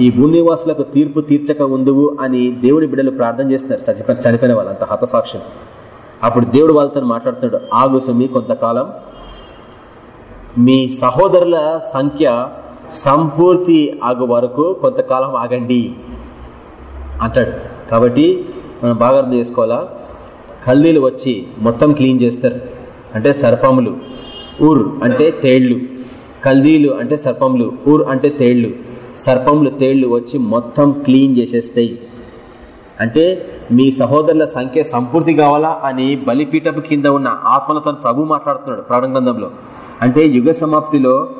ఈ భూనివాసులకు తీర్పు తీర్చక ఉందువు అని దేవుడి బిడ్డలు ప్రార్థన చేస్తున్నారు చనిపోయిన చనిపోయిన వాళ్ళు అంత హతసాక్షులు. అప్పుడు దేవుడు వాళ్ళతో మాట్లాడుతున్నాడు ఆగుసుమి కొంతకాలం మీ సహోదరుల సంఖ్య సంపూర్తి ఆగు వరకు కొంతకాలం ఆగండి అంటాడు. కాబట్టి మనం బాగా అర్థం చేసుకోవాలా? కల్దీలు వచ్చి మొత్తం క్లీన్ చేస్తారు. అంటే సర్పములు. ఊర్ అంటే తేళ్ళు. కల్దీలు అంటే సర్పములు. ఊర్ అంటే తేళ్ళు. సర్పములు తేళ్ళు వచ్చి మొత్తం క్లీన్ చేసేస్తాయి. అంటే మీ సహోదరుల సంఖ్య సంపూర్తి కావాలా అని బలిపీఠపు కింద ఉన్న ఆత్మలతో ప్రభు మాట్లాడుతున్నాడు ప్రారంభంలో అంటే యుగ సమాప్తిలో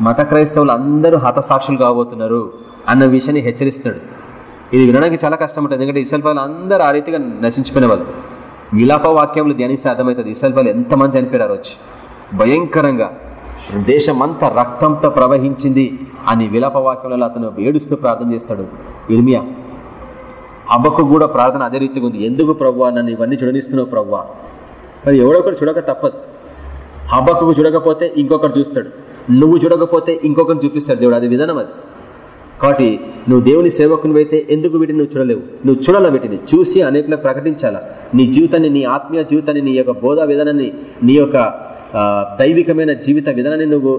మత క్రైస్తవులు అందరూ హతసాక్షులు కాబోతున్నారు అన్న విషయాన్ని హెచ్చరిస్తాడు ఇది వినడానికి చాలా కష్టం ఉంటుంది. ఎందుకంటే ఇసల్ వాళ్ళు అందరూ ఆ రీతిగా నశించిపోయిన వాళ్ళు. విలాప వాక్యములు ధ్యానిస్తే అర్థమవుతుంది. ఇసల్ వాళ్ళు ఎంతమంది చనిపోయారు వచ్చి భయంకరంగా. దేశమంతా రక్తంతో ప్రవహించింది అని విలాప వాక్యంలో అతను ఏడుస్తూ ప్రార్థన చేస్తాడు. ఇర్మియా అబ్బకు కూడా ప్రార్థన అదే రీతిగా ఉంది. ఎందుకు ప్రవ్వా? నన్ను ఇవన్నీ చూడనిస్తున్నావు ప్రవ్వా? మరి ఎవడొకరు చూడక తప్పదు. హబ్బకు చూడకపోతే ఇంకొకరు చూస్తాడు. నువ్వు చూడకపోతే ఇంకొకరు చూపిస్తాడు దేవుడు. అది విధానం అది. కాబట్టి నువ్వు దేవుని సేవకుని అయితే ఎందుకు వీటిని నువ్వు చూడలేవు? నువ్వు చూడాలా వీటిని? చూసి అనేకలకు ప్రకటించాలా? నీ జీవితాన్ని నీ ఆత్మీయ జీవితాన్ని నీ యొక్క బోధ విధానాన్ని నీ యొక్క దైవికమైన జీవిత విధానాన్ని నువ్వు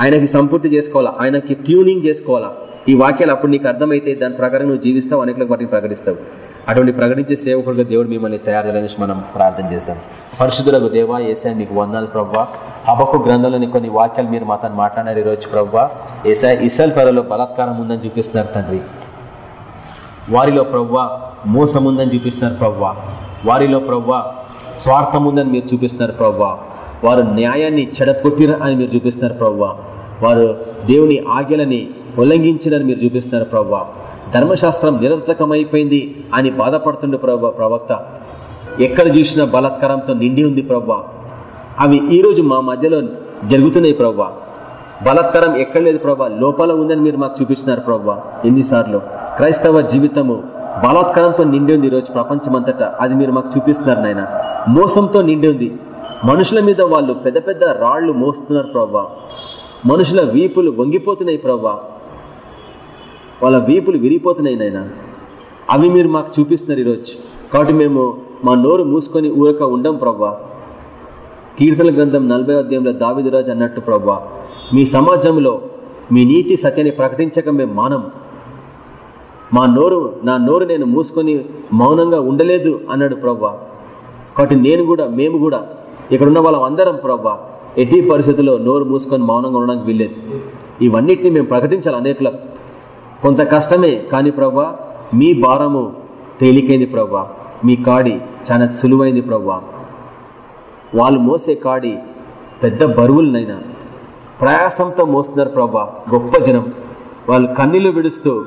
ఆయనకి సంపూర్తి చేసుకోవాలా? ఆయనకి ట్యూనింగ్ చేసుకోవాలా? ఈ వాక్యాలు అప్పుడు నీకు అర్థమైతే దాని ప్రకారం నువ్వు జీవిస్తావు అనేకలకు వాటిని ప్రకటిస్తావు. అటువంటి ప్రకటించే సేవకుడుగా దేవుడు మిమ్మల్ని తయారు చేయాలని మనం ప్రార్థన చేస్తాం. పరిశుద్ధులకు దేవా ఏసా మీకు వందాలు ప్రవ్వా. అబకు గ్రంథంలోని కొన్ని వాక్యాలు మీరు మాతో మాట్లాడారు ఈరోజు ప్రవ్వా. ఏసా ఇసల్ పరలో బలాత్కారం ఉందని చూపిస్తున్నారు తండ్రి. వారిలో ప్రవ్వా మోసం ఉందని చూపిస్తున్నారు ప్రవ్వా. వారిలో ప్రవ్వా స్వార్థం ఉందని మీరు చూపిస్తున్నారు ప్రవ్వా. వారు న్యాయాన్ని చెడగొట్టిరా అని మీరు చూపిస్తున్నారు ప్రవ్వా. వారు దేవుని ఆజ్ఞలని ఉల్లంఘించినని మీరు చూపిస్తున్నారు ప్రవ్వా. ధర్మశాస్త్రం నిరర్థకమైపోయింది అని బాధపడుతుండే ప్రవ్వ ప్రవక్త. ఎక్కడ చూసినా బలాత్కారంతో నిండి ఉంది ప్రవ్వా. అవి ఈరోజు మా మధ్యలో జరుగుతున్నాయి ప్రవ్వా. బలాత్కారం ఎక్కడ లేదు ప్రభా లోపల ఉందని మీరు మాకు చూపిస్తున్నారు ప్రవ్వా. ఎన్నిసార్లు? క్రైస్తవ జీవితము బలాత్కారంతో నిండి ఉంది ఈరోజు ప్రపంచమంతటా. అది మీరు మాకు చూపిస్తున్నారు నాయన. మోసంతో నిండి ఉంది. మనుషుల మీద వాళ్ళు పెద్ద పెద్ద రాళ్ళు మోస్తున్నారు ప్రవ్వా. మనుషుల వీపులు వంగిపోతున్నాయి ప్రవ్వా. వాళ్ళ వీపులు విరిగిపోతున్నాయి నాయన. అవి మీరు మాకు చూపిస్తున్నారు ఈరోజు. కాబట్టి మేము మా నోరు మూసుకొని ఊరక ఉండం ప్రవ్వా. కీర్తన గ్రంథం నలభై అధ్యాయంలో దావిదురాజు అన్నట్టు ప్రవ్వా మీ సమాజంలో మీ నీతి సత్యాన్ని ప్రకటించక మేము మానం మా నోరు నా నోరు నేను మూసుకొని మౌనంగా ఉండలేదు అన్నాడు ప్రవ్వా. కాబట్టి నేను కూడా మేము కూడా ఇక్కడున్న వాళ్ళం అందరం ప్రవ్వా ఎట్టి పరిస్థితుల్లో నోరు మూసుకొని మౌనంగా ఉండడానికి వీల్లేదు. ఇవన్నిటిని మేము ప్రకటించాలి అనేకులకు. కొంత కష్టమే కానీ ప్రవ్వా మీ భారము తేలికైంది ప్రవ్వా. మీ కాడి చాలా సులువైంది ప్రవ్వా. వాళ్ళు మోసే కాడి పెద్ద బరువులనైనా. ప్రయాసంతో మోస్తున్నారు ప్రవ్వా గొప్ప జనం. వాళ్ళు కన్నీళ్ళు విడుస్తూ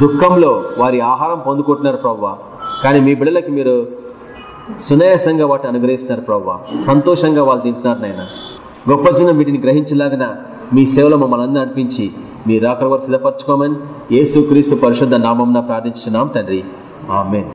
దుఃఖంలో వారి ఆహారం పొందుకుంటున్నారు ప్రవ్వా. కానీ మీ బిడ్డలకి మీరు సునాయాసంగా వాటిని అనుగ్రహిస్తున్నారు ప్రవ్వా. సంతోషంగా వాళ్ళు తింటున్నారు నాయన. గొప్ప జనం వీటిని గ్రహించలాగిన మీ సేవలో మమ్మల్ని అందరూ మీరు రాకడ వరకు సిద్ధపరచుకోమని యేసు క్రీస్తు పరిశుద్ధ నామం ప్రార్థించున్నాం తండ్రి. ఆమెన్.